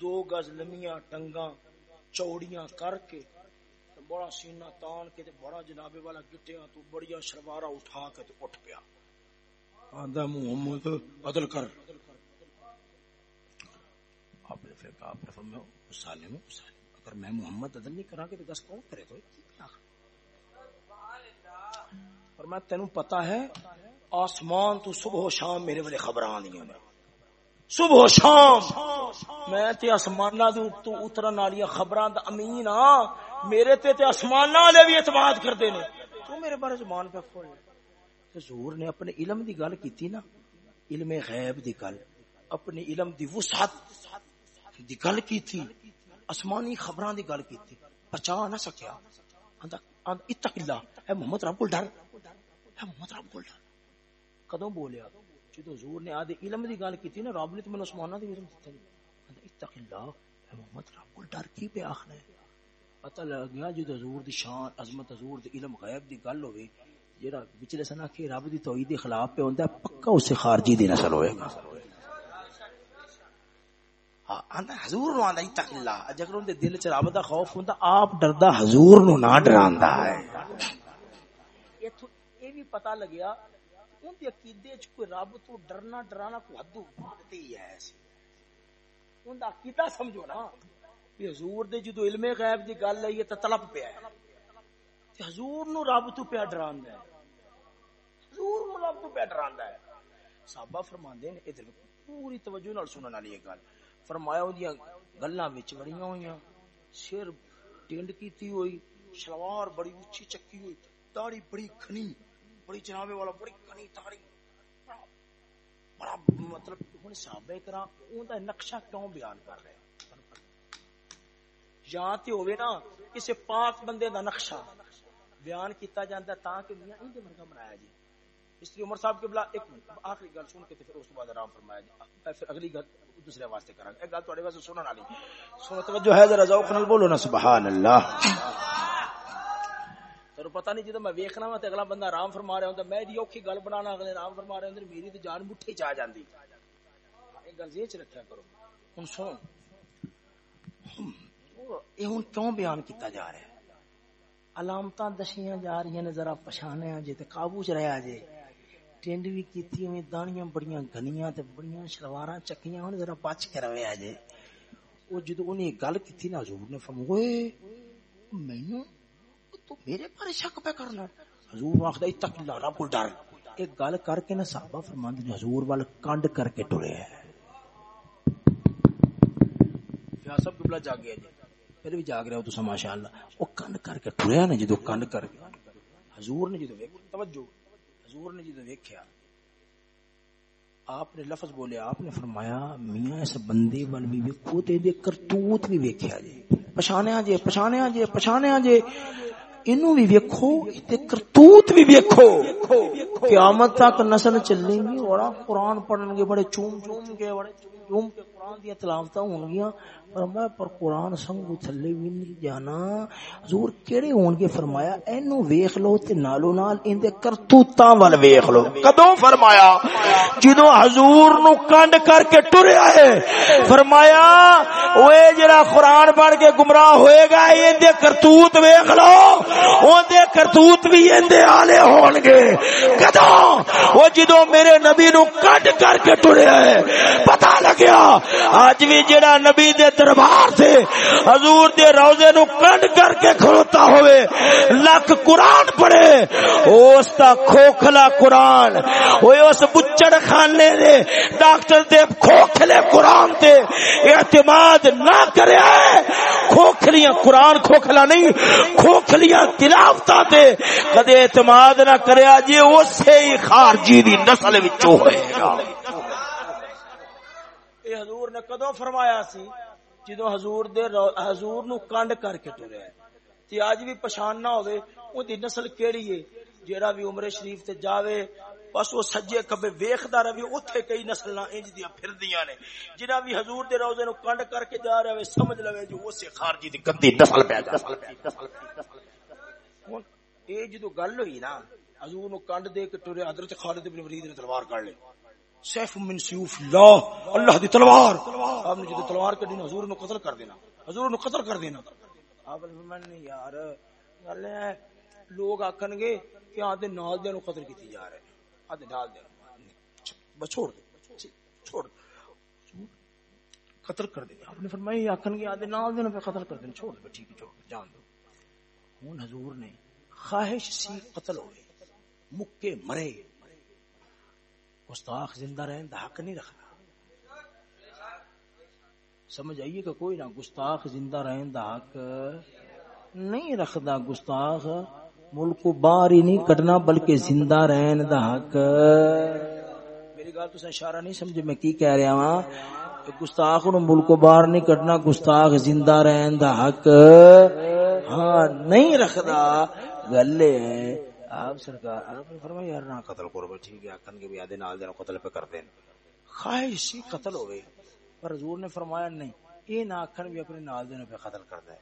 دو گز لمیاں ٹنگاں چوڑیاں کر کے بڑا سینہ تان کے بڑا جنابے والا گٹیا تو بڑیا شلوارا اٹھا کے تو اٹھ گیا آدھا محمد عدل کر۔ آپ نے پھر کہا، آپ نے فرمایا مسالم مسالم اگر میں محمد عدل نہیں کرا کے تو دس کون کرے تو اور میں تینوں پتا ہے، آسمان تو صبح و شام میرے والے خبر آدی صبح و شام! میں تے آسمانہ تو اترن والی خبراں دا امین ہاں۔ میرے تے تے آسمانہ والے بھی اعتماد کردے نے تو میرے بارے زبان پہ کھول حضور نے اپنے علم دی گل کیتی نا، علم غیب دی گل، اپنے علم دی وسعت دی گل کیتی، آسمانی خبراں دی گل کیتی۔ پہچا نہ سکیا۔ اتق اللہ۔ اے محمد رب کو ڈر۔ اے محمد رب کو ڈر۔ کدوں بولیا؟ جدو حضور نے آدھے علم دی گل کیتی نا، رب نے تو میں عثمانہ دی علم دیتا اتق اللہ۔ اے محمد رب کو ڈر کی پہ آخنا ہے؟ پتہ لگ گیا جدو حضور دی شان، عظمت حضور دی علم، غیب دی گل ہوئے جڑا وچلے سنا کہ رب دی توحید دے خلاف پہ ہوندا ہے، پکا اسے خارجی دی نسل ہوئے گا۔ ہاں، آندا حضور نو آندا اتق اللہ۔ جگر اون دے دل چ رب دا خوف ہوندا، آپ ڈردا حضور نو نہ ڈراندا ہے۔ ایتھو اے بھی پتہ لگیا ان دے عقیدے چ کوئی رب تو ڈرنا، ڈرانا کو حد ہوتی ہے۔ ان دا عقیدہ سمجھو نا۔ کہ حضور دے جدو علم غیب دی گل ہے یہ تے طلب پیا ہے۔ تے حضور نو رب تو پیا ڈراندا ہے۔ حضور نو رب تو پیا ڈراندا ہے۔ صحابہ فرماندے نے، ادھر پوری توجہ نال سنن والی یہ گل۔ فرمایا اودیاں گلاں وچ بڑیاں ہویاں سر ٹینڈ کیتی ہوئی، شلوار بڑی اونچی چکی ہوئی، داڑھی بڑی کھنی، بڑی جنابے والا بڑی کھنی داڑھی۔ بڑا مطلب ہن صحابہ کرام اون دا نقشہ کیوں بیان کر رہے ہیں؟ یا تے ہوے نا کسے پاک بندے دا نقشہ بیان کیتا جاندا تاں کہ میاں انج ورگا بنایا جی اس لیے عمر صاحب کے بلا ایک منٹ آخری گل سن کے پھر اس بعد آرام فرمایا جی پھر اگلی گل دوسرے واسطے کرا ایک گل تھوڑے واسطے سنن والی۔ سنو توجہ ہے، ذرا ذوق نال بولو نا سبحان اللہ تینوں پتہ نہیں جدوں میں ویکھنا وا تے اگلا بندہ آرام فرما رہا ہوندا میں دی اوکھی گل بنانا، اگلے آرام فرما رہے ہوندا میری تے جان مٹھی چ آ جاندی۔ ایک گل ذہن چ رکھیا کرو۔ ہن سن یہ ہن کیوں بیان کیتا جا رہا ہے؟ علامتاں دسیاں جا رہی نے ذرا پچھانیا جے تے قابو چ رہیا جے۔ ٹینڈ بھی کیتی ہوئی، دانیاں بڑیاں گھنیاں تے بڑیاں شلواراں چکیاں ہن ذرا بچ کے رویا جے۔ او جدو انہیں گل کیتی نا، حضور نے فرمایا مینوں تو میرے بارے شک پہ کرنا حضور آخدا اتق اللہ رب کو ڈر۔ ایک گل کر کے نا صحابہ فرماندے نے، حضور وال کنڈ کر کے ٹرے ہے۔ فیا سب قبلہ جاگ گیا جی۔ پھر بھی جاگ رہا ہو تو ماشاءاللہ۔ او کنڈ کر کے ٹریا نا جدو کنڈ کر کے۔ حضور نے جدو ویکھیا، توجہ۔ حضور نے جدو ویکھیا، آپ نے لفظ بولے، آپ نے فرمایا، میاں اس بندے ول بھی ویکھو تے دے کرتوت بھی ویکھیا جی پچھانیا جے پچھانیا جے پچھانیا جے انہوں بھی ویکھو تے کرتوت بھی ویکھو۔ قیامت تک نسل چلیں گی اور قرآن پڑھن گے، بڑے چوم چوم کے، بڑے چوم چوم کے قرآن دیا تلاوتاں ہون گیاں۔ فرمایا، پر قرآن سنگو تھلے بھی نہیں جانا۔ حضور کیڑے ہون گے؟ فرمایا، اینو ویکھ لو تے نالو نال این دے کرتوتاں ول ویکھ لو۔ کدوں؟ فرمایا، جدوں حضور نو کنڈ کر کے ٹریا ہے فرمایا، اوے جڑا قرآن پڑھ کے گمراہ ہوئے گا این دے کرتوت ویکھ لو۔ اون دے کرتوت بھی این دے آلے ہون گے۔ کدوں؟ او جدوں میرے نبی نو کنڈ کر کے ٹریا ہے پتہ لگ لگیا اج بھی جڑا نبی دے دربار سے حضور دے روزے نو کنڈ کر کے کھڑوتا ہوئے، لکھ قرآن پڑھے، اس دا کھوکھلا قرآن وہ اس بچڑ خانے دے، ڈاکٹر دے کھوکھلے قرآن تے اعتماد نہ کرے۔ کھوکھلیاں قرآن کھوکھلا نہیں، کھوکھلیاں تلاوتاں تے کدے اعتماد نہ کرے جی اسے ہی خارجی دی نسل وچوں ہوئے۔ گا اے حضور نے کدو فرمایا سی؟ جدو حضور دے حضور نو کنڈ کر کے ٹریا تے اج بھی پہچان نہ ہوے او دی نسل کیڑی ہے جیڑا بھی عمر شریف تے جاوے، بس وہ سجے کبے ویکھدا رہے اوتھے کئی نسلاں انج دیاں پھردیاں نے۔ جڑا بھی حضور دے روزے نو کنڈ کر کے جا رہا ہے سمجھ لوے جو اسے خارجی دی گندی نسل پہ جا۔ اے جدو گل ہوئی نا، حضور نو کنڈ دے کے ٹرے حضرت خالد بن ولید نے تلوار کر لی۔ سیف من سیوف اللہ اللہ دی تلوار۔ آپ نے جدو تلوار کر دینا حضور نو قتل کر دینا، حضور نو قتل کر دینا۔ آپ نے یار، گل ہے، لوگ آکھن گے کہ آدھے نال دے نو قتل کیتی جا رہے آدھے نال دے بس چھوڑ دو۔ چھوڑ دو۔ قتل کر دیں آپ نے فرمایا آکھن گے، آدھے نال دے نو پہ قتل کر دیں چھوڑ دو، ٹھیک ہے، چھوڑ دو، جان دو۔ ہوں حضور نے خواہش سی قتل ہوئے مکے مرے۔ گستاخ زندہ رہن دا حق نہیں رکھنا۔ سمجھ آئیے کہ کوئی نہ گستاخ زندہ رہن دا حق نہیں رکھدا۔ گستاخ ملک کو باہر ہی نہیں کٹنا، بلکہ زندہ رہن دا حق۔ میری گل تو اشارہ نہیں سمجھے میں کی کہہ رہا ہاں۔ کہ گستاخ نو ملک کو باہر نہیں کٹنا، گستاخ زندہ رہن دا حق۔ ہاں نہیں رکھدا۔ گل ہے آپ سرکار آپ نے فرمایا، یار نہ قتل کرو ٹھیک ہے، اکن کے بھی آدھے نال دین قتل پہ کر دین۔ خواہش سی قتل ہوئے، پر حضور نے فرمایا نہیں، یہ نہ اکن بھی اپنے نال دین پہ قتل کر دے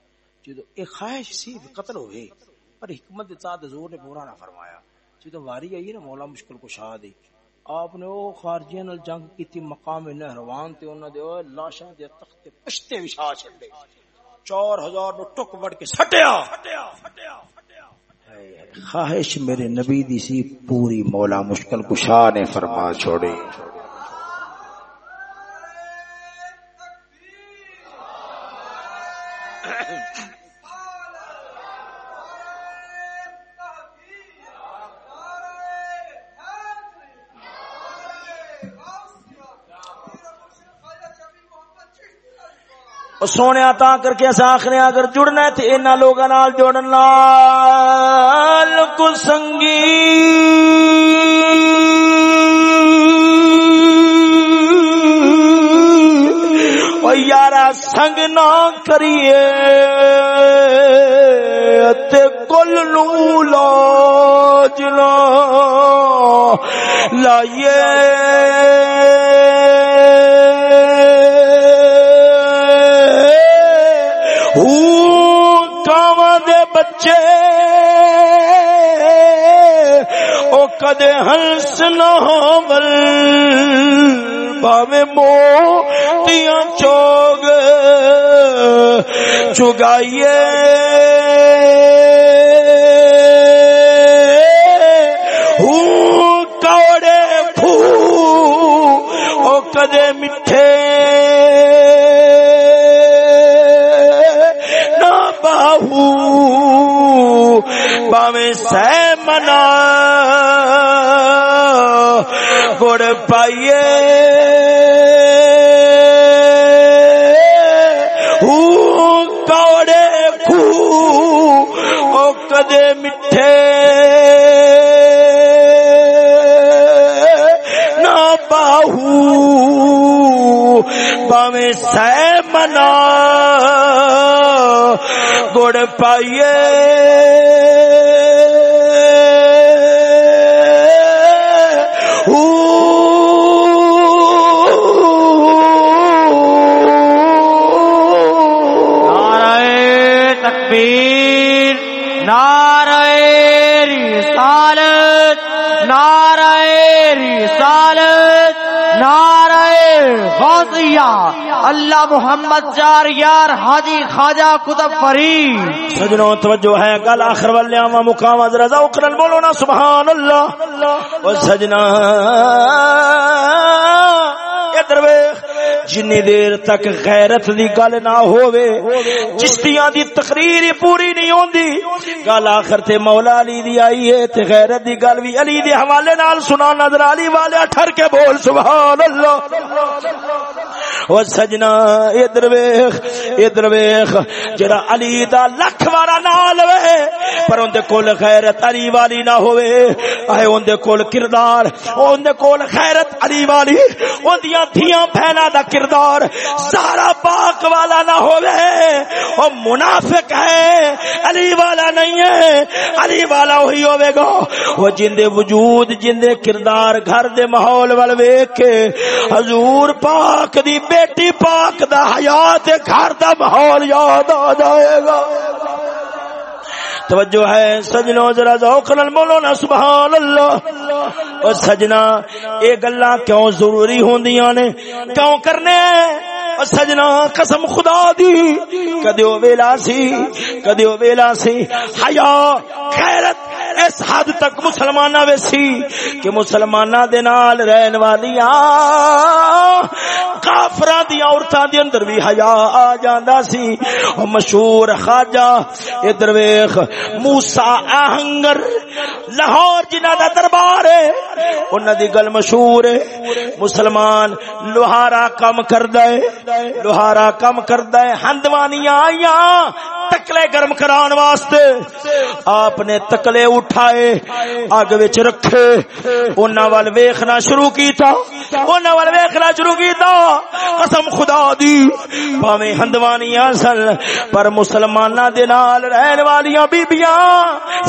جدو ایک خواہش سی قتل ہوئے، پر حکمت ساتھ حضور نے پورا نہ فرمایا۔ جدو واری آئی نا، مولا مشکل کو شاہ دی، آپ نے او خارجیاں نال جنگ کیتی، مقام نہروان تے، انہاں دے او لاشاں دے تخت پشتے وچھا چھڈے۔ چار ہزار نو ٹک وڑ کے سٹیا۔ خواہش میرے نبی دی سی پوری مولا مشکل کشا نے فرما چھوڑی۔ سونے تا کر کے اصا آخنے اگر جڑنا ہے تو ان لوگوں نال جوڑن نال کو سنگی او یارا سنگ نہ کریے تے کل نو لاج لا لائیے۔ کدے ہنس نہ بل باوے موتیاں چوگ، چگائیے۔ کوڑے پھو، او کدے مٹھے نہ باہو باویں سہ منا۔ پائیے۔ کوڑے پھو او کدے مٹھے نہ باہو باویں سہ منا۔ گڑ پائیے۔ اللہ محمد چار یار حاجی خواجہ کتب فرید۔ سجنوں، توجہ ہے گل آخر والے آما مقام از رضا اکرن بولو نا سبحان اللہ و سجنا ادھر ویکھ جنی دیر تک غیرت دی گل نہ ہووے، چشتیاں دی تقریر پوری نہیں ہوندی۔ گل آخر تے مولا علی دی آئی ہے، تے غیرت دی گل بھی علی دے حوالے نال سنا نظر علی والے ٹھر کے بول سبحان اللہ او سجنا ادھر ویکھ ادھر ویکھ جڑا علی دا لکھ وارا نال وے، پر اون دے کول غیرت علی والی نہ ہوے اے اون دے کول کردار، اون دے کول غیرت علی والی۔ اون دیاں دھیاں بہنا دا کردار سارا پاک والا نہ ہوے او منافق ہے، علی والا نہیں ہے، علی والا وہی ہوے گا۔ وہ جن دے وجود، جن دے کردار گھر دے ماحول ول ویکھ کے حضور پاک دی بیٹی پاک دا حیات گھر دا ماحول یاد آ جائے گا۔ توجہ ہے سجنوں ذرا ذوق نال بولو نا، سبحان اللہ۔ او سجنا اے گلاں کیوں ضروری ہوندیاں نے؟ کیوں کرنے؟ سجنا قسم خدا دی۔ کدی او ویلا سی، کدی او ویلا سی۔ حیا، خیرت اس حد تک مسلماناں وچ سی کہ مسلماناں دے نال رہن والیاں، کافراں دی عورتاں دے اندر بھی حیا آ جاندا سی۔ او مشہور خواجہ ادھر ویکھ موسی آہنگر، لاہور جنہ دا دربار ہے۔ انہاں دی گل مشہور ہے۔ مسلمان لوہارا کم کردا ہے۔ لوہارا کم کردا ہے، ہندوانیاں آئیاں، تکلے گرم کران واسطے آپ نے تکلے اٹھائے، اگ وچ رکھے، انہاں ول ویکھنا شروع کیتا، انہاں ول ویکھنا شروع کیتا، قسم خدا دی، بھاویں ہندوانیاں سن، پر مسلماناں دے نال رہن والیاں بیبییاں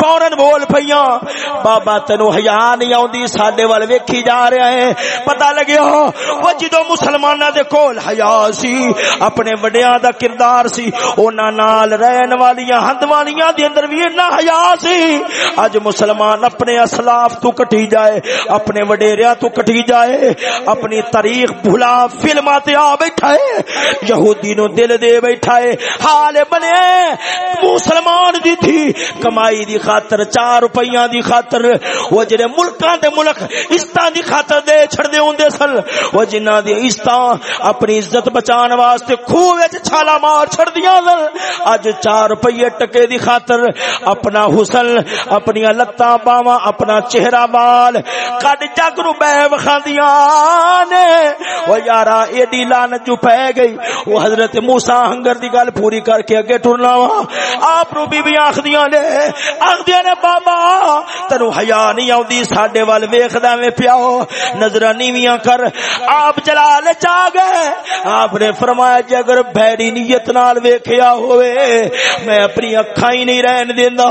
فورن بول پیاں بابا تینو حیا نہیں آوندی، ساڈے ول ویکھی جا رہا ہے پتہ لگیا او جدوں مسلماناں دے کول حیا سی، اپنے وڈیاں دا کردار سی انہاں نال رہن والیاں ہندوانیاں دے اندر بھی اتنا حیا سی۔ اج مسلمان اپنے اسلاف تو کٹی جائے، اپنے وڈیریاں تو کٹی جائے، اپنی تاریخ بھلا فلماں تے آ بیٹھا ہے۔ یہودی نو دل دے بیٹھا ہے۔ حال بنے، مسلمان دی تھی، کمائی دی خاطر، چار روپیاں دی خاطر۔ وہ جڑے ملکاں دے ملک، عزتاں دی خاطر دے چھڑ دے ہوندے سن۔ وہ جنہاں دی عزتاں اپنی عزت بچان واسطے خوہ وچ چھالا مار چھڑ دیاں سن۔ اج چار روپیے ٹکے دی خاطر اپنا حسن اپنی لتاں باواں، اپنا چہرہ بال کڈ جگ نو بہ وکھاندیاں نے۔ او یارا، ایڈی لعنت جو پے گئی۔ وہ حضرت موسی ہنگر دی گل پوری کر کے اگے ٹرنا وا۔ آپ نو بی بی آکھدیاں نے آکھدیاں نے، بابا تینو حیا نہیں آوندی، ساڈے ول ویکھدا میں پیاو نظر نیویاں کر، آپ جلال چا گئے۔ آپ نے فرمایا، جے اگر بھڑی نیت نال ویکھیا ہوئے، میں اپنی اکھاں ہی نہیں رہن دیندا۔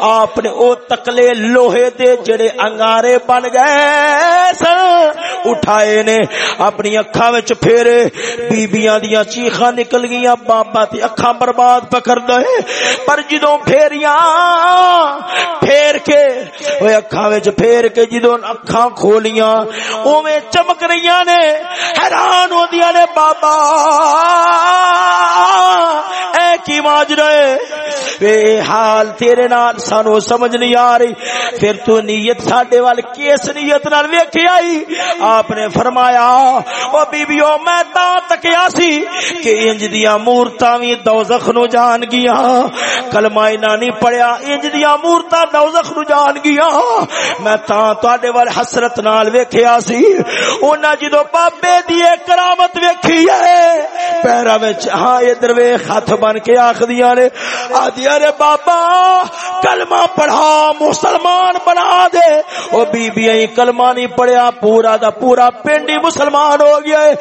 آپ نے او تکلے لوہے دے جڑے انگارے بن گئے سن، اٹھائے نے۔ اپنی اکھاں وچ پھیرے بیبییاں دیاں چیخاں نکل گئیاں، بابا تے اکھاں برباد پکڑ دے۔ پر جدوں پھیریاں پھیر کے اوے اکھاں وچ پھیر کے جدوں اکھاں کھولیاں اوویں چمک رہیاں نے حیران ہوندیاں نے بابا اے کی ماجرا اے حال تیرے نال سانو سمجھ نہیں آ رہی پھر تو نیت ساڈے وال کیس نیت نال ویکھی آئی آپ نے فرمایا او بیبیو میں تا تکیا سی کہ انج دیاں مورتاں وی دوزخ نو جان گیاں کلمہ انہاں نہیں پڑھیا انج دیاں مورتاں دوزخ نو جان گیاں میں تا تواڈے وال حسرت نال ویکھیا سی۔ انہاں جدوں بابے دی کرامت ویکھی ہے، پیراں وچ ہاں ادھر ویکھ ہاتھ بن کے آکھدیاں نے، آدیاں نے بابا، کلمہ پڑھا، مسلمان بنا دے۔ او بی بی کلمہ نہیں پڑھیا، پورا دا پورا پنڈ ہی مسلمان ہو گیا ہے۔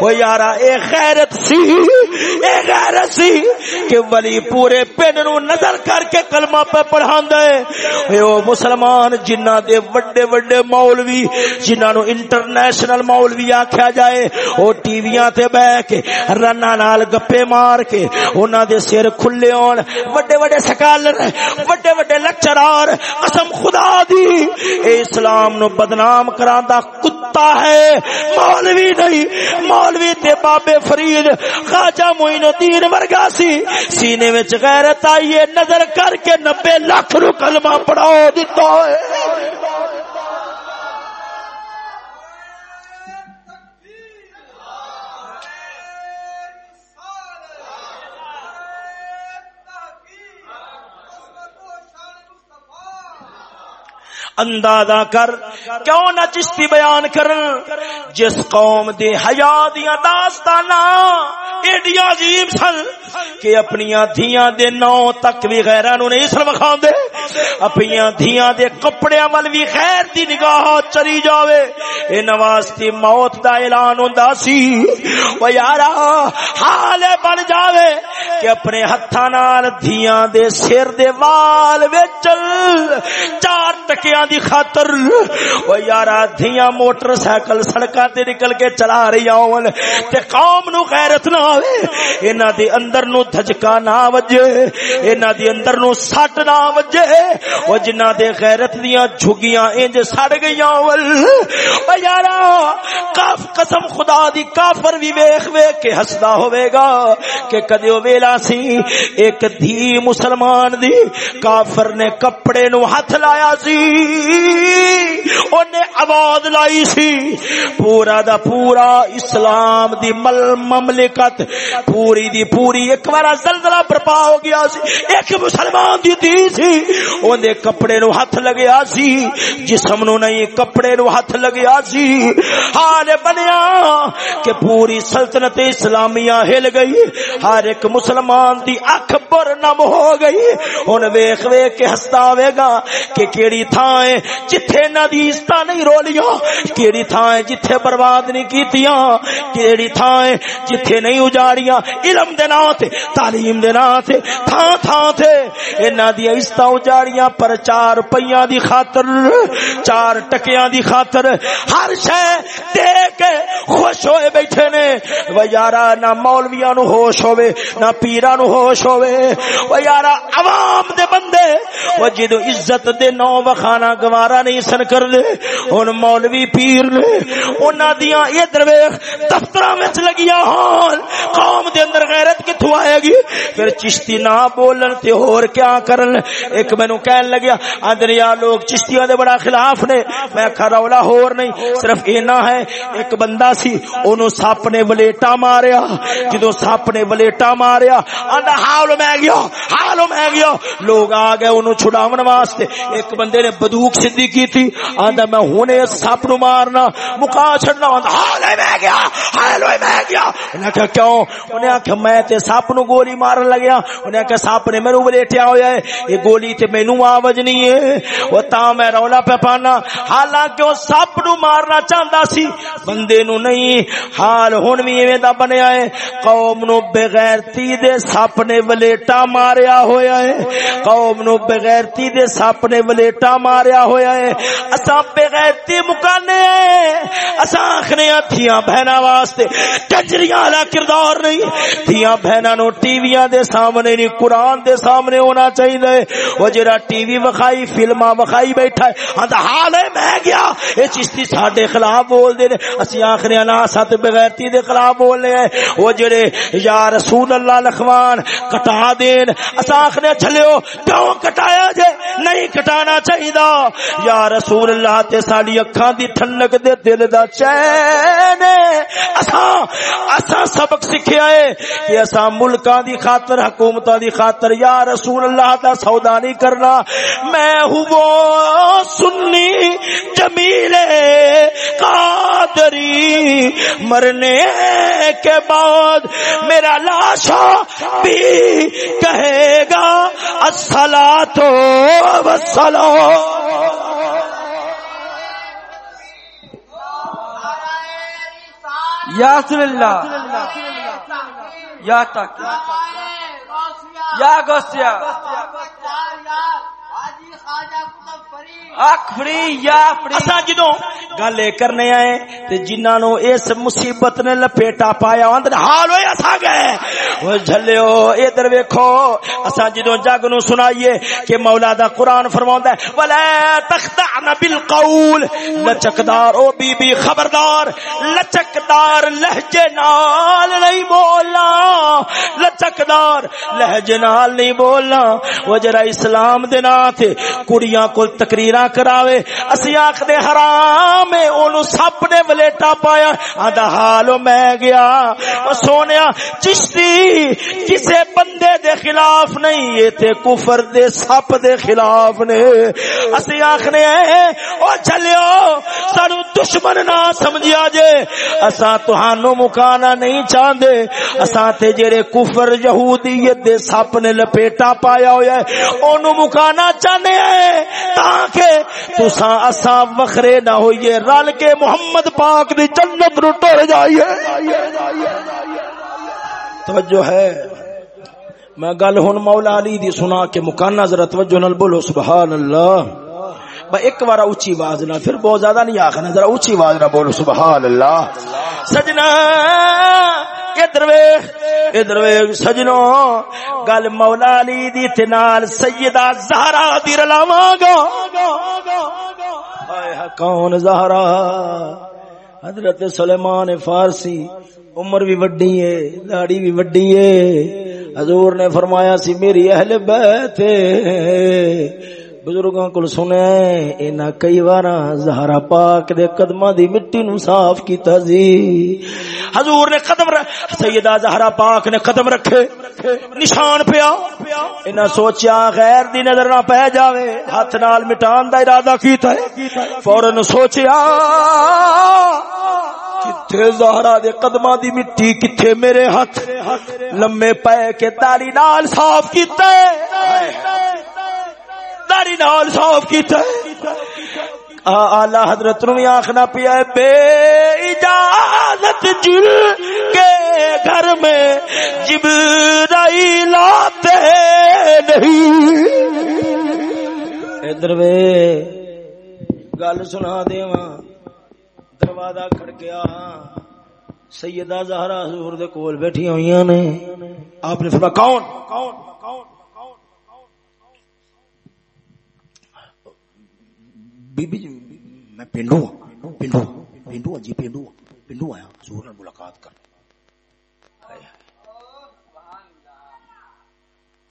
او یارا، اے غیرت سی، اے غیرت سی کہ ولی پورے پنڈ نو نظر کر کے کلمہ پہ پڑھاندا ہے۔ اے او مسلمان مسلمان جنہ دے وڈے وڈے مولوی جنہ نو انٹرنیشنل مولوی آکھیا جائے او ٹی ویاں تے بیٹھ کے رنا نال گپے مار کے انہاں دے سر کھلے ہون وڈے وڈے سکالر وڈے وڈے لیکچرار قسم خدا دی اے اسلام نو بدنام کراندا کتا ہے۔ مولوی نہیں، مولوی تے بابے فرید، خواجہ معین الدین ورگا سی۔ سینے وچ غیرت آئی ہے، نظر کر کے 90 لاکھ رو کلمہ پڑھاؤ دیتا ہے۔ اندازہ کر، کیوں نہ چشتی بیان کرن جس قوم دے حیا دیاں داستاناں ایڈی عجیب سن کہ اپنی دھیاں دے نو تک بھی غیراں نو نہیں سن وکھاندے اپنی دھیاں دے کپڑیاں ول بھی خیر دی نگاہ چلی جاوے۔ اے نواز دی موت دا اعلان ہوندا سی، او یارا، حال بن جاوے کہ اپنے ہتھاں نال دھیاں دے سر دے وال وچ چار ٹکیاں دی خاطر او یارا دھیاں موٹر سائیکل سڑکاں تے نکل کے چلا رہی ہون تے قوم نو غیرت نہ آوے۔ انہاں دے اندر نو دھجکا نہ وجے۔ انہاں دے اندر نو سٹ نہ وجے۔ او جنہاں دے غیرت دیاں جھگیاں انج سڑ گئیاں ول۔ او یارا، کاف قسم خدا دی کافر وی ویکھ ویکھ کے ہسدا ہوے گا کہ کدی او ویلا سی۔ ایک دھی مسلمان دی کافر نے کپڑے نو ہاتھ لایا سی۔ انہیں آواز لائی سی۔ پورا دا پورا اسلام دی مل مملکت، پوری دی پوری ایک بار زلزلہ برپا ہو گیا سی۔ ایک مسلمان دی دی سی۔ اندے کپڑے نو ہاتھ لگیا سی۔ جسم نو نہیں، کپڑے نو ہاتھ لگیا سی۔ حال بنیا کہ پوری سلطنت اسلامیہ ہل گئی۔ ہر ایک مسلمان دی اکھ پر نم ہو گئی۔ ہن ویکھ ویکھ کے ہستا آوے گا کہ کیڑی تھاں ہے، جتھے نہ دی عزت نہیں رولیاں، کیڑی تھاں ہے جتھے برباد نہیں کیتیاں، کیڑی تھاں ہے جتھے نہیں اجاڑیاں، علم دے نام تے، تعلیم دے نام تے، تھاں تھاں تے۔ انہاں دی عزت اجاڑیاں پر چار روپیاں دی خاطر، چار ٹکیاں دی خاطر۔ ہر شے دے کے خوش ہوئے بیٹھے نے۔ و یارا نہ مولویاں نو ہوش ہوے نہ پیراں نو ہوش ہوے و یارا عوام دے بندے، و جدو عزت دے نو وخانا گوارا نہیں سن کر دے ہن مولوی پیر نے انہاں دیاں ادھر ویکھ، دفتراں وچ لگیا ہون قوم دے اندر غیرت کتھوں آئے گی؟ پھر چشتی نہ بولن تے ہور کیا کرن؟ ایک مینوں کہن لگیا اندریا لوگ چشتیاں دے بڑا خلاف نے۔ میں کھا رولا ہور نہیں، صرف اینا ہے۔ ایک بندہ سی، اونوں سپ نے ولیٹا ماریا۔ جدو سپ نے ولیٹا ماریا، آندا، حال میں گیا، حال میں گیا۔ لوگ آ گئے اونوں چھڑاون واسطے۔ ایک بندے نے بندوق سیدھی کی تھی؟ آندا، میں ہنے سپ نو مارنا، مکا چھڑنا آندا حال میں گیا حال میں گیا۔ انہاں کہا، کیوں؟ انہاں کہا، میں تے سپ نو گولی مارن لگیا۔ انہاں کہا سپ نے مینوں ولیٹیا ہویا ہے۔ یہ گولی تے مینوں آ وجنی ہے۔ او تا میں رولا پہ پانا۔ حالانکہ او سپ نو مارنا چاہندا سی۔ بندے نو نہیں۔ حال ہن وی ایویں دا بنیا ہے۔ قوم نو بغیرتی دے سپ نے ولیٹا ماریا ہویا ہے۔ قوم نو بغیرتی دے سپ نے ولیٹا ماریا ہویا ہے۔ اساں بغیرتی مکانے اساں آخنے تھیاں بہنا واسطے۔ کنجریاں والا کردار نہیں۔ تھیاں بہنا نو ٹی ویاں دے سامنے نہیں، قرآن دے سامنے ہونا چاہیے وہ جرا ٹی وی وکھائی فلما وکھائی بیٹھا ہے۔ ہاں حال ہے، میں گیا۔ یہ چشتی ساڈے خلاف بول دے اسی آخنے نا سات بغیرتی دے خلاف بول رہے ہیں۔ وہ جڑے یا رسول اللہ لخوان کٹا دین۔ اسا آخنے چلو، کیوں کٹایا جے؟ نہیں کٹانا چاہیے یا رسول اللہ تے ساڈی اکھاں دی ٹھنڈک دے دل دا چین اسا اسا سبق سکھیا ہے کہ اسا ملکاں دی خاطر، حکومتاں دی خاطر یا رسول اللہ دا سودا نہیں کرنا۔ میں ہوں وہ سنی جمیل قادری۔ مرنے کے بعد میرا لاشا بھی کہے گا اصلا تو یا رسول اللہ یا تک یا گوسیا اکھڑی یا اپڑی اسا جدوں گل اے کرنے آئے، تے جنہاں نو اس مصیبت نے لپیٹا پایا اندر حال ہویا اسا گئے۔ او جھلیو، ادھر ویکھو۔ اسا جدوں جگ نو سنائیے کہ مولا دا قرآن فرماوندا ہے، ولا تخدعن بالقول۔ لچکدار، او بی بی خبردار، لچکدار لہجے نال نہیں بولنا۔ لچکدار لہجے نال نہیں بولنا۔ وہ جرا اسلام دے نا تے کڑیاں کو تقریراں کراوے۔ اسی آخ دے حرام ہے، اونوں سپ نے ولیٹا پایا۔ آندا حال میں گیا۔ او سونیا، چشتی، کسے بندے دے خلاف نہیں، یہ تے کفر دے سپ دے خلاف نے۔ اسی آخنے او چلیو، سانو دشمن نہ سمجھیا جے۔ اساں تہانوں مکانا نہیں چاہندے۔ اساں تے جڑے کفر یہودیت دے سپ نے لپیٹا پایا ہویا ہے، اونوں مکانا چاہنے ہیں۔ کے تساں اساں وکھرے نہ ہوئیے، رل کے محمد پاک دی جنت نو ٹر جائیے۔ توجہ ہے۔ میں گل ہن مولا علی دی سنا کے مکانا ذرا توجہ نال بولو، سبحان اللہ۔ با ایک بار اونچی آواز نہ، پھر بہت زیادہ نہیں آخنا ذرا اونچی آواز نہ بولو سبحان اللہ سجنا، ادھر ویکھ ادھر ویکھ، سجنو، گل مولا علی دی تے نال سیدہ زہرا دی رلاواں گا ہائے ہائے کون زہرا؟ حضرت سلیمان فارسی، عمر بھی وڈی ہے، داڑھی بھی وڈی ہے۔ حضور نے فرمایا سی، میری اہل بیت بزرگاں کو سنیا ہے انہاں کئی بار زہرا پاک دے قدماں دی مٹی نو صاف کیتا جی حضور نے قدم رکھ، سیدہ زہرا پاک نے قدم رکھے۔ نشان پیا۔ انہاں سوچیا غیر دی نظر نہ پہ جاوے، ہاتھ نال مٹان دا ارادہ کیتا ہے۔ فورن سوچیا، کتھے زہرا دے قدماں دی مٹی کتھے میرے ہاتھ؟ لمے پے کے تاری نال صاف کیتا ہے۔ داری نال صاف کیتا ہے۔ آلہ حضرت نو بھی آخنا پیا ہے، بے اجازت جل کے گھر میں جبرائیل آتے نہیں۔ ادھر وے، گل سنا دیواں، دروازہ کھڑکیا۔ سیدہ زہرا حضور دے کول بیٹھی ہوئی نے۔ آپ نے فرمایا کون کون؟ بی بی میں پنڈو ہوں پنڈو پنڈو ہوں جی پنڈو پنڈو آیا حضور نے ملاقات کر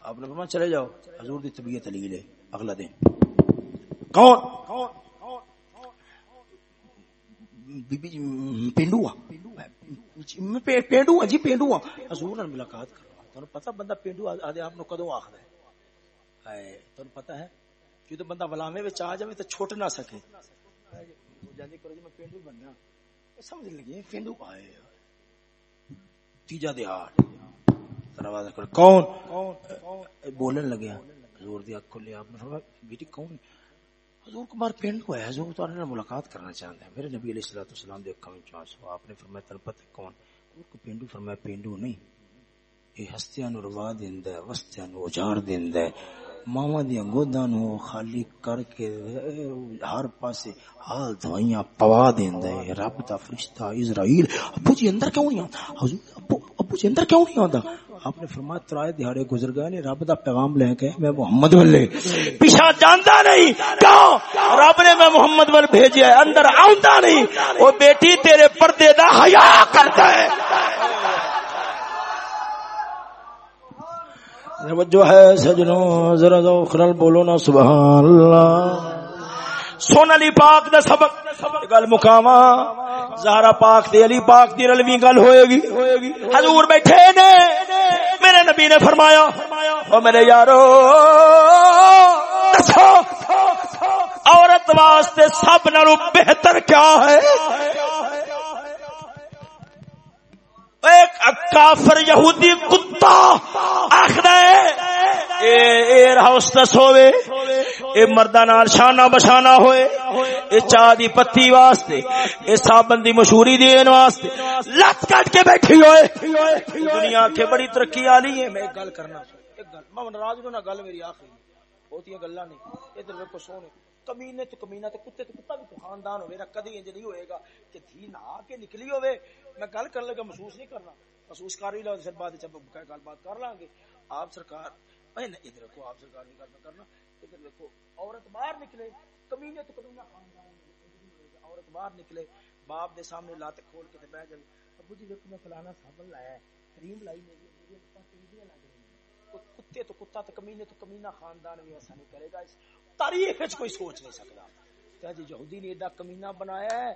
آپ نے فرمایا چلے جاؤ حضور دی طبیعت علی لے اگلا دن کون بی پینڈو پینڈو جی پینڈو حضور نے ملاقات کر تمہیں پتا بندہ پینڈو آدھے آپ نے کدو آخر ہے تمہیں پتا ہے جدو بندہ ولامے آ جائے تو چھوٹ نہ سکے۔ پینڈو بننا۔ سمجھ لگی پینڈو آئے۔ تیجا دیہات دروازہ کر کون؟ بولن لگیا۔ حضور دی اکھ کھلے آپ نے فرمایا بیٹی کون حضور کمار پینڈ کو ہے۔ حضور تو نے ملاقات کرنا چاہتے ہیں میرے نبی علیہ الصلوۃ والسلام دے اکھاں وچ آنسو آپ نے فرمایا تن پتہ کون؟ حضور کو پینڈو فرمایا پینڈو نہیں۔ یہ ہستیاں نو روا دیندا ہے وستیاں نو اجاڑ دیندا ہے۔ ماوا دیا گودا نو خالی کر کے، ہر پاسے حال دوائیاں پوا دیندا ہے۔ رب دا فرشتہ اسرائیل، ابو جی اندر کیوں نہیں آندا حضور، ابو ابو جی اندر کیوں نہیں آندا آپ نے فرمایا ترائے دہاڑے گزر گئے نے رب دا پیغام لے کے میں محمد ولے پیچھا جاندا نہیں، کیوں؟ رب نے میں محمد ول بھیجیا اندر آوندا نہیں۔ او بیٹی تیرے پردے دا حیا کردا ہے۔ جو ہے سجنوں، ذرا ذوق نال بولو نا سبحان اللہ سون علی پاک دا سبق، گل مکاوا زہرا پاک تے علی پاک دی رلوی گل ہوئے گی۔ حضور بیٹھے نے۔ میرے نبی نے فرمایا، او میرے یارو، دسو، عورت واسطے سب نالوں بہتر کیا ہے؟ ایک کافر یہودی کتا آخر ایئر ہاؤس دس ہوئے، اے مردہ نال شانہ بشانہ ہوئے، اے چاہ دی پتی واسطے، اے صابن دی مشہوری دین واسطے، لت کٹ کے بیٹھی ہوئے۔ دنیا کے بڑی ترقی آلی ہے۔ میں ایک گل کرنا ایک گل میں ناراض نہ گل میری آخری ہوتی گلا نہیں ادھر ویکو سونے، کمینے تو کمینا تو کتے تو کتا بھی تو خاندان ہوئے نا کدی انج نہیں ہوئے گا کہ دھی نہ کے نکلی ہوئے۔ میں گل کر لگا، محسوس نہیں کرنا۔ محسوس کر ہی لو پھر بعد جب گل بات کر لیں گے۔ آپ سرکار ادھر کو آپ سرکار کی گل میں کرنا۔ ادھر دیکھو عورت باہر نکلے کمینے تو کمینا خاندان عورت باہر نکلے، باپ دے سامنے لات کھول کے بہ جائے۔ ابو جی دیکھو، میں فلانا صابن لایا ہے، کریم لائی میری میری لگ رہی کتے تو کتا تو کمینے تو کمینہ خاندان بھی ایسا نہیں کرے گا۔ تاریخ کوئی سوچ نہیں سکتا۔ جی یہودی نے ایڈا کمینہ بنایا ہے؟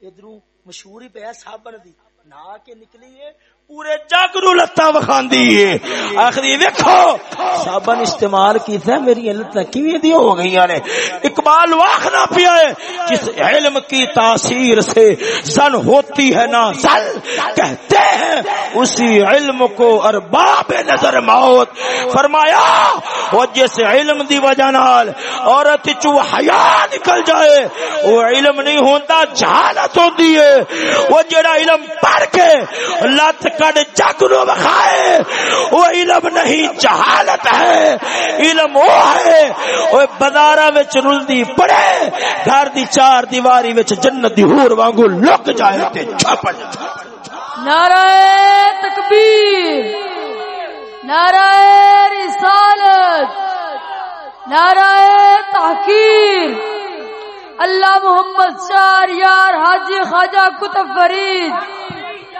ادھر مشہور ہی پہ صابن دی۔ نہ کے نکلی ہے پورے جگ نو لتا وکھاندی ہے۔ آخری ویکھو، صابن استعمال کیتا میری لتاں کیویں دی ہو گئیاں نے؟ اقبال واخنا پیا ہے، جس علم کی تاثیر سے زن ہوتی ہے نا زل کہتے ہیں، اسی علم کو ارباب نظر موت۔ فرمایا، وہ جس علم دی وجہ نال عورت چو حیا نکل جائے، وہ علم نہیں ہوتا جہالت ہوتی ہے۔ وہ جڑا علم پڑھ کے لت کڈ جگ نو بخائے وہ علم نہیں، جہالت ہے، علم وہ ہے۔ وہ بازار رلدی پڑے، گھر دی چار دیواری وچ جنت دی ہور وانگو لک جائے تے چھپ نعرہ تکبیر، نعرہ رسالت، نعرہ تحقیر۔ اللہ محمد شار یار حاجی خواجہ کتب فرید۔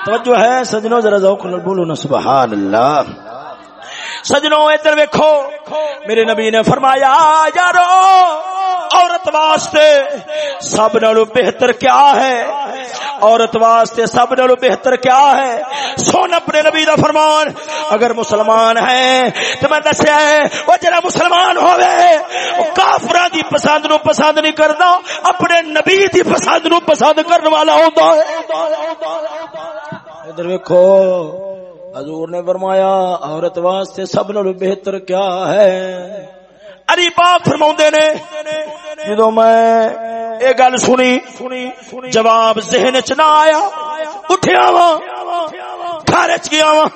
توجہ ہے، سجنوں ذرا ذوق بولو نا سبحان اللہ سجنوں، ادھر ویکھو۔ میرے نبی نے فرمایا، یارو، عورت واسطے سب نالو بہتر کیا ہے؟ عورت واسطے سب نالو بہتر کیا ہے؟ سن اپنے نبی دا فرمان۔ اگر مسلمان ہے تو میں دسیا ہے، وہ جڑا مسلمان ہوے وہ کافراں دی پسند نو پسند نہیں کردا، اپنے نبی دی پسند نو پسند کرنے والا ہوندا ہے۔ ادھر ویکھو۔ حضور نے فرمایا عورت واسطے سب نالو بہتر کیا ہے؟ علی پاک فرماوندے نے جدو میں یہ گل سنی جواب ذہن چ نہ آیا اٹھیا وا گھر چ گیا وا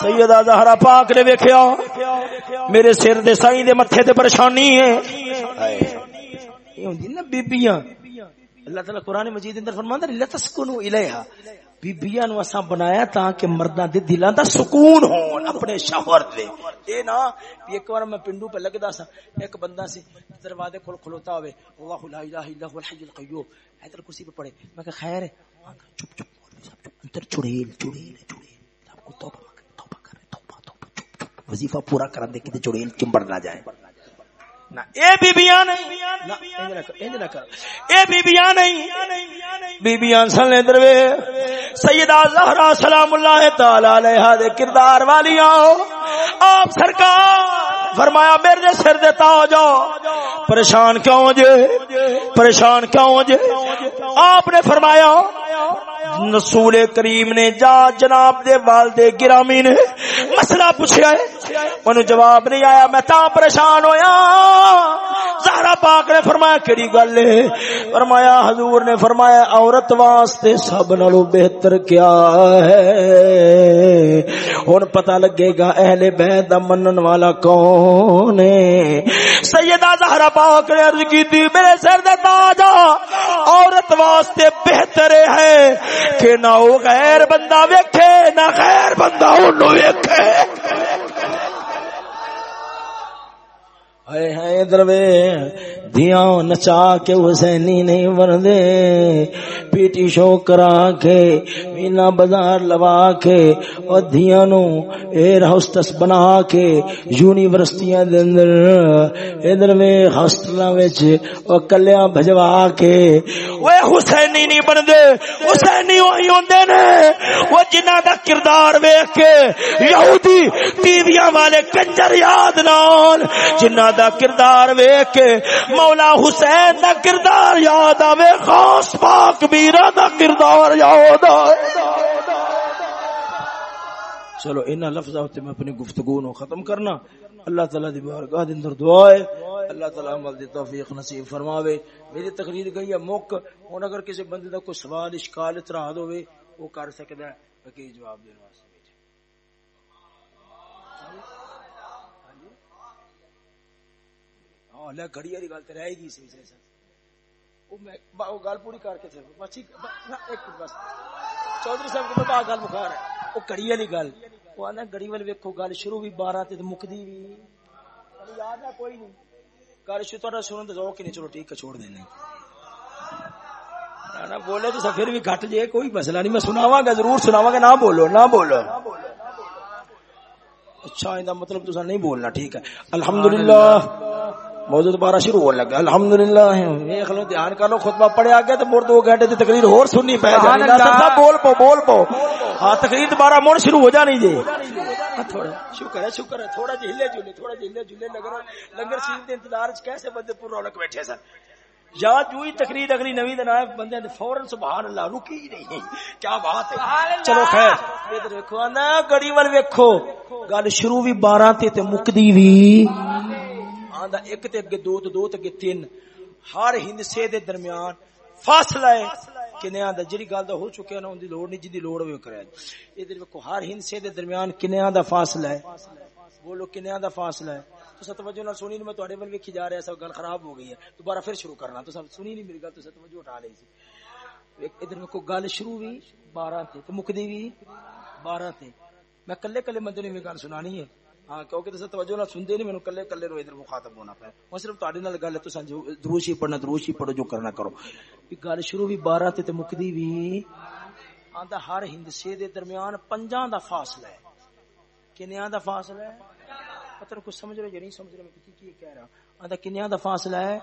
سیدہ زہرا پاک نے ویکھیا میرے سر دے سائیں دے متھے تے پریشانی ہے۔ یہ ہوندی نا بیبییاں اللہ تعالی قرآن مجید اندر فرماندا ہے لتسکنوا الیہا۔ بیبیاں نو اساں بنایا تاکہ مرداں دے دلاں دا سکون ہون اپنے شوہر دے۔ اے نا ایک بار میں پنڈو پہ لگدا سا ایک بندہ سی دروازے کھول کھلوتا ہوئے اللہ لا الہ الا هو الحی القیوم حیدر کرسی پہ پڑے میں کہ خیر ہے ہاں، چپ چپ مولوی صاحب چپ اندر چڑیل چڑیل چڑیل آپ کو توبہ کر توبہ کر توبہ توبہ چپ چپ۔ وظیفہ پورا کرن دے کہ چڑیل چمبڑ نہ جائے۔ نہ اے بیبیاں نہیں اے بیبیاں بیبیاں سن ادھر وے سیدہ زہرا سلام اللہ تعالی علیہا دے کردار والیاں۔ آپ سرکار فرمایا میرے سر دے تاج پریشان کیوں جے؟ پریشان کیوں جے؟ آپ نے فرمایا رسول کریم نے جا جناب دے والد گرامی نے مسئلہ پوچھا ہے۔ انہوں جواب نہیں آیا میں تا پریشان ہویا۔ زہرا پاک نے فرمایا، کیڑی گل ہے؟ فرمایا، حضور نے فرمایا، عورت واسطے سب نالوں بہتر کیا ہے۔ ہن پتہ لگے گا، اہل بیت دا منن والا کون ہے۔ سیدہ زہرا پاک نے عرض کی تھی، میرے سر دے تاج، عورت واسطے بہتر ہے۔ کہ نہ وہ غیر بندہ ویکھے، نہ غیر بندہ اونوں ویکھے۔ ہائے ہائے دروے دھیاں نچا کے حسینی نہیں وردے، پیٹی شو کرا کے، مینا بازار لوا کے، اور دھیاں نو ایر ہوسٹس بنا کے یونیورسٹیاں دے اندر، ادھر میں ہاسٹلاں وچ او کلیاں بھجوا کے۔ اوے حسینی نہیں بندے، حسینی وہی ہوندے نے۔ وہ جنہاں دا کردار ویکھ کے یہودی ٹیویاں والے کنجر یاد نال جنہاں دا کردار ویکھ کے مولا حسین دا کردار یاد آوے، خاص پاک میرا دا کردار یاد آئے چلو، انہاں لفظاں تے میں اپنی گفتگو نو ختم کرنا۔ اللہ تعالی دی بارگاہ دے اندر دعا ہے۔ اللہ تعالی عمل دی توفیق نصیب فرماوے۔ میری تقریر گئی ہے موک ہن اگر کسی بندے دا کوئی سوال، اشکال اعتراض ہوے وہ کر سکدا ہے۔ باقی جواب دین واسطے ہاں والی گل تے رہ گئی سی سر گل پوری کر کے چودھری صاحب کو بتا گل بخار ہے۔ وہ گھڑی والی گل وہ آندا گھڑی والے ویکھو گل شروع بھی 12 تے مکدی بھی۔ یاد ہے، کوئی نہیں۔ گل شروع تھوڑا سنن تے ذوق چلو ٹھیک چھوڑ دینے۔ نہ بولے تو پھر بھی گھٹ جے کوئی مسئلہ نہیں۔ میں سناواں گا، ضرور سناواں گا۔ نہ بولو نہ بولو۔ اچھا مطلب تسا نہیں بولنا، ٹھیک ہے۔ الحمدللہ۔ موضوع دوبارہ شروع ہونے لگا۔ الحمدللہ دیکھ لو دھیان کر لو خطبہ پڑھے آگے تو مڑ دو گھنٹے دی تقریر اور سننی پے جانی۔ صاحب بول پو بول پو۔ ہاں تقریر دوبارہ مڑ شروع ہو جانی جی۔ تھوڑا شکر ہے شکر ہے تھوڑا جی ہلے جلے تھوڑا جی ہلے جلے لگر لنگر سین دے انتظار وچ کیسے بندے پر رونق بیٹھے سن؟ یا جو ہی تقریر اگلی نوی دن آئے بندے نے فورن سبحان اللہ رکی ہی نہیں۔ کیا بات ہے؟ چلو خیر ادھر ویکھو آنا گڑی ول ویکھو۔ گل شروع بھی 12 تے تے مکدی بھی آندا ایک تے اگے دو تے دو تے اگے تین۔ ہر ہندسے دے درمیان فاصلہ ہے کنیاں دا جڑی گل دا ہو چکیا نا اون دی لوڑ نہیں جدی لوڑ ہوے کرے۔ ادھر ویکھو، ہر ہندسے دے درمیان کنیاں دا فاصلہ ہے؟ بولو کنیاں دا فاصلہ ہے؟ تو توجہ نال سنی نہیں میں تواڈے ول ویکھی جا رہا سب گل خراب ہو گئی ہے۔ دوبارہ پھر شروع کرنا۔ تو سب سنی نہیں میری گل تو توجہ اٹھا لئی سی۔ ادھر ویکھو، گل شروع بھی 12 تے تے مکدی بھی 12 تے۔ میں کلے کلے بندے نے گل سنانی ہے۔ ہاں کیونکہ تصا توجہ نہ سنتے نہیں، مینوں کلے کلے رو ادھر مخاطب ہونا پیا میں صرف تہاڈے نال گل ہے، تساں جو دروش ہی پڑھنا، دروش ہی پڑھو، جو کرنا کرو۔ کہ گل شروع بھی 12 تے تے مکدی بھی آندا ہر ہندسے دے درمیان پنجاں دا فاصلہ ہے۔ کنیاں دا فاصلہ ہے؟ تیرے کچھ سمجھ رہے جو سمجھ رہے، میں کی کی کہہ رہا آندا کنیاں دا فاصلہ ہے؟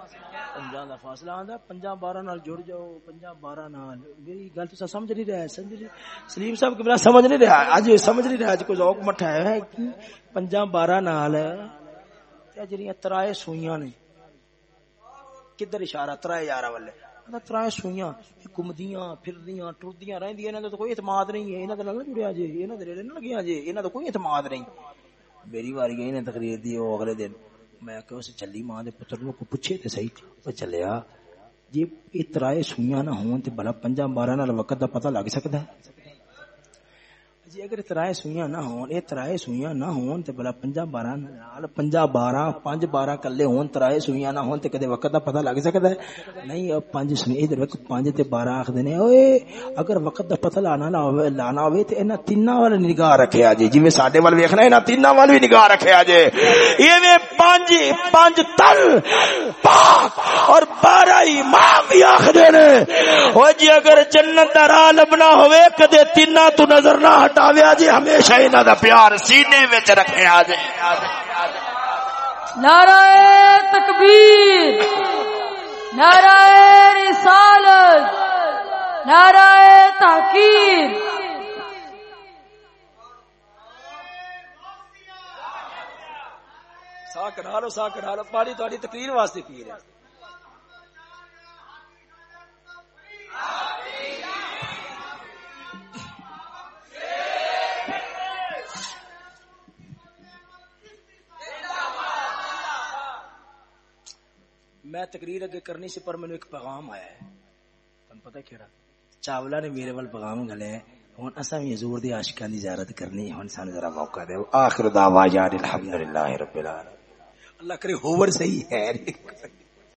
پنجاں دا فاصلہ آندا پنجاں بارہ نال جڑ جاؤ، پنجاں بارہ نال۔ میری گل تو سمجھ نہیں رہا ہے سمجھ نہیں۔ سلیم صاحب کبلا سمجھ نہیں رہا اج سمجھ نہیں رہا اج کوئی ذوق مٹھا ہے کہ پنجاں بارہ نال تے جڑیاں ترائے سوئیاں نے؟ کدھر اشارہ ترائے یارہ والے؟ آندا ترائے سوئیاں گھومدیاں پھردیاں، ٹردیاں رہندیاں، انہاں دا تو کوئی اعتماد نہیں ہے۔ انہاں دا لگا جڑیا جے، انہاں دے نہ لگیا جے، انہاں دا کوئی اعتماد نہیں۔ میری واری گئی نے تقریر دی، وہ اگلے دن۔ میں کہ اس چلی ماں دے پتر نو کو پوچھے تے صحیح او چلیا۔ جی یہ ترائے سوئیاں نہ ہون تے بھلا پنجاں بارہ نال وقت دا پتہ لگ سکدا ہے؟ جی اگر ترائے سوئیاں نہ ہون اے ترائے سوئیاں نہ ہون تے بھلا پنجاں بارہ نال پنجاں بارہ پانچ بارہ کلے ہون، ترائے سوئیاں نہ ہون تے کدے وقت دا پتہ لگ سکدا ہے؟ نہیں، او پانچ سوئیاں، ادھر ویکھ پانچ تے بارہ آکھدے نے، اوئے اگر وقت دا پتہ لانا نہ ہوے لانا ہوے تے انہاں تیناں وال نگاہ رکھیا جی جویں ساڈے وال ویکھنا، انہاں تیناں وال بھی نگاہ رکھیا جی ایویں پانچ پانچ تل، پاک اور بارہ امام بھی آکھدے نے۔ او جی اگر جنت دا راہ لبنا ہوے کدے تیناں تو نظر نہ ہٹاویا جی ہمیشہ انہاں دا پیار سینے وچ رکھیا جی نعرہ تکبیر نعرہ رسالت نعرہ تحقیر۔ سا کٹا لو سا کٹا لو۔ پانی تاری تقریر واسطے پی رہے میں تقریر اگے کرنی سی، پر مینو ایک پیغام آیا ہے۔ تم پتہ کیڑا؟ چاولا نے میرے وال پیغام گلے ہن اساں بھی حضور دی عاشقاں دی زیارت کرنی ہن سانو ذرا موقع دے۔ آخر دعوا یار الحمدللہ رب العالمین۔ اللہ کرے ہوور صحیح ہے۔